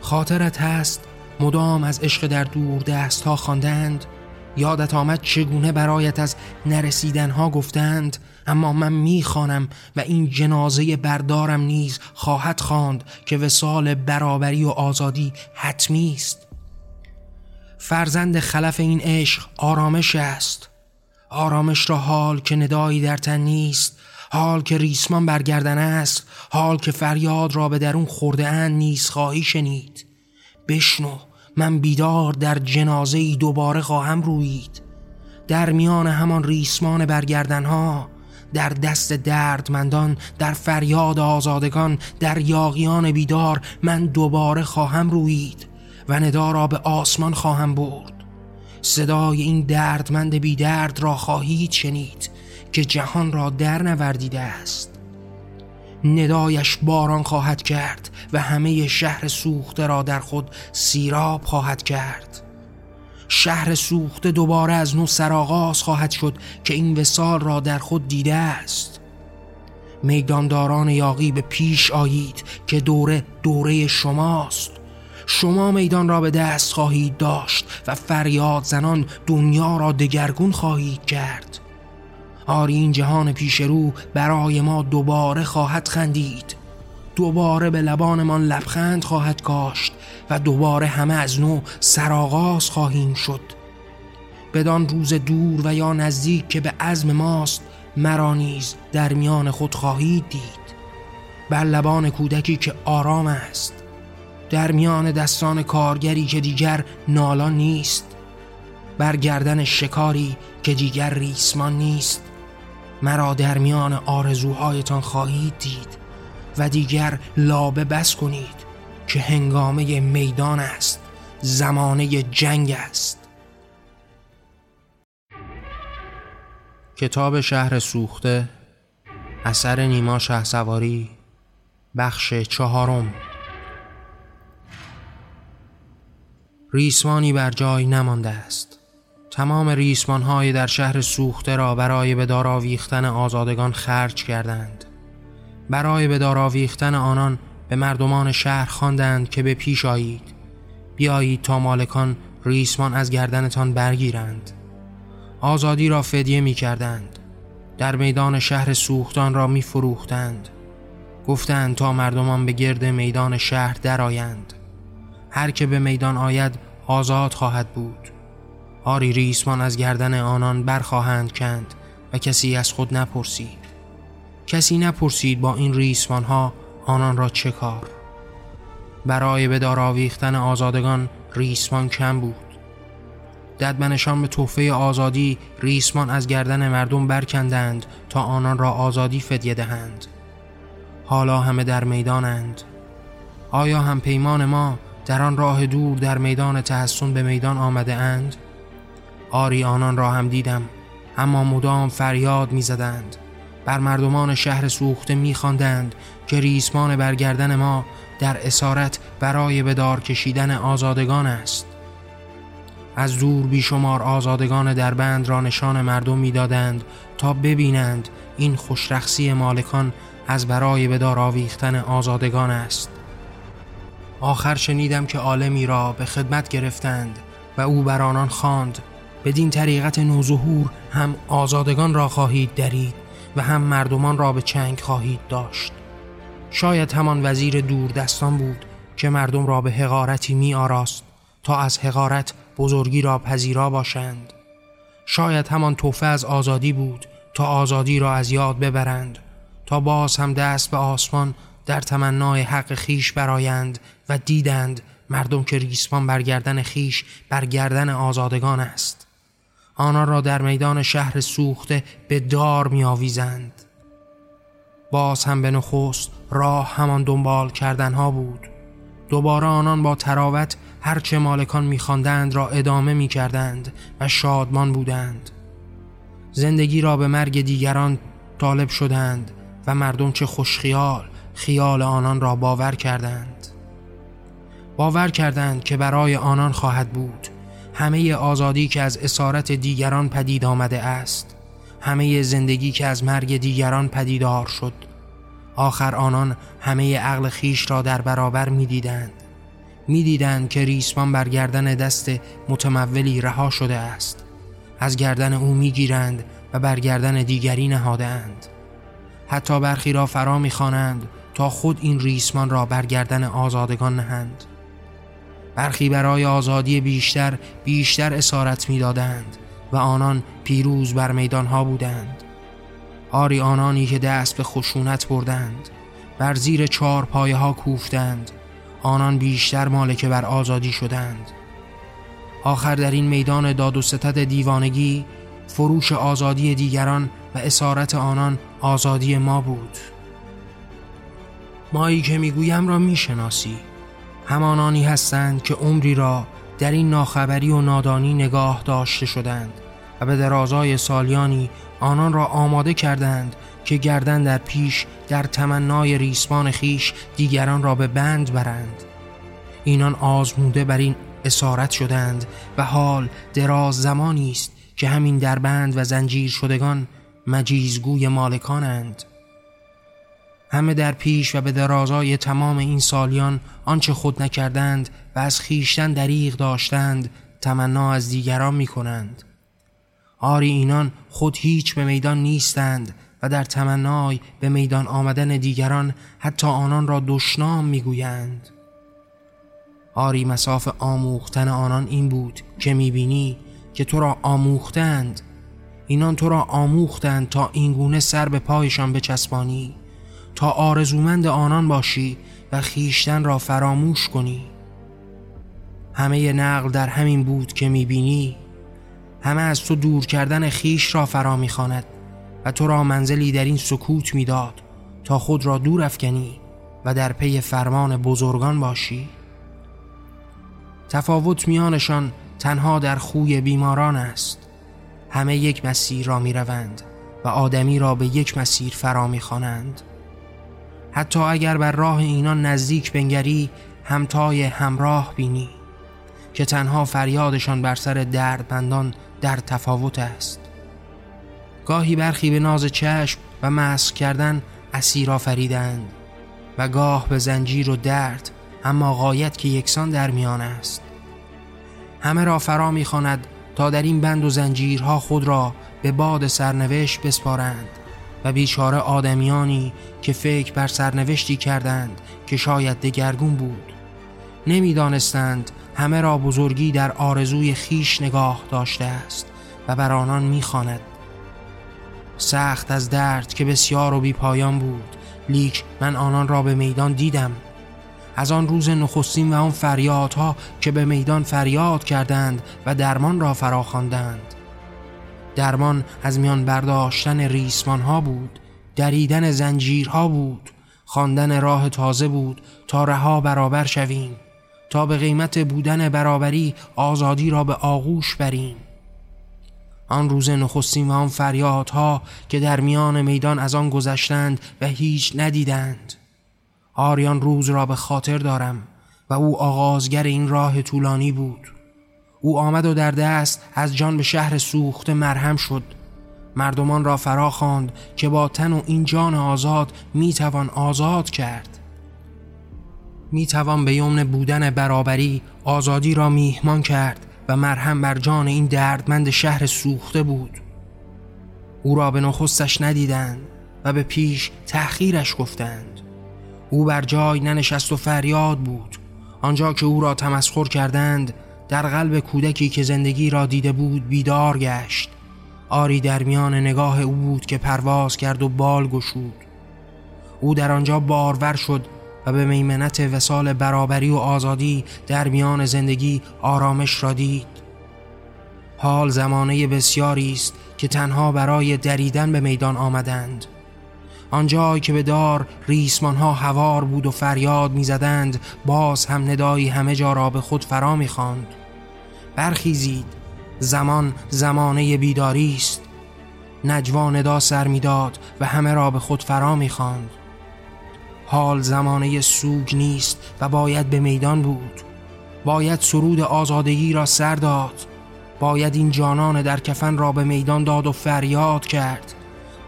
خاطرت هست مدام از عشق در دور دست ها خواندند. یادت آمد چگونه برایت از نرسیدنها گفتند. اما من می‌خوانم و این جنازه بردارم نیز خواهد خواند که وسال برابری و آزادی حتمی است. فرزند خلف این عشق آرامش است. آرامش را حال که ندایی در تن نیست حال که ریسمان برگردن است حال که فریاد را به درون خورده اند نیز خواهی شنید. بشنو من بیدار در جنازه ای دوباره خواهم روید. در میان همان ریسمان برگردنها در دست دردمندان در فریاد آزادگان در یاقیان بیدار من دوباره خواهم روید و ندا را به آسمان خواهم برد. صدای این دردمند بیدرد را خواهید شنید که جهان را در نوردیده است. ندایش باران خواهد کرد و همه شهر سوخته را در خود سیراب خواهد کرد. شهر سوخته دوباره از نو سرآغاز خواهد شد که این وسال را در خود دیده است. میدانداران یاقی به پیش آیید که دوره دوره شماست. شما میدان را به دست خواهید داشت و فریاد زنان دنیا را دگرگون خواهید کرد. آری این جهان پیش رو برای ما دوباره خواهد خندید. دوباره به لبانمان لبخند خواهد کاشت و دوباره همه از نو سرآغاز خواهیم شد. بدان روز دور و یا نزدیک که به عزم ماست مرا نیز در میان خود خواهید دید. بر لبان کودکی که آرام است. در میان دستان کارگری که دیگر نالان نیست بر گردن شکاری که دیگر ریسمان نیست. مرا در میان آرزوهایتان خواهید دید و دیگر لابه بس کنید که هنگامه میدان است زمانه جنگ است. کتاب شهر سوخته اثر نیما شه سواری بخش چهارم. ریسمانی بر جای نمانده است. تمام ریسمان های در شهر سوخته را برای به دار آویختن آزادگان خرج کردند. برای به دار آویختن آنان به مردمان شهر خواندند که به پیش آیید. بیایید تا مالکان ریسمان از گردنتان برگیرند. آزادی را فدیه می کردند. در میدان شهر سوختان را می فروختند. گفتند تا مردمان به گرد میدان شهر درآیند. هر که به میدان آید آزاد خواهد بود. آری ریسمان از گردن آنان برخواهند کند و کسی از خود نپرسید. کسی نپرسید با این ریسمان ها آنان را چه کار. برای به آویختن آزادگان ریسمان کم بود. ددمنشان به تحفه آزادی ریسمان از گردن مردم برکندند تا آنان را آزادی فدیه دهند. حالا همه در می‌دانند. آیا هم پیمان ما در آن راه دور در میدان تحسن به میدان آمده اند؟ آری آنان را هم دیدم اما مدام فریاد می‌زدند. بر مردمان شهر سوخته میخواندند که ریسمان برگردن ما در اسارت برای به دار کشیدن آزادگان است. از دور بیشمار آزادگان در بند را نشان مردم می‌دادند تا ببینند این خوشرخصی مالکان از برای به دار آویختن آزادگان است. آخر شنیدم که عالمی را به خدمت گرفتند و او بر آنان خواند. بدین طریقت نوظهور هم آزادگان را خواهید درید و هم مردمان را به چنگ خواهید داشت. شاید همان وزیر دور دستان بود که مردم را به حقارتی می آراست تا از حقارت بزرگی را پذیرا باشند. شاید همان توفه از آزادی بود تا آزادی را از یاد ببرند تا باز هم دست به آسمان در تمنای حق خیش برایند دیدند مردم که ریسمان برگردن خیش برگردن آزادگان است. آنان را در میدان شهر سوخته به دار می آویزند. باز هم به نخست راه همان دنبال کردنها بود. دوباره آنان با تراوت هرچه مالکان میخواندند را ادامه می‌کردند و شادمان بودند. زندگی را به مرگ دیگران طالب شدند و مردم چه خوشخیال خیال آنان را باور کردند. باور کردند که برای آنان خواهد بود. همه آزادی که از اسارت دیگران پدید آمده است. همه زندگی که از مرگ دیگران پدیدار شد. آخر آنان همه عقل خیش را در برابر می‌دیدند. می‌دیدند که ریسمان بر گردن دست متمولی رها شده است. از گردن او می‌گیرند و بر گردن دیگری نهادند حتی برخی را فرا می‌خوانند تا خود این ریسمان را بر گردن آزادگان نهند. برخی برای آزادی بیشتر بیشتر اسارت می‌دادند و آنان پیروز بر میدانها بودند. آری آنانی که دست به خشونت بردند بر زیر چهار پایه ها کوفتند آنان بیشتر مالک بر آزادی شدند. آخر در این میدان داد و ستد دیوانگی فروش آزادی دیگران و اسارت آنان آزادی ما بود. مایی که می‌گویم را می‌شناسی. همانانی هستند که عمری را در این ناخبری و نادانی نگاه داشته شدند و به درازای سالیانی آنان را آماده کردند که گردن در پیش در تمنای ریسمان خیش دیگران را به بند برند. اینان آزموده بر این اسارت شدند و حال دراز زمانی است که همین در بند و زنجیر شدگان مجیزگوی مالکانند. همه در پیش و به درازای تمام این سالیان آنچه خود نکردند و از خیشتن دریغ داشتند تمنا از دیگران می کنند آری اینان خود هیچ به میدان نیستند و در تمنای به میدان آمدن دیگران حتی آنان را دشنام می‌گویند. آری مساف آموختن آنان این بود که می‌بینی که تو را آموختند. اینان تو را آموختند تا اینگونه سر به پایشان بچسبانی. آرزومند آنان باشی و خیشتن را فراموش کنی. همه نقل در همین بود که می‌بینی. همه از تو دور کردن خیش را فرا می‌خواند و تو را منزلی در این سکوت می‌داد تا خود را دور افکنی و در پی فرمان بزرگان باشی. تفاوت میانشان تنها در خوی بیماران است. همه یک مسیر را می‌روند و آدمی را به یک مسیر فرا می‌خوانند. حتی اگر بر راه اینان نزدیک بنگری همتای همراه بینی که تنها فریادشان بر سر دردمندان در تفاوت است. گاهی برخی به ناز چشم و مسک کردن اسیر آفریدند و گاه به زنجیر و درد اما غایت که یکسان در میان است. همه را فرا می‌خواند تا در این بند و زنجیرها خود را به باد سرنوشت بسپارند. و بیچاره آدمیانی که فکر بر سرنوشتی کردند که شاید دگرگون بود. نمی‌دانستند همه را بزرگی در آرزوی خیش نگاه داشته است و بر آنان می‌خواند. سخت از درد که بسیار و بی پایان بود. لیک من آنان را به میدان دیدم. از آن روز نخستین و آن فریادها که به میدان فریاد کردند و درمان را فراخواندند. درمان از میان برداشتن ریسمان ها بود دریدن زنجیرها بود خواندن راه تازه بود تا رها برابر شویم تا به قیمت بودن برابری آزادی را به آغوش بریم. آن روز نخستین و آن فریادها که در میان میدان از آن گذشتند و هیچ ندیدند. آریان روز را به خاطر دارم و او آغازگر این راه طولانی بود. او آمد و در دست از جان به شهر سوخته مرهم شد. مردمان را فرا خواند که با تن و این جان آزاد می‌توان آزاد کرد. می‌توان به یمن بودن برابری آزادی را میهمان کرد و مرهم بر جان این دردمند شهر سوخته بود. او را به نخستش ندیدند و به پیش تأخیرش گفتند. او بر جای ننشست و فریاد بود. آنجا که او را تمسخر کردند در قلب کودکی که زندگی را دیده بود بیدار گشت. آری در میان نگاه او بود که پرواز کرد و بال گشود. او در آنجا بارور شد و به میمنت وسال برابری و آزادی در میان زندگی آرامش را دید. حال زمانه بسیاری است که تنها برای دریدن به میدان آمدند. آنجایی که به دار ریسمان ها هوار بود و فریاد می‌زدند باز هم ندایی همه جا را به خود فرا می‌خواند. برخیزید. زمان زمانه بیداری است. نجوا ندا سر می‌داد و همه را به خود فرا می‌خواند. حال زمانه سوگ نیست و باید به میدان بود. باید سرود آزادگی را سر داد. باید این جانان در کفن را به میدان داد و فریاد کرد.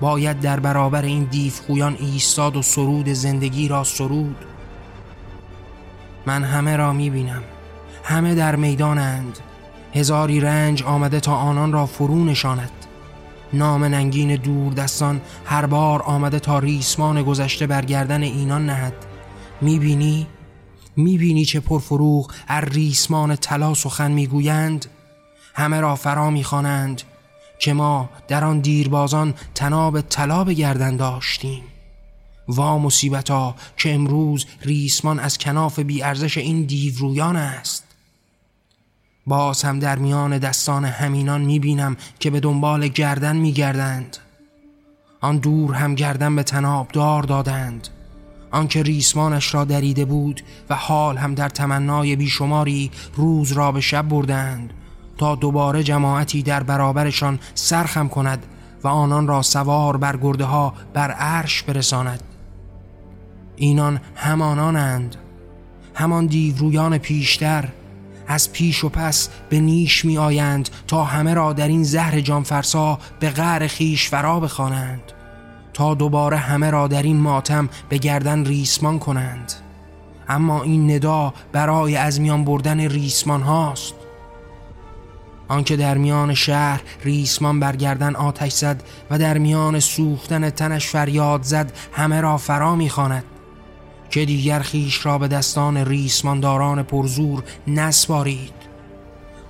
باید در برابر این دیف خویان ایستاد و سرود زندگی را سرود. من همه را می‌بینم. همه در می‌دانند. هزاری رنج آمده تا آنان را فرو نشاند. نام ننگین دور دستان هر بار آمده تا ریسمان گذشته برگردن اینان نهد. می‌بینی؟ می‌بینی چه پرفروغ ار ریسمان طلا سخن می‌گویند؟ همه را فرا می‌خوانند. که ما در آن دیربازان تناب طلا به گردن داشتیم. وا مصیبتا که امروز ریسمان از کناف بیارزش این دیورویان است. باز هم در میان دستان همینان می‌بینم که به دنبال گردن میگردند آن دور هم گردن به تناب دار دادند آنکه ریسمانش را دریده بود و حال هم در تمنای بیشماری روز را به شب بردند. تا دوباره جماعتی در برابرشان سرخم کند و آنان را سوار بر گرده ها بر عرش برساند. اینان همانانند. همان دیورویان پیشتر از پیش و پس به نیش می آیند تا همه را در این زهر جانفرسا به غر خیش فرا بخوانند تا دوباره همه را در این ماتم به گردن ریسمان کنند. اما این ندا برای از میان بردن ریسمان هاست. آنکه در میان شهر ریسمان برگردن آتش زد و در میان سوختن تنش فریاد زد همه را فرا می‌خواند. که دیگر خیش را به دستان ریسمانداران پرزور نسبارید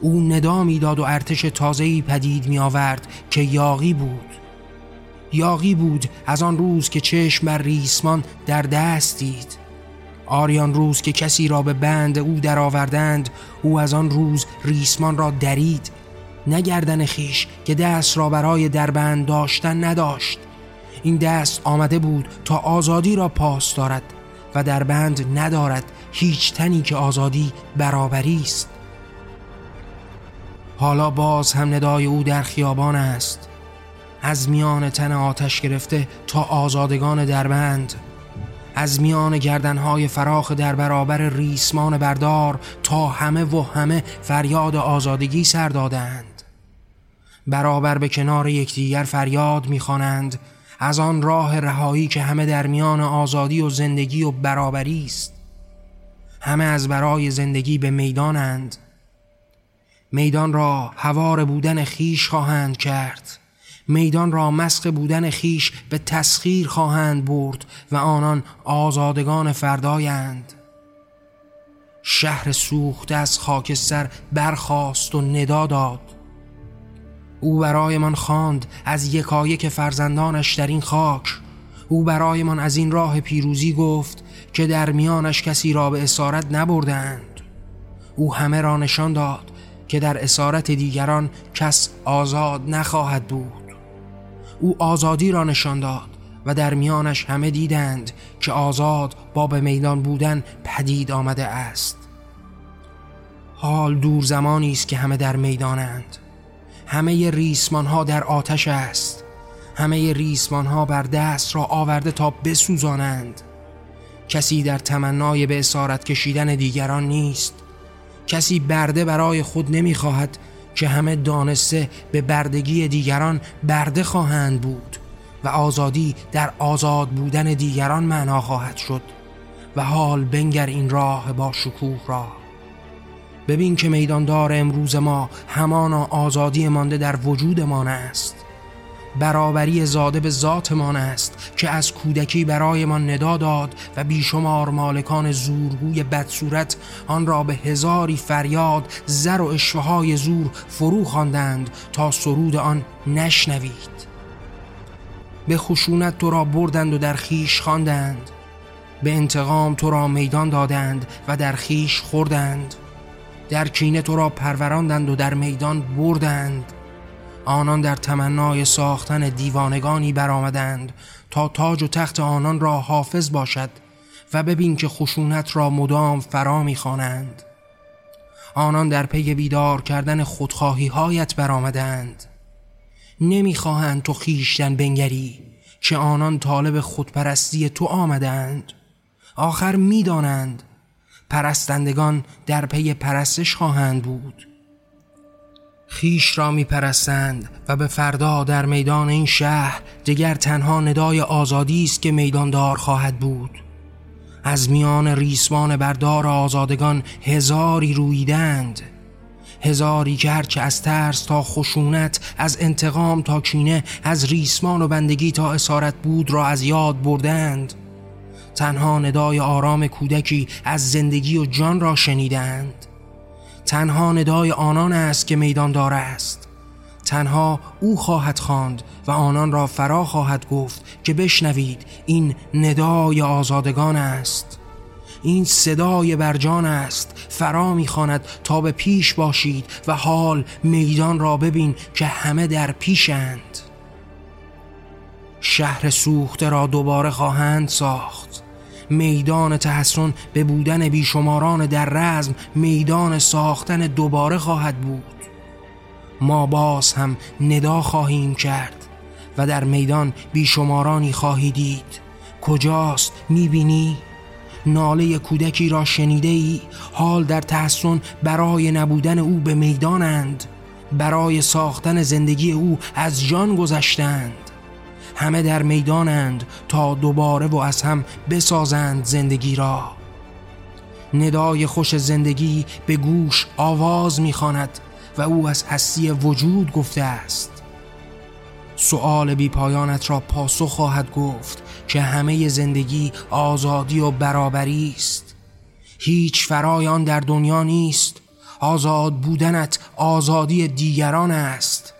او ندا می‌داد و ارتش تازهی پدید می آورد که یاقی بود. یاقی بود از آن روز که چشم بر ریسمان در دست دید. آریان روز که کسی را به بند او درآوردند او از آن روز ریسمان را درید. نگردن خیش که دست را برای دربند داشتن نداشت. این دست آمده بود تا آزادی را پاس دارد و در بند ندارد هیچ تنی که آزادی برابری است. حالا باز هم ندای او در خیابان است. از میان تن آتش گرفته تا آزادگان دربند. از میان گردنهای فراخ در برابر ریسمان بردار تا همه و همه فریاد آزادگی سر دادند برابر به کنار یکدیگر فریاد می‌خوانند. از آن راه رهایی که همه در میان آزادی و زندگی و برابری است. همه از برای زندگی به می‌دانند. میدان را هوار بودن خیش خواهند کرد. میدان را مسخ بودن خیش به تسخیر خواهند برد و آنان آزادگان فردایند. شهر سوخته از خاکستر برخاست و ندا داد. او برایمان خواند از یکایک فرزندانش در این خاک. او برایمان از این راه پیروزی گفت که در میانش کسی را به اسارت نبردند. او همه را نشان داد که در اسارت دیگران کس آزاد نخواهد بود. او آزادی را نشان داد و در میانش همه دیدند که آزاد با به میدان بودن پدید آمده است. حال دور زمانی است که همه در می‌دانند. همه ریسمان ها در آتش است. همه ریسمان ها بر دست را آورده تا بسوزانند. کسی در تمنای به اسارت کشیدن دیگران نیست. کسی برده برای خود نمی‌خواهد که همه دانسته به بردگی دیگران برده خواهند بود و آزادی در آزاد بودن دیگران معنا خواهد شد و حال بنگر این راه با شکوه را. ببین که میداندار امروز ما همان آزادی مانده در وجودمان است. برابری زاده به ذاتمان است که از کودکی برایمان ندا داد و بیشمار مالکان زورگوی بدصورت آن را به هزاری فریاد زر و اشوهای زور فرو خواندند تا سرود آن نشنوید. به خشونت تو را بردند و در خیش خواندند. به انتقام تو را میدان دادند و در خیش خوردند. در کینه تو را پروراندند و در میدان بردند. آنان در تمنای ساختن دیوانگانی برآمدند تا تاج و تخت آنان را حافظ باشد و ببین که خشونت را مدام فرا می‌خوانند. آنان در پی بیدار کردن خودخواهی هایت برآمدند. نمی‌خواهند تو خیشتن بنگری که آنان طالب خودپرستی تو آمدند. آخر می‌دانند پرستندگان در پی پرستش خواهند بود. خیش را می پرستند و به فردا در میدان این شهر دیگر تنها ندای آزادی است که میداندار خواهد بود. از میان ریسمان بردار آزادگان هزاری رویدند هزاری که هرچه از ترس تا خشونت از انتقام تا کینه از ریسمان و بندگی تا اسارت بود را از یاد بردند. تنها ندای آرام کودکی از زندگی و جان را شنیدند. تنها ندای آنان است که میدان داره است. تنها او خواهد خواند و آنان را فرا خواهد گفت که بشنوید این ندای آزادگان است. این صدای برجان است. فرا می‌خواند تا به پیش باشید و حال میدان را ببین که همه در پیشند. شهر سوخته را دوباره خواهند ساخت. میدان تحسن به بودن بیشماران در رزم میدان ساختن دوباره خواهد بود. ما باز هم ندا خواهیم کرد و در میدان بیشمارانی خواهی دید. کجاست می‌بینی؟ ناله کودکی را شنیده ای حال در تحسن برای نبودن او به می‌دانند. برای ساختن زندگی او از جان گذشتند. همه در می‌دانند تا دوباره و از هم بسازند زندگی را. ندای خوش زندگی به گوش آواز می‌خواند و او از هستی وجود گفته است. سؤال بی پایانت را پاسخ خواهد گفت که همه زندگی آزادی و برابری است. هیچ فرای آن در دنیا نیست. آزاد بودنت آزادی دیگران است.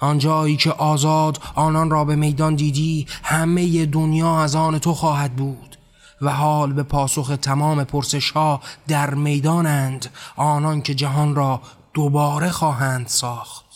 آنجایی که آزاد آنان را به میدان دیدی همه دنیا از آن تو خواهد بود. و حال به پاسخ تمام پرسش ها در می‌دانند آنان که جهان را دوباره خواهند ساخت.